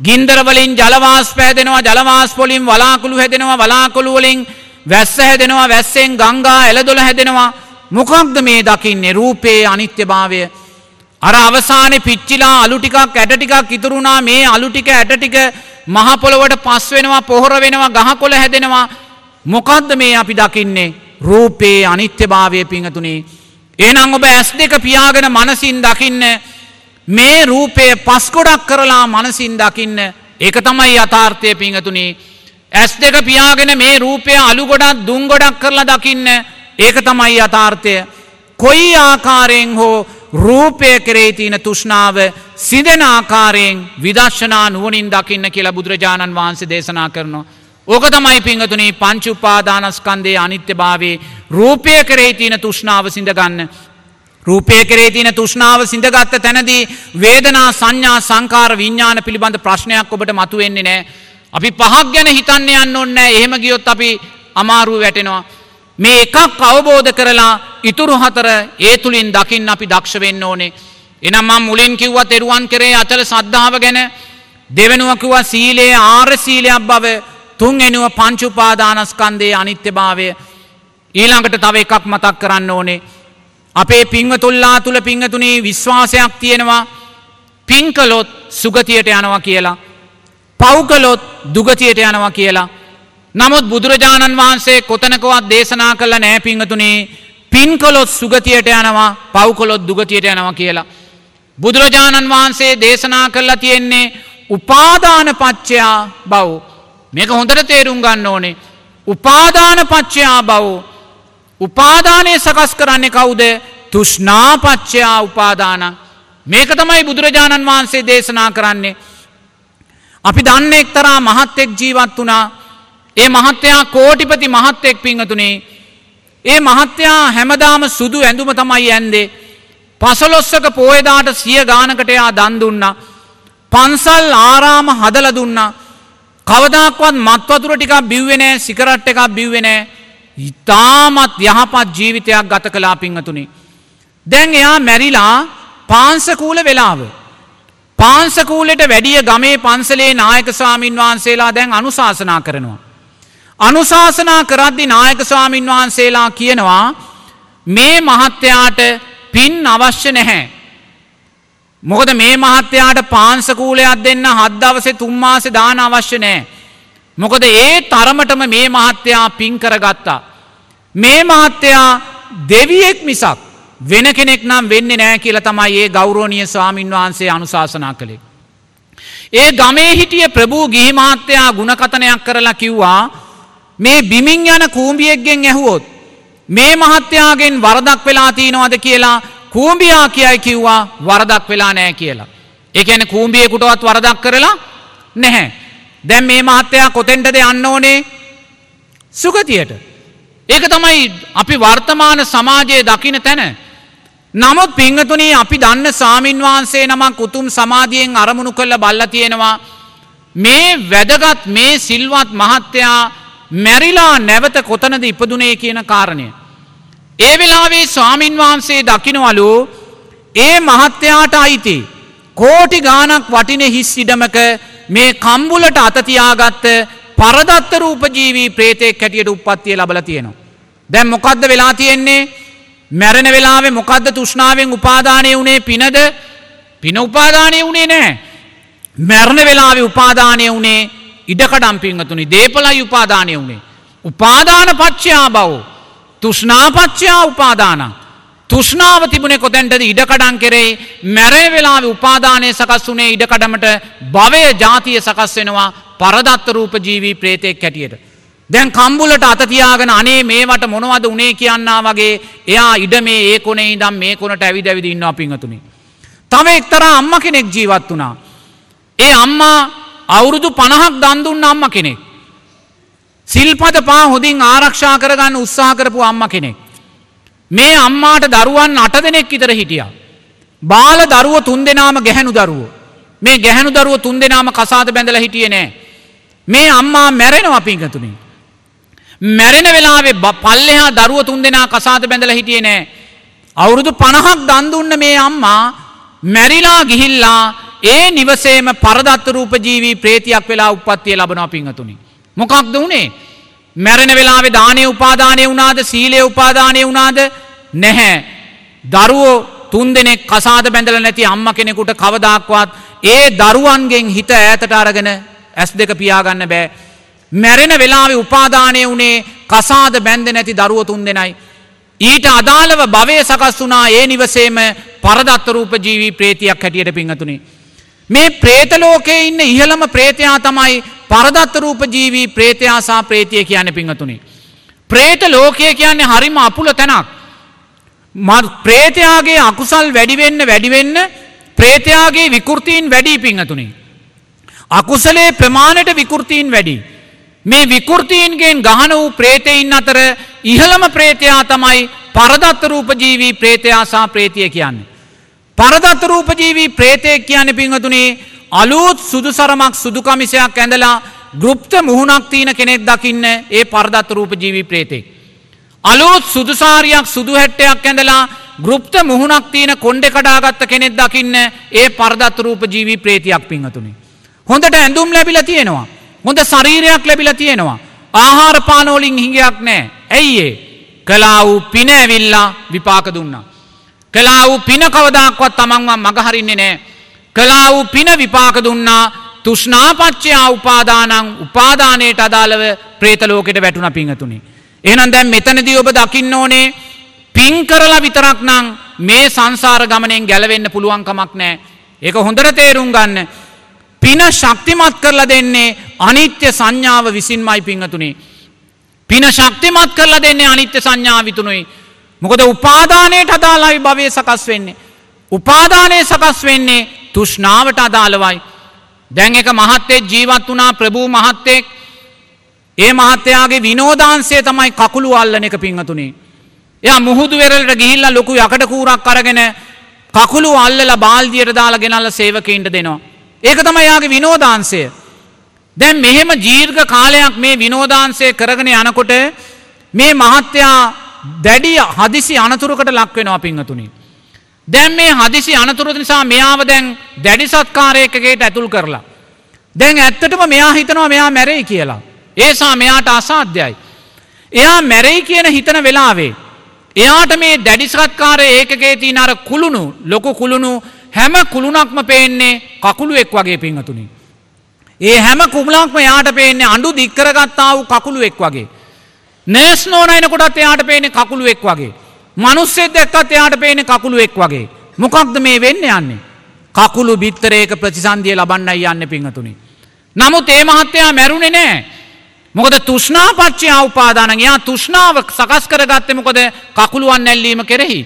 ගින්දරවලින් ජලවාස් පෑදෙනවා ජලවාස් පොලින් වලාකුළු හැදෙනවා වලාකුළුවලින් වැස්ස හැදෙනවා වැස්සෙන් ගංගා එලදොළ හැදෙනවා මොකක්ද මේ දකින්නේ රූපයේ අනිත්‍ය භාවය. අර අවසානය පිච්චිලා අලු ටිකක් ඇට ටිකක් ඉතුරුණා මේ අලු ටික ඇට ටික මහපොළොවට පස් වෙනවා පොහොර වෙනවා ගහකොළ හැදෙනවා මොකක්ද මේ අපි දකින්නේ රූපයේ අනිත්‍ය භාවය පිංහතුනේ. ඒනම් ඔබ ඇස් දෙක පියාගෙන මනසින් දකින්න මේ රූපය පස්කොඩක් කරලා මනසින් දකින්න ඒක තමයි යථාර්ථය පිංහතුනේ. ඇස් දෙක පියාගෙන මේ රූපය අලු ගොඩක් දුන් ගොඩක් කරලා දකින්න ඒක තමයි යථාර්ථය. කොයි ආකාරයෙන් හෝ රූපය කරේ තියෙන තුෂ්නාව සිදෙන ආකාරයෙන් විදර්ශනා නුවනින් දකින්න කියලා බුදුරජාණන් වහන්සේ දේශනා කරනවා. ඕක තමයි පිංහතුනී පංචු උපාදානස්කන්දේ අනිත්‍ය භාවේ රූපය කරේ තියෙන තුෂ්නාව සිඳගන්න. රූපය කරේ තියෙන තුෂ්නාව සිඳගත්ත තැනදී වේදනා සංඥා සංකාර විඤ්ඥාන පිළිබඳ ප්‍රශ්නයක් ඔබට මතුවෙන්නේ නෑ. අපි පහක් ගැන හිතන්න යන්න ඔන්න එහෙම ගියොත් අපි අමාරුව වැටෙනවා. මේ එකක් අවබෝධ කරලා ඉතුරු හතර ඒ තුළින් දකින්න අපි දක්ෂ වෙන්න ඕනේ. එනම් මම මුලින් කිව්වත් එරුවන් කරේ අචල සද්ධාව ගැන දෙවෙනුව කිව්වා සීලේ ආර්ය සීලයක් බව තුන් එනුව පංචුපාදානස්කන්දයේ අනිත්‍ය භාවය ඊළඟට තව එකක් මතක් කරන්න ඕනේ. අපේ පිංවතුල්ලා තුළ පිංහතුනී විශ්වාසයක් තියෙනවා පින්කලොත් සුගතියට යනවා කියලා. පව්කලොත් දුගතියට යනවා කියලා. නමුත් බුදුරජාණන් වහන්සේ කොතනකවත් දේශනා කළ නෑ පිංහතුනේ පින්කොලොත් සුගතියට යනවා පව්කොලොත් දුගතියට යනවා කියලා. බුදුරජාණන් වහන්සේ දේශනා කරලා තියෙන්නේ උපාදාන පච්චයා බව්. මේක හොඳට තේරුම් ගන්න ඕනේ. උපාදාන පච්චයා බව්. උපාදානය සකස් කරන්නේ කවුද? තුෂ්නාපච්චයා උපාදාන. මේක තමයි බුදුරජාණන් වහන්සේ දේශනා කරන්නේ. අපි දන්න එක්තරා මහත්තෙක් ජීවත් වනා ඒ මහත්තයා කෝටිපති මහත්තෙක් පිංහතුනේ ඒ මහත්තයා හැමදාම සුදු ඇඳුම තමයි ඇන්දේ පසලොස්සක පෝයදාට සිය ගානකටයා දන්දුන්න පන්සල් ආරාම හදල දුන්නා. කවදක්වත් මත්වතුර ටිකක් බිව්වෙනෑ සිකරට් එකක් බිව්වෙනෑ ඉතාමත් යහපත් ජීවිතයක් ගත කලා පිංහතුනේ. දැන් එයා මැරිලා පාන්සකූල වෙලාව. පාන්සකූලට වැඩිය ගමේ පන්සලේ නායක ස්වාමීන් වහන්සේලා දැන් අනුශාසනා කරනවා. අනුශාසනා කරද්දි නායක ස්වාමීන් වහන්සේලා කියනවා මේ මහත්තයාට පින් අවශ්‍ය නැහැ. මොකද මේ මහත්තයාට පාන්සකූලයක් දෙන්න හත් දවසේ තුම්මාසේ දාන අවශ්‍ය නෑ. මොකද ඒ තරමටම මේ මහත්තයා පින් කරගත්තා. මේ මහත්තයා දෙවියෙක් මිසක් වෙන කෙනෙක් නම් වෙන්න නෑ කියල තමයි ඒ ගෞරෝණිය ස්වාමීන් වහන්සේ අනුශාසනා කළේ. ඒ ගමේ හිටිය ප්‍රභූ ගිහිමහත්තයා ගුණකතනයක් කරලා කිව්වා මේ බිමින් යන කූම්බියෙක්ගෙන් ඇහුවොත් මේ මහත්තයාගෙන් වරදක් වෙලා තියෙනවද කියලා කූම්බියා කියයි කිව්වා වරදක් වෙලා නෑ කියලා. එකන කූම්බියකුටවත් වරදක් කරලා නැහැ. දැන් මේ මහත්තයා කොතෙන්ටද යන්න ඕනේ සුගතියට. ඒක තමයි අපි වර්තමාන සමාජයේ දකින තැන. නමුත් පිංහතුනී අපි දන්න සාමීන් වහන්සේ නමක් උතුම් සමාධියෙන් අරමුණු කල්ල බල්ල තියෙනවා. මේ වැදගත් මේ සිල්වත් මහත්තයා මැරිලා නැවත කොතනද ඉපදුනේ කියන කාරණය. ඒ වෙලාවේ ස්වාමීන් වහන්සේ දකිනවලු ඒ මහත්තයාට අයිති කෝටි ගානක් වටින හිස් ඉඩමක මේ කම්බුලට අතතියාගත්ත පරදත්ත රූපජීවී ප්‍රේතෙක් හැටියට උපත්තිය ලබල තියෙනවා. දැම් මොකක්ද වෙලා තියෙන්නේ මැරණ වෙලාවේ මොකක්ද තුෂ්නාවෙන් උපාදානය වුණේ පිනද පින උපාදානය වුණේ නෑ. මැරණ වෙලාවෙ උපාදානය වුණේ ඉඩකඩම් පිංහතුනි දේපලයි උපාදානය වුණේ. උපාදාන පච්චයා බව. තුෂ්නාපච්චයා උපාදාන. තුෂ්නාව තිබුණේ කොතැන්ටද ඉඩකඩන් කෙරේ මැරේ වෙලාව උපාදානය සකස් වුනේ ඉඩකඩමට භවය ජාතිය සකස් වෙනවා පරදත්ත රූප ජීවී ප්‍රේතෙක් හැටියට. දැන් කම්බුලට අතතියාගෙන අනේ මේවට මොනවද උනේ කියන්නා වගේ එයා ඉඩ මේ ඒ කොනේ ඉදම් මේ කොනට ඇවිද ඇවිද ඉන්නවා පිංහතුනි. තව එක්තරා අම්ම කෙනෙක් ජීවත් වුණා. ඒ අම්මා අවුරුදු පණහක් දන්දුන්න අම්ම කෙනෙක්. සිල්පද පා හොඳින් ආරක්ෂා කරගන්න උත්සා කරපු අම්ම කෙනෙක්. මේ අම්මාට දරුවන් අට දෙනෙක් ඉතර හිටිය. බාල දරුව තුන් දෙනාම ගැහැනු දරුව. මේ ගැහැනු දරුව තුන් දෙනාම කසාද බැඳල හිටිය නෑ. මේ අම්මා මැරෙනවා පිංහතුනි. මැරෙන වෙලාවේ පල්ලෙහා දරුව තුන් දෙනා කසාද බැඳල හිටිය නෑ. අවුරුදු පණහක් දන්දුන්න මේ අම්මා මැරිලා ගිහිල්ලා ඒ නිවසේම පරදත්ත රූප ජීවී ප්‍රේතියක් වෙලා උපත්තිය ලබනවා පිංහතුනි. මොකක්ද වනේ මැරෙන වෙලාවේ දානය උපාදානය වුණාද සීලය උපාදානය වුණාද නැහැ. දරුවෝ තුන් දෙනෙක් කසාද බැඳල නැති අම්ම කෙනෙකුට කවදක්වත් ඒ දරුවන්ගෙන් හිත ඈතට අරගෙන ඇස් දෙක පියාගන්න බෑ. මැරෙන වෙලාවෙ උපාදානය වුණේ කසාද බැන්ද නැති දරුව තුන් දෙනයි. ඊට අදාළව භවය සකස් වුනා ඒ නිවසේම පරදත්තරූප ජීවී ප්‍රේතියක් හැටියට පිංහතුනි. මේ ප්‍රේතලෝකයේ ඉන්න ඉහළම ප්‍රේතයා තමයි පරදත්ත රූප ජීවී ප්‍රේතයාසා ප්‍රේතිය කියන පිංහතුනි. ප්‍රේත ලෝකය කියන්නේ හරිම අපුල තැනක්. ප්‍රේතයාගේ අකුසල් වැඩිවෙන්න වැඩිවෙන්න ප්‍රේතයාගේ විකෘතීන් වැඩී පිංහතුනි. අකුසලේ ප්‍රමාණයට විකෘතීන් වැඩි. මේ විකෘතීන්ගෙන් ගහන වූ ප්‍රේතයින් අතර ඉහළම ප්‍රේතයා තමයි පරදත්ත රූපජීවී ප්‍රේතයාසා ප්‍රේතිය කියන්නේ. පරදත්ත රූපජීවී ප්‍රේතයක් කියන පිංහතුනේ අලුත් සුදුසරමක් සුදුකමිසයක් ඇඳලා ගෘප්ත මුහුණක් තියන කෙනෙක් දකින්න ඒ පරදත්ත රූප ජීවී ප්‍රේතෙක්. අලුත් සුදුසාරියක් සුදු හැට්ටයක් ඇඳලා ගෘප්ත මුහුණක් තියෙන කොන්්ඩෙ කඩාගත්ත කෙනෙක් දකින්න ඒ පරදත්ත රූප ජීවී ප්‍රේතියක් පිංහතුනි. හොඳට ඇඳුම් ලැබිල තියෙනවා. හොඳ ශරීරයක් ලැබිල තියෙනවා. ආහාර පානෝලින් හිඟයක් නෑ. ඇයි ඒ කලා වූ පින ඇවිල්ලා විපාක දුන්නා. කලා වූ පින කවදක්වත් තමන්වා මගහරින්නේ නෑ. කලා වූ පින විපාක දුන්නා තුෂ්නාපච්චයා උපාදානං උපාදානයට අදාළව ප්‍රේතලෝකෙට වැටුණ පිංහතුනි. එහනම් දැන් මෙතනදී ඔබ දකින්න ඕනේ පින් කරලා විතරක් නං මේ සංසාර ගමනෙන් ගැලවෙන්න පුළුවන්කමක් නෑ. ඒක හොඳට තේරුම් ගන්න. පින ශක්තිමත් කරලා දෙන්නේ අනිත්‍ය සංඥාව විසින්මයි පිංහතුනේ. පින ශක්තිමත් කරලා දෙන්නේ අනිත්‍ය සංඥා විතුනුයි. මොකද උපාදානයට අදාලායි භවය සකස් වෙන්නේ. උපාදානය සකස් වෙන්නේ තුෂ්නාවට අදාළවයි. දැන් එක මහත්තෙක් ජීවත් වනා ප්‍රභූ මහත්තෙක් ඒ මහත්තයාගේ විනෝදාන්සේ තමයි කකුළු අල්ලන එක පිංහතුනේ. එය මුහුදු වෙරල්ට ගිහිල්ල ලොකු යකට කූරක් අරගෙන කකුළු අල්ලල බාල්දියට දාලා ගෙනල්ල සේවකයින්ට දෙනවා. ඒක තමයි යාගේ විනෝදාන්සය. දැන් මෙහෙම ජීර්ඝ කාලයක් මේ විනෝදාන්සය කරගෙන යනකොට මේ මහත්තයා දැඩි හදිසි අනතුරකට ලක්වෙනවා පිංහතුනි. දැන් මේ හදිසි අනතුරු නිසා මෙයාව දැන් දැඩි සත්කාරයකගේට ඇතුල් කරලා. දැන් ඇත්තටම මෙයා හිතනවා මෙයා මැරෙයි කියලා. ඒසා මෙයාට අසාධ්‍යයි. එයා මැරෙයි කියන හිතන වෙලාවේ. එයාට මේ දැඩිසත්කාර ඒකගේ තියන අර කුළුණු ලොකු කුළුණු හැම කුළුණක්ම පේන්නේ කකුළු එක් වගේ පිංහතුනි. ඒ හැම කුමලක්ම යාට පේන්නේ අඩු දික්කරගත්තා වූ කකුළු එක් වගේ. නේස් නෝනයිනකොටත් එයාට පේන්නේ කකුළු එක් වගේ. මනුස්සෙත් දැක්කත් එයාට පේන කකුළු එක් වගේ. මොකක්ද මේ වෙන්න යන්නේ. කකුළු බිත්තරේක ප්‍රතිසන්දිය ලබන්නයි යන්න පිංහතුනි. නමුත් ඒ මහත්තයා මැරුණෙ නෑ. මොකද තුෂ්නාපච්චි අවපාදාන යා තුෂ්නාව සකස් කරගත්ත මොකද කකුළුවන් නැල්ලීම කෙරෙහි.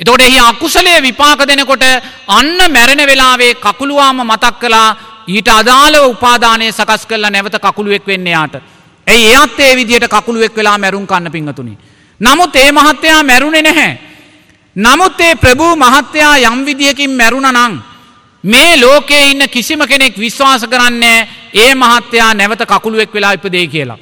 එතකොට එහි අකුසලය විපාක දෙනකොට අන්න මැරෙන වෙලාවේ කකුළුවාම මතක් කලා ඊට අදාළව උපාදානය සකස් කරලා නැවත කකුළුවෙක් වෙන්න යාට. ඇයි එයත් ඒ විදියට කකුළුවෙක් වෙලා මැරුම් කන්න පිංහතුනි. නමුත් ඒ මහත්තයා මැරුණෙ නැහැ. නමුත් ඒ ප්‍රභූ මහත්තයා යම් විදිහකින් මැරුණ නං. මේ ලෝකයේ ඉන්න කිසිම කෙනෙක් විශ්වාස කරන්නේ ඒ මහත්තයා නැවත කකුළුවෙක් වෙලා ඉපදේ කියලා.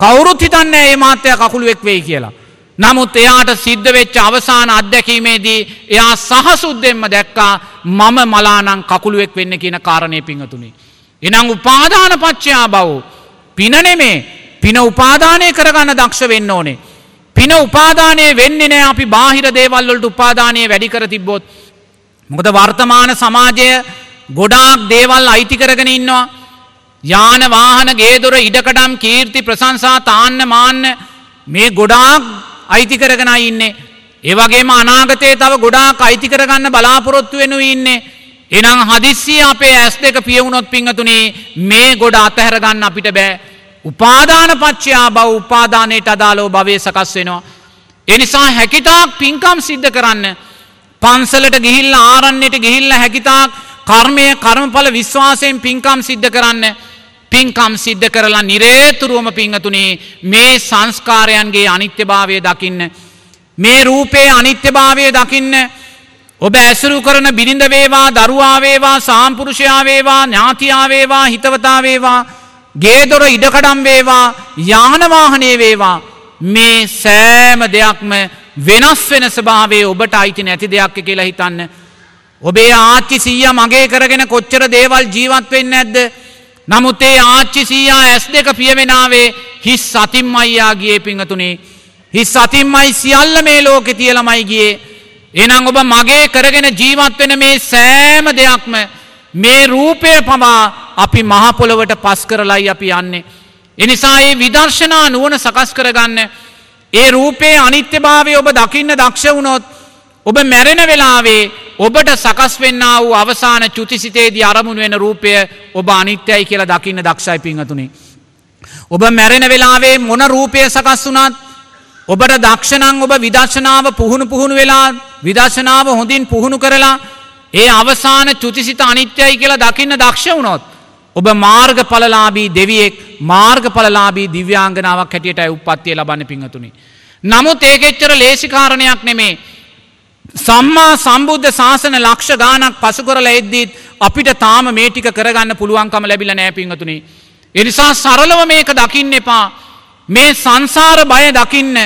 කවුරුත් හිතන්නේ ඒ මහත්තයා කකුළුවෙක් වෙයි කියලා. නමුත් එයාට සිද්ධ වෙච්ච අවසාන අත්දැකීමේදී එයා සහසුද්දෙන්ම දැක්කා මම මලානං කකුළුවෙක් වෙන්න කියන කාරණය පිංහතුනි. එනම් උපාදාන පච්චයා බව් පිනනෙමේ පින උපාදානය කරගන්න දක්ෂ වෙන්න ඕනේ. පින උපාදානය වෙන්නේ නෑ අපි බාහිර දේවල්වලට උපාදානය වැඩි කර තිබ්බොත්. මොකද වර්තමාන සමාජය ගොඩාක් දේවල් අයිති කරගෙන ඉන්නවා. යාන වාහන ගේදොර ඉඩකඩම් කීර්ති ප්‍රසංසා තාන්න මාන්න මේ ගොඩාක් අයිති කරගෙන ඉන්නේ. ඒවගේම අනාගතයේ තව ගොඩාක් අයිති කරගන්න බලාපොරොත්තු වෙනු ඉන්නේ. එනම් හදිස්සිය අපේ ඇස් දෙක පියවුණොත් පිංහතුනේ මේ ගොඩ අතහැරගන්න අපිට බෑ. උපාදාන පච්චයා බව උපාදානයට අදාලෝ භවය සකස් වෙනවා. එනිසා හැකිතාක් පින්කම් සිද්ධ කරන්න. පන්සලට ගිහිල්ල ආරන්නයට ගිහිල්ල හැකිතාක් කර්මය කර්මඵල විශ්වාසයෙන් පින්කම් සිද්ධ කරන්න. පින්කම් සිද්ධ කරලා නිරේතුරුවම පිංහතුනේ මේ සංස්කාරයන්ගේ අනිත්‍යභාවය දකින්න. මේ රූපයේ අනිත්‍යභාවය දකින්න ඔබ ඇසුරු කරන බිරිඳ වේවා දරුවාවේවා සාම්පුරුෂයාවේවා ඥාතියාවේවා හිතවතාවේවා ගේදොර ඉඩකඩම් වේවා යානවාහනය වේවා මේ සෑම දෙයක්ම වෙනස් වෙන ස්භාවේ ඔබට අයිති නැති දෙයක් කියලා හිතන්න. ඔබේ ආච්චි සීය මගේ කරගෙන කොච්චර දේවල් ජීවත් වෙන්න ඇද්ද. නමුත් ඒ ආච්චි සීයා ඇස් දෙක පියවෙනාවේ හිස් සතිම් අයියා ගියේ පිංහතුනේ. හිස් සතිම්මයි සියල්ල මේ ලෝකෙ තියලමයි ගියේ. එනම් ඔබ මගේ කරගෙන ජීවත් වෙන මේ සෑම දෙයක්ම මේ රූපය පවා අපි මහපොළොවට පස් කරලයි අපි යන්නේ. එනිසා ඒ විදර්ශනා නුවන සකස් කරගන්න. ඒ රූපයේ අනිත්‍යභාවය ඔබ දකින්න දක්ෂ වුණොත් ඔබ මැරෙන වෙලාවේ ඔබට සකස් වෙන්න වූ අවසාන චුතිසිතේදී අරමුණ වෙන රූපය ඔබ අනිත්‍යයි කියලා දකින්න දක්ෂයි පිංහතුනේ. ඔබ මැරෙන වෙලාවේ මොන රූපය සකස් වුනත් ඔබට දක්ෂණං ඔබ විදර්ශනාව පුහුණු පුහුණු වෙලා විදර්ශනාව හොඳින් පුහුණු කරලා ඒ අවසාන චුතිසිත අනිත්‍යයි කියලා දකින්න දක්ෂ වුණොත්. ඔබ මාර්ග පලලාබී දෙවියෙක් මාර්ග පලලාබී දිව්‍යාංගනාවක් හැටියට උපත්තිය ලබන්න පිංහතුනි. නමුත් ඒකෙච්චර ලේසිකාරණයක් නෙමේ. සම්මා සම්බුද්ධ ශාසන ලක්ෂ ගානක් පසුකොරල එද්දීත් අපිට තාම මේටික කරගන්න පුළුවන්කම ලැබිල නෑ පිංහතුනි. එනිසා සරලව මේක දකින්න එපා. මේ සංසාර බය දකින්න.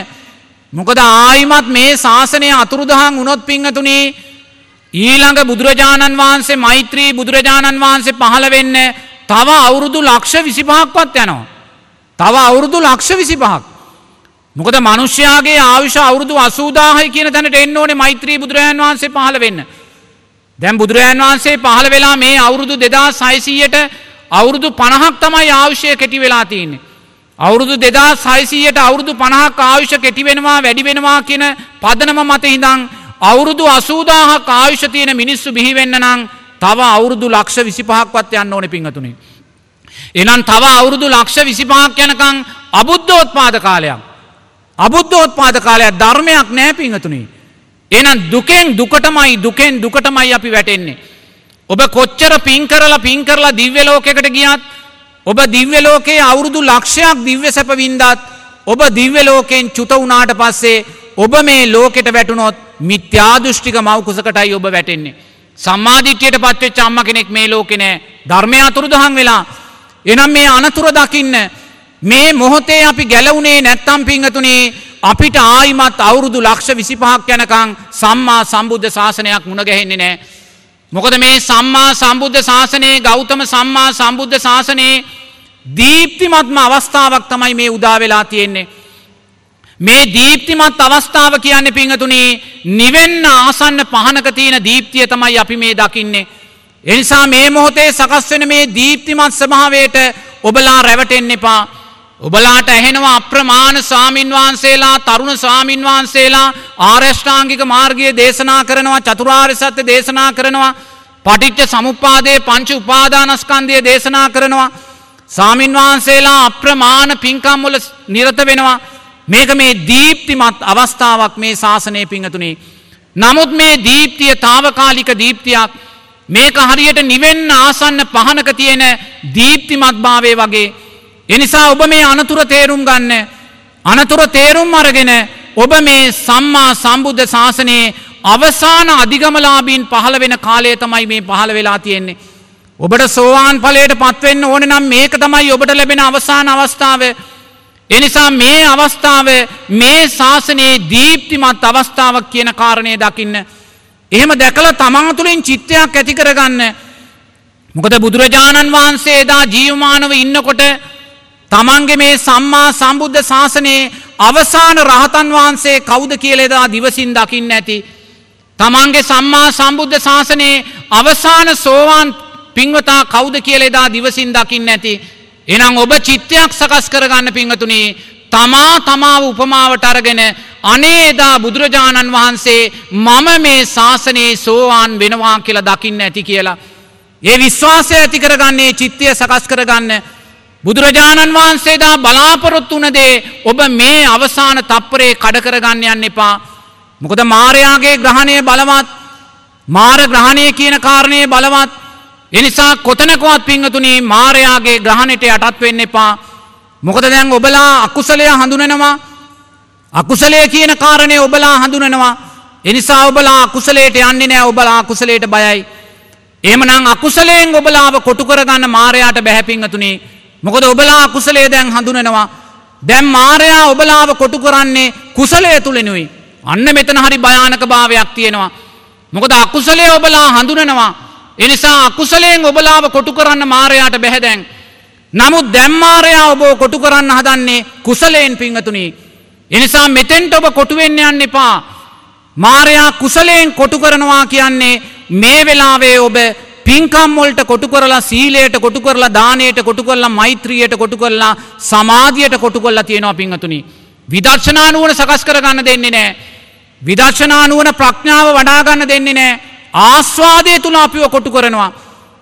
මොකද ආයිමත් මේ ශාසනය අතුරුදහන් උනොත් පිංහතුනේ ඊළඟ බුදුරජාණන් වහන්සේ මෛත්‍රී බුදුරජාණන් වහන්සේ පහළ වෙන්න තව අවුරුදු ලක්ෂ විසිපහක්වත් යනවා. තව අවුරුදු ලක්ෂ විසිපහක්. මොකද මනුෂ්‍යයාගේ ආවිශ අවුරුදු අසූදාහයි කියන තැනට එන්න ඕනේ මෛත්‍රී බුදුරජාන් වහන්සේ පහළ වෙන්න. දැම් බුදුරජාන් වහන්සේ පහළ වෙලා මේ අවුරුදු දෙදා සයිසීයට අවුරුදු පණහක් තමයි ආවිෂය කෙටි වෙලා තියන්නේ. අවුරුදු දෙදා සයිසීයට අවුරුදු පණහක් ආයුෂ කෙටිවෙනවා වැඩිවෙනවා කියන පදනම මත හිදං අවුරුදු අසූදාහක් ආයුෂ තියෙන මිනිස්සු බිහිවෙන්න නං තව අවුරුදු ලක්ෂ විසිපහක්වත් යන්න ඕන පිංහතුනේ. එනම් තව අවුරුදු ලක්ෂ විසිපහක් යනකං අබුද්ධෝත්පාද කාලයක්. අබුද්ධෝත්පාද කාලයක් ධර්මයක් නෑ පිංහතුනේ. එනම් දුකෙන් දුකටමයි දුකෙන් දුකටමයි අපි වැටෙන්නේ. ඔබ කොච්චර පින් කරලා පින් කරලා දිව්‍ය ලෝකෙකට ගියත් ඔබ දිව්‍ය ලෝකයේ අවුරුදු ලක්ෂයක් දිව්‍ය සැප වින්දත් ඔබ දිව්‍ය ලෝකයෙන් චුත වුණාට පස්සේ ඔබ මේ ලෝකෙට වැටුනොත් මිත්‍යාදෘෂ්ටික මවකුසකටයි ඔබ වැටෙන්නේ. සම්මාධිට්‍යයට පත්වෙච්ච අම්ම කෙනෙක් මේ ලෝකෙනෑ ධර්මය අතුරු දහන් වෙලා. එනම් මේ අනතුර දකින්න මේ මොහොතේ අපි ගැලවුණේ නැත්තම් පිංහතුනේ අපිට ආයිමත් අවුරුදු ලක්ෂ විසිපහක් යනකං සම්මා සම්බුද්ධ ශාසනයක් මුණගැහෙන්නේ නෑ. මොකද මේ සම්මා සම්බුද්ධ ශාසනයේ ගෞතම සම්මා සම්බුද්ධ ශාසනයේ දීප්තිමත්ම අවස්ථාවක් තමයි මේ උදාවෙලා තියෙන්නේ. මේ දීප්තිමත් අවස්ථාව කියන්නේ පිංහතුනේ නිවෙන්න ආසන්න පහනක තියෙන දීප්තිය තමයි අපි මේ දකින්නේ. එනිසා මේ මොහොතේ සකස් වෙන මේ දීප්තිමත් ස්වභාවයට ඔබලා රැවටෙන්න එපා. ඔබලාට ඇහෙනවා අප්‍රමාණ ස්වාමින් වහන්සේලා තරුණ ස්වාමින් වහන්සේලා ආර්යෂ්ඨාංගික මාර්ගය දේශනා කරනවා චතුරාර්ය සත්‍ය දේශනා කරනවා පටිච්ච සමුප්පාදයේ පංච උපාදානස්කන්ධය දේශනා කරනවා ස්වාමින් වහන්සේලා අප්‍රමාණ පින්කම් වල නිරත වෙනවා මේක මේ දීප්තිමත් අවස්ථාවක් මේ ශාසනය පිංහතුනේ. නමුත් මේ දීප්තිය තාවකාලික දීප්තියක් මේක හරියට නිවෙන්න ආසන්න පහනක තියෙන දීප්තිමත් භාවය වගේ. එනිසා ඔබ මේ අනතුර තේරුම් ගන්න. අනතුර තේරුම් අරගෙන ඔබ මේ සම්මා සම්බුද්ධ ශාසනයේ අවසාන අධිගමලාබීන් පහළ වෙන කාලය තමයි මේ පහළ වෙලා තියෙන්නේ. ඔබට සෝවාන් පලයට පත්වෙන්න ඕන නම් මේක තමයි ඔබට ලැබෙන අවසාන අවස්ථාව එනිසා මේ අවස්ථාව මේ ශාසනයේ දීප්තිමත් අවස්ථාවක් කියන කාරණය දකින්න. එහෙම දැකල තමා තුළින් චිත්තයක් ඇති කරගන්න. මොකද බුදුරජාණන් වහන්සේ එදා ජීවමානව ඉන්නකොට තමන්ගේ මේ සම්මා සම්බුද්ධ ශාසනයේ අවසාන රහතන් වහන්සේ කෞුද කියලෙදා දිවසින් දකින්න ඇති. තමන්ගේ සම්මා සම්බුද්ධ ශාසනයේ අවසාන සෝවාන් පින්වතා කෞුද කියලෙදා දිවසින් දකින්න ඇති. එනම් ඔබ චිත්තයක් සකස් කරගන්න පිංහතුනේ තමා තමාව උපමාවට අරගෙන අනේදා බුදුරජාණන් වහන්සේ මම මේ ශාසනයේ සෝවාන් වෙනවා කියලා දකින්න ඇති කියලා. ඒ විශ්වාසය ඇති කරගන්නේ චිත්තය සකස් කරගන්න බුදුරජාණන් වහන්සේදා බලාපොරොත්තු වනදේ ඔබ මේ අවසාන තප්පරේ කඩකරගන්න යන්න එපා. මොකද මාරයාගේ ග්‍රහණය බලවත් මාර ග්‍රහණය කියන කාරණය බලවත් එනිසා කොතනකවත් පිංහතුනී මාරයාගේ ග්‍රහණයට යටත් වෙන්න එපා. මොකද දැන් ඔබලා අකුසලය හඳුනනවා අකුසලය කියන කාරණය ඔබලා හඳුනනවා එනිසා ඔබලා අකුසලයට යන්නේ නෑ ඔබලා අකුසලයට බයයි. එමනං අකුසලයෙන් ඔබලාව කොටු කරගන්න මාරයාට බැහැපිංහතුනේ මොකද ඔබලා කුසලේ දැන් හඳුනනවා. දැම් මාරයා ඔබලාව කොටු කරන්නේ කුසලය තුළෙනුයි. අන්න මෙතන හරි භයානක භාවයක් තියෙනවා. මොකද අකුසලේ ඔබලා හඳුනනවා. එනිසා අකුසලයෙන් ඔබලාව කොටු කරන්න මාරයාට බැහැදැන්. නමුත් දැම්මාරයා ඔබ කොටු කරන්න හදන්නේ කුසලයෙන් පිංහතුනී. එනිසා මෙතෙන්ට ඔබ කොටුවෙන්න යන්න එපා. මාරයා කුසලයෙන් කොටු කරනවා කියන්නේ මේ වෙලාවේ ඔබ පින්කම්වොල්ට කොටු කරලා සීලයට කොටු කරලා දානයට කොටු කරලා මෛත්‍රියයට කොටු කරලා සමාධියට කොටු කරලා තියෙනවා පින්වතුනි. විදර්ශනානුවන සකස් කරගන්න දෙන්නේ නෑ. විදර්ශනානුවන ප්‍රඥාව වඩාගන්න දෙන්නේ නෑ. ආස්වාදය තුළ අපිව කොටු කරනවා.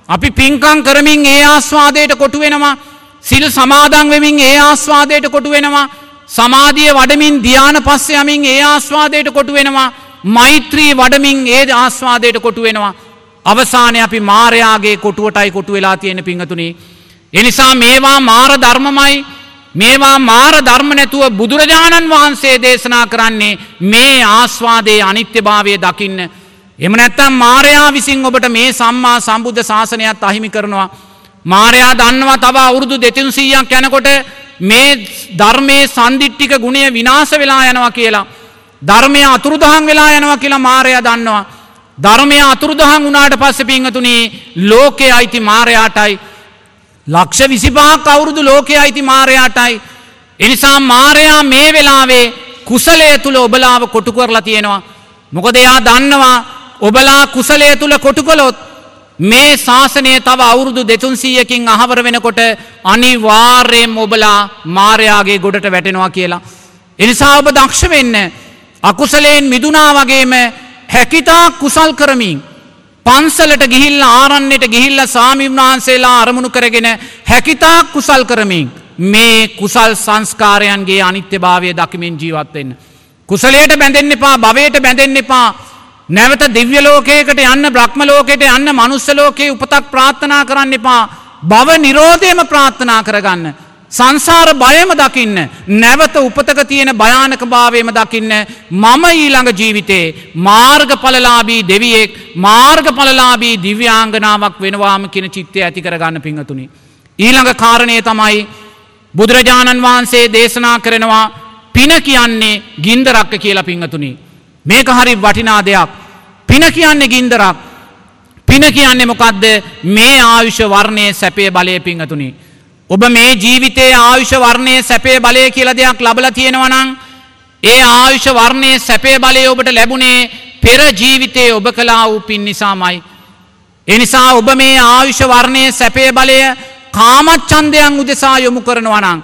අපි පින්කං කරමින් ඒ ආස්වාදයට කොටු වෙනවා. සිල් සමාදන් වෙමින් ඒ ආස්වාදයට කොටු වෙනවා. සමාධිය වඩමින් ධ්‍යාන පස්ස යමින් ඒ ආස්වාදයට කොටු වෙනවා. මෛත්‍රී වඩමින් ඒ ආස්වාදයට කොටු වෙනවා. අවසානය අපි මාරයාගේ කොටුවටයි කොටු වෙලා තියෙන පිංහතුනේ. එනිසා මේවා මාර ධර්මමයි මේවා මාර ධර්ම නැතුව බුදුරජාණන් වහන්සේ දේශනා කරන්නේ මේ ආස්වාදයේ අනිත්‍ය භාවය දකින්න. එම නැත්තම් මාරයා විසින් ඔබට මේ සම්මා සම්බුද්ධ ශාසනයත් අහිමි කරනවා. මාරයා දන්නවා තව අවුරුදු දෙතින්සීයක් යැනකොට මේ ධර්මයේ සන්දිිට්ටික ගුණය විනාස වෙලා යනවා කියලා. ධර්මය අතුරුදහන් වෙලා යනවා කියලා මාරය දන්නවා. ධර්මය අතුරුදහන් වුණාට පස්ස පිංහතුනේ ලෝකය අයිති මාරයාටයි. ලක්ෂ විසිපාක් අවුරුදු ලෝකය අයිති මාරයාටයි. එනිසා මාරයා මේ වෙලාවේ කුසලය තුළ ඔබලාව කොටු කරලා තියෙනවා. මොකද එයා දන්නවා ඔබලා කුසලය තුළ කොටුකොලොත් මේ ශාසනය තව අවුරුදු දෙතුන්සීයකින් අහවර වෙනකොට අනිවාර්යෙන් ඔබලා මාරයාගේ ගොඩට වැටෙනවා කියලා. එනිසා ඔබ දක්ෂ වෙන්න අකුසලයෙන් මිදුනා වගේම හැකිතා කුසල් කරමින් පන්සලට ගිහිල්ල ආරන්නට ගිහිල්ල සාමීම් වහන්සේලා අරමුණු කරගෙන හැකිතා කුසල් කරමින් මේ කුසල් සංස්කාරයන්ගේ අනිත්‍ය භාවය දකිමින් ජීවත්වෙන්න. කුසලයට බැඳෙන්න එපා භවයට බැඳෙන්න එපා නැවත දිව්‍යලෝකයකට යන්න බ්‍රහ්මලෝකයට යන්න මනුස්සලෝකයේ උපතක් ප්‍රාර්ථනා කරන්න එපා බව නිරෝධයම ප්‍රාර්ථනා කරගන්න. සංසාර බයම දකින්න නැවත උපතක තියෙන භයානක භාවයම දකින්න මම ඊළඟ ජීවිතේ මාර්ග පලලාබී දෙවියෙක් මාර්ග පලලාබී දිව්‍යාංගනාවක් වෙනවාම කියන චිත්තය ඇති කරගන්න පිංහතුනි. ඊළඟ කාරණය තමයි බුදුරජාණන් වහන්සේ දේශනා කරනවා පින කියන්නේ ගින්දරක්ක කියලා පිංහතුනි. මේක හරි වටිනා දෙයක්. පින කියන්නේ ගින්දරක්. පින කියන්නේ මොකක්ද මේ ආයුෂ වර්ණය සැපේ බලය පිංහතුනි. ඔබ මේ ජීවිතයේ ආයුෂ වර්ණය සැපේ බලය කියල දෙයක් ලබල තියෙනවනං ඒ ආයුෂ වර්ණය සැපේ බලය ඔබට ලැබුණේ පෙර ජීවිතයේ ඔබ කලා වූ පින් නිසාමයි. එනිසා ඔබ මේ ආයුෂ වර්ණය සැපේ බලය කාමච්චන්දයන් උදෙසා යොමු කරනවනං.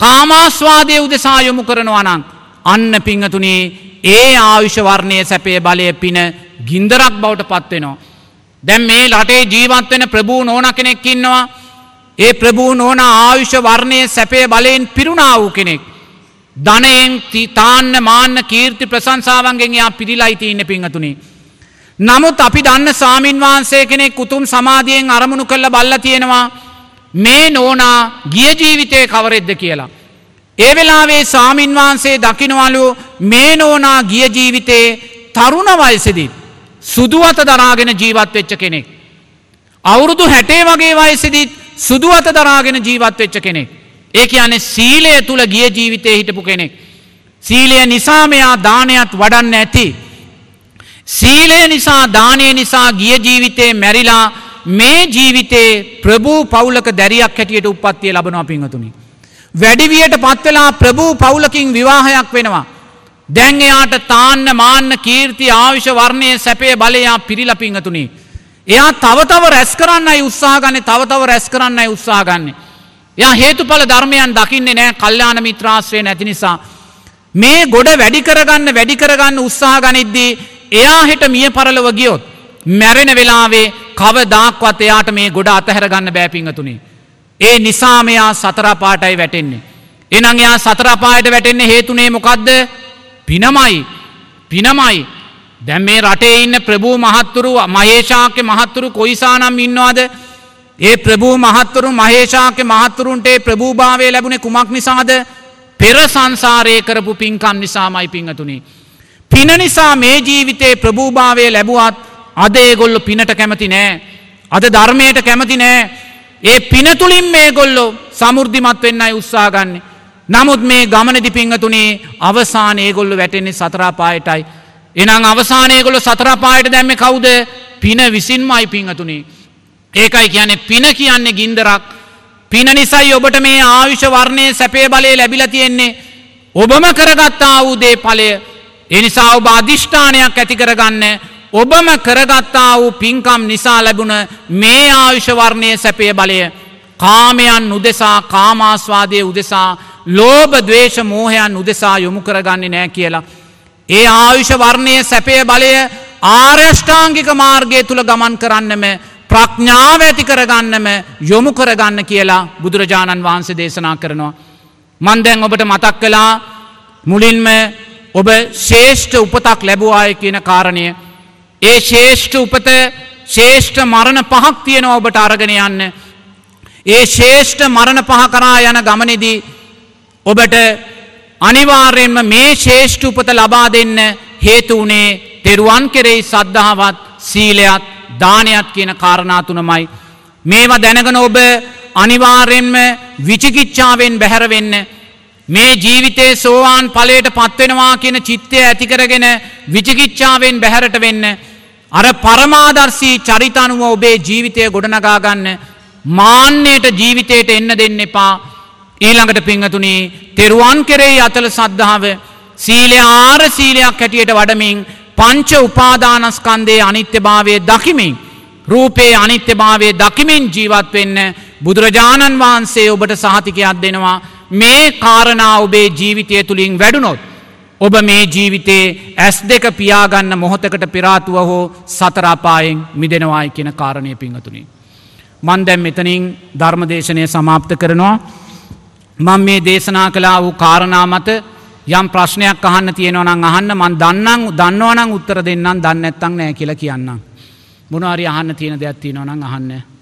කාමාස්වාදය උදෙසා යොමු කරනවනං. අන්න පිංහතුනේ ඒ ආයුෂ වර්ණය සැපේ බලය පින ගින්දරක් බවට පත්වෙනවා. දැම් මේ ලටේ ජීවත්වෙන ප්‍රභූ නෝන කෙනෙක්කින්නවා ඒ ප්‍රභූ නෝන ආයුෂ වර්ණය සැපේ බලයෙන් පිරුණා වූ කෙනෙක්. ධනයෙන් තාන්න මාන්න කීර්ති ප්‍රසංසාවන්ගෙන් යා පිරිලයිති ඉන්න පිංහතුනේ. නමුත් අපි දන්න සාමීන් වහන්සේ කෙනෙක් උතුම් සමාධියෙන් අරමුණු කල්ල බල්ල තියෙනවා මේ නෝනා ගිය ජීවිතය කවරෙද්ද කියලා. ඒ වෙලාවේ සාමීන් වහන්සේ දකිනවලු මේ නෝනා ගිය ජීවිතේ තරුණ වයසෙදී. සුදුවත දරාගෙන ජීවත් වෙච්ච කෙනෙක්. අවුරුදු හැටේ වගේ වයසෙදිත් සුදු අත දරාගෙන ජීවත් වෙච්ච කෙනෙක්. ඒ කියන්නේ සීලය තුල ගිය ජීවිතේ හිටපු කෙනෙක්. සීලය නිසා මෙයා දානයත් වඩන්න ඇති. සීලය නිසා දානය නිසා ගිය ජීවිතේ මැරිලා මේ ජීවිතේ ප්‍රභූ පවුලක දැරියක් හැටියට උපත්තිය ලබනවා පිංහතුනි. වැඩිවියට පත්වෙලා ප්‍රභූ පවුලකින් විවාහයක් වෙනවා. දැන් එයාට තාන්න මාන්න කීර්ති ආවිශ වර්ණය සැපේ බලයා පිරිල පිංහතුනි. එයා තවතව රැස් කරන්නයි උත්සාහගන්න තවතව රැස් කරන්නයි උත්සාහගන්නේ. එයා හේතුඵල ධර්මයන් දකින්නේ නෑ කල්්‍යාන මිත්‍රාශ්‍රය නැති නිසා. මේ ගොඩ වැඩි කරගන්න වැඩි කරගන්න උත්සාහ ගනිද්දී එයා හිට මිය පරලව ගියොත්. මැරෙන වෙලාවේ කව දාක්වත් එයාට මේ ගොඩ අතහැරගන්න බෑපිංහතුනේ. ඒ නිසාමයා සතරපාටයි වැටෙන්නේ. එනං එයා සතරපායට වැටෙන්නේ හේතුනේ මොකක්ද පිනමයි පිනමයි දැම් මේ රටේ ඉන්න ප්‍රභූ මහත්තුරු මහේෂාක්‍ය මහත්තුරු කොයිසානම් ඉන්නවාද ඒ ප්‍රභූ මහත්තුරු මහේෂාක්‍ය මහත්තුරුන්ටේ ප්‍රභූභාවය ලැබුණේ කුමක් නිසාද පෙර සංසාරය කරපු පින්කම් නිසාමයි පිංහතුනි. පින නිසා මේ ජීවිතේ ප්‍රභූභාවය ලැබුවත් අද ඒගොල්ලො පිනට කැමති නෑ. අද ධර්මයට කැමති නෑ. ඒ පිනතුලින් මේ ගොල්ලො සමුෘද්ධිමත් වෙන්නයි උත්සාගන්නේ. නමුත් මේ ගමනදි පිංහතුනේ අවසාන ඒගොල්ලු වැටෙන්නේ සතරාපායටයි. එනම් අවසානයකොළ සතරපායට දැම්ම කවුද? පින විසින්මයි පිංහතුනේ. ඒකයි කියන්නේ පින කියන්නේ ගින්දරක්. පින නිසයි ඔබට මේ ආවිශ වර්ණය සැපේ බලය ලැබිල තියෙන්නේ. ඔබම කරගත්තා වූදේ පලය එනිසා ඔබ අධිෂ්ඨානයක් ඇති කරගන්න. ඔබම කරගත්තා වූ පින්කම් නිසා ලැබුණ මේ ආවිශවර්ණය සැපය බලය. කාමයන් උදෙසා කාමාස්වාදය උදෙසා ලෝභ දවේශ මෝහයන් උදෙසා යොමු කරගන්නේ නෑ කියලා. ඒ ආයුෂ වර්ණය සැපය බලය ආර්යෂ්ඨාංගික මාර්ගය තුළ ගමන් කරන්නම ප්‍රඥාව ඇති කරගන්නම යොමු කරගන්න කියලා බුදුරජාණන් වහන්සේ දේශනා කරනවා. මන්දැන් ඔබට මතක් කලා මුලින්ම ඔබ ශේෂ්ඨ උපතක් ලැබුවාය කියන කාරණය. ඒ ශේෂ්ඨ උපත ශේෂ්ඨ මරණ පහක් තියෙන ඔබට අරගෙන යන්න. ඒ ශේෂ්ඨ මරණ පහ කරා යන ගමනෙදී ඔබට අනිවාර්යෙන්ම මේ ශේෂ්ඨ උපත ලබා දෙන්න හේතු වනේ තෙරුවන් කෙරෙහි සද්ධාවත් සීලයත් දානයත් කියන කාරණාතුනමයි. මේවා දැනගන ඔබ අනිවාර්යෙන්ම විචිකිච්ඡාවෙන් බැහැරවෙන්න. මේ ජීවිතේ සෝවාන් පලයට පත්වෙනවා කියන චිත්තය ඇතිකරගෙන විචිකිච්ඡාවෙන් බැහැරට වෙන්න. අර පරමාදර්ශී චරිතනුව ඔබේ ජීවිතය ගොඩනගාගන්න මාන්‍යයට ජීවිතයට එන්න දෙන්න එපා ඊළඟට පිංහතුනී තෙරුවන් කෙරෙහි අතල සද්ධාව සීලය ආර සීලයක් හැටියට වඩමින් පංච උපාදානස්කන්දේ අනිත්‍යභාවය දකිමින්. රූපයේ අනිත්‍යභාවය දකිමින් ජීවත් වෙන්න බුදුරජාණන් වහන්සේ ඔබට සහතිකයක් දෙනවා මේ කාරණා ඔබේ ජීවිතය තුළින් වැඩුනොත්. ඔබ මේ ජීවිතේ ඇස් දෙක පියාගන්න මොහොතකට පිරාතුව හෝ සතරාපායෙන් මිදෙනවායි කියන කාරණය පිංහතුනි. මන්දැම් මෙතනින් ධර්මදේශනය සමාප්ත කරනවා මං මේ දේශනා කලා වූ කාරණා මත යම් ප්‍රශ්නයක් අහන්න තියෙනවනං අහන්න මන් දන්නම් දන්නවනං උත්තර දෙන්නම් දන්න ඇත්තං නෑ කියලා කියන්න. මොනවාරි අහන්න තියෙන දෙයක් තියෙනවනං අහන්න.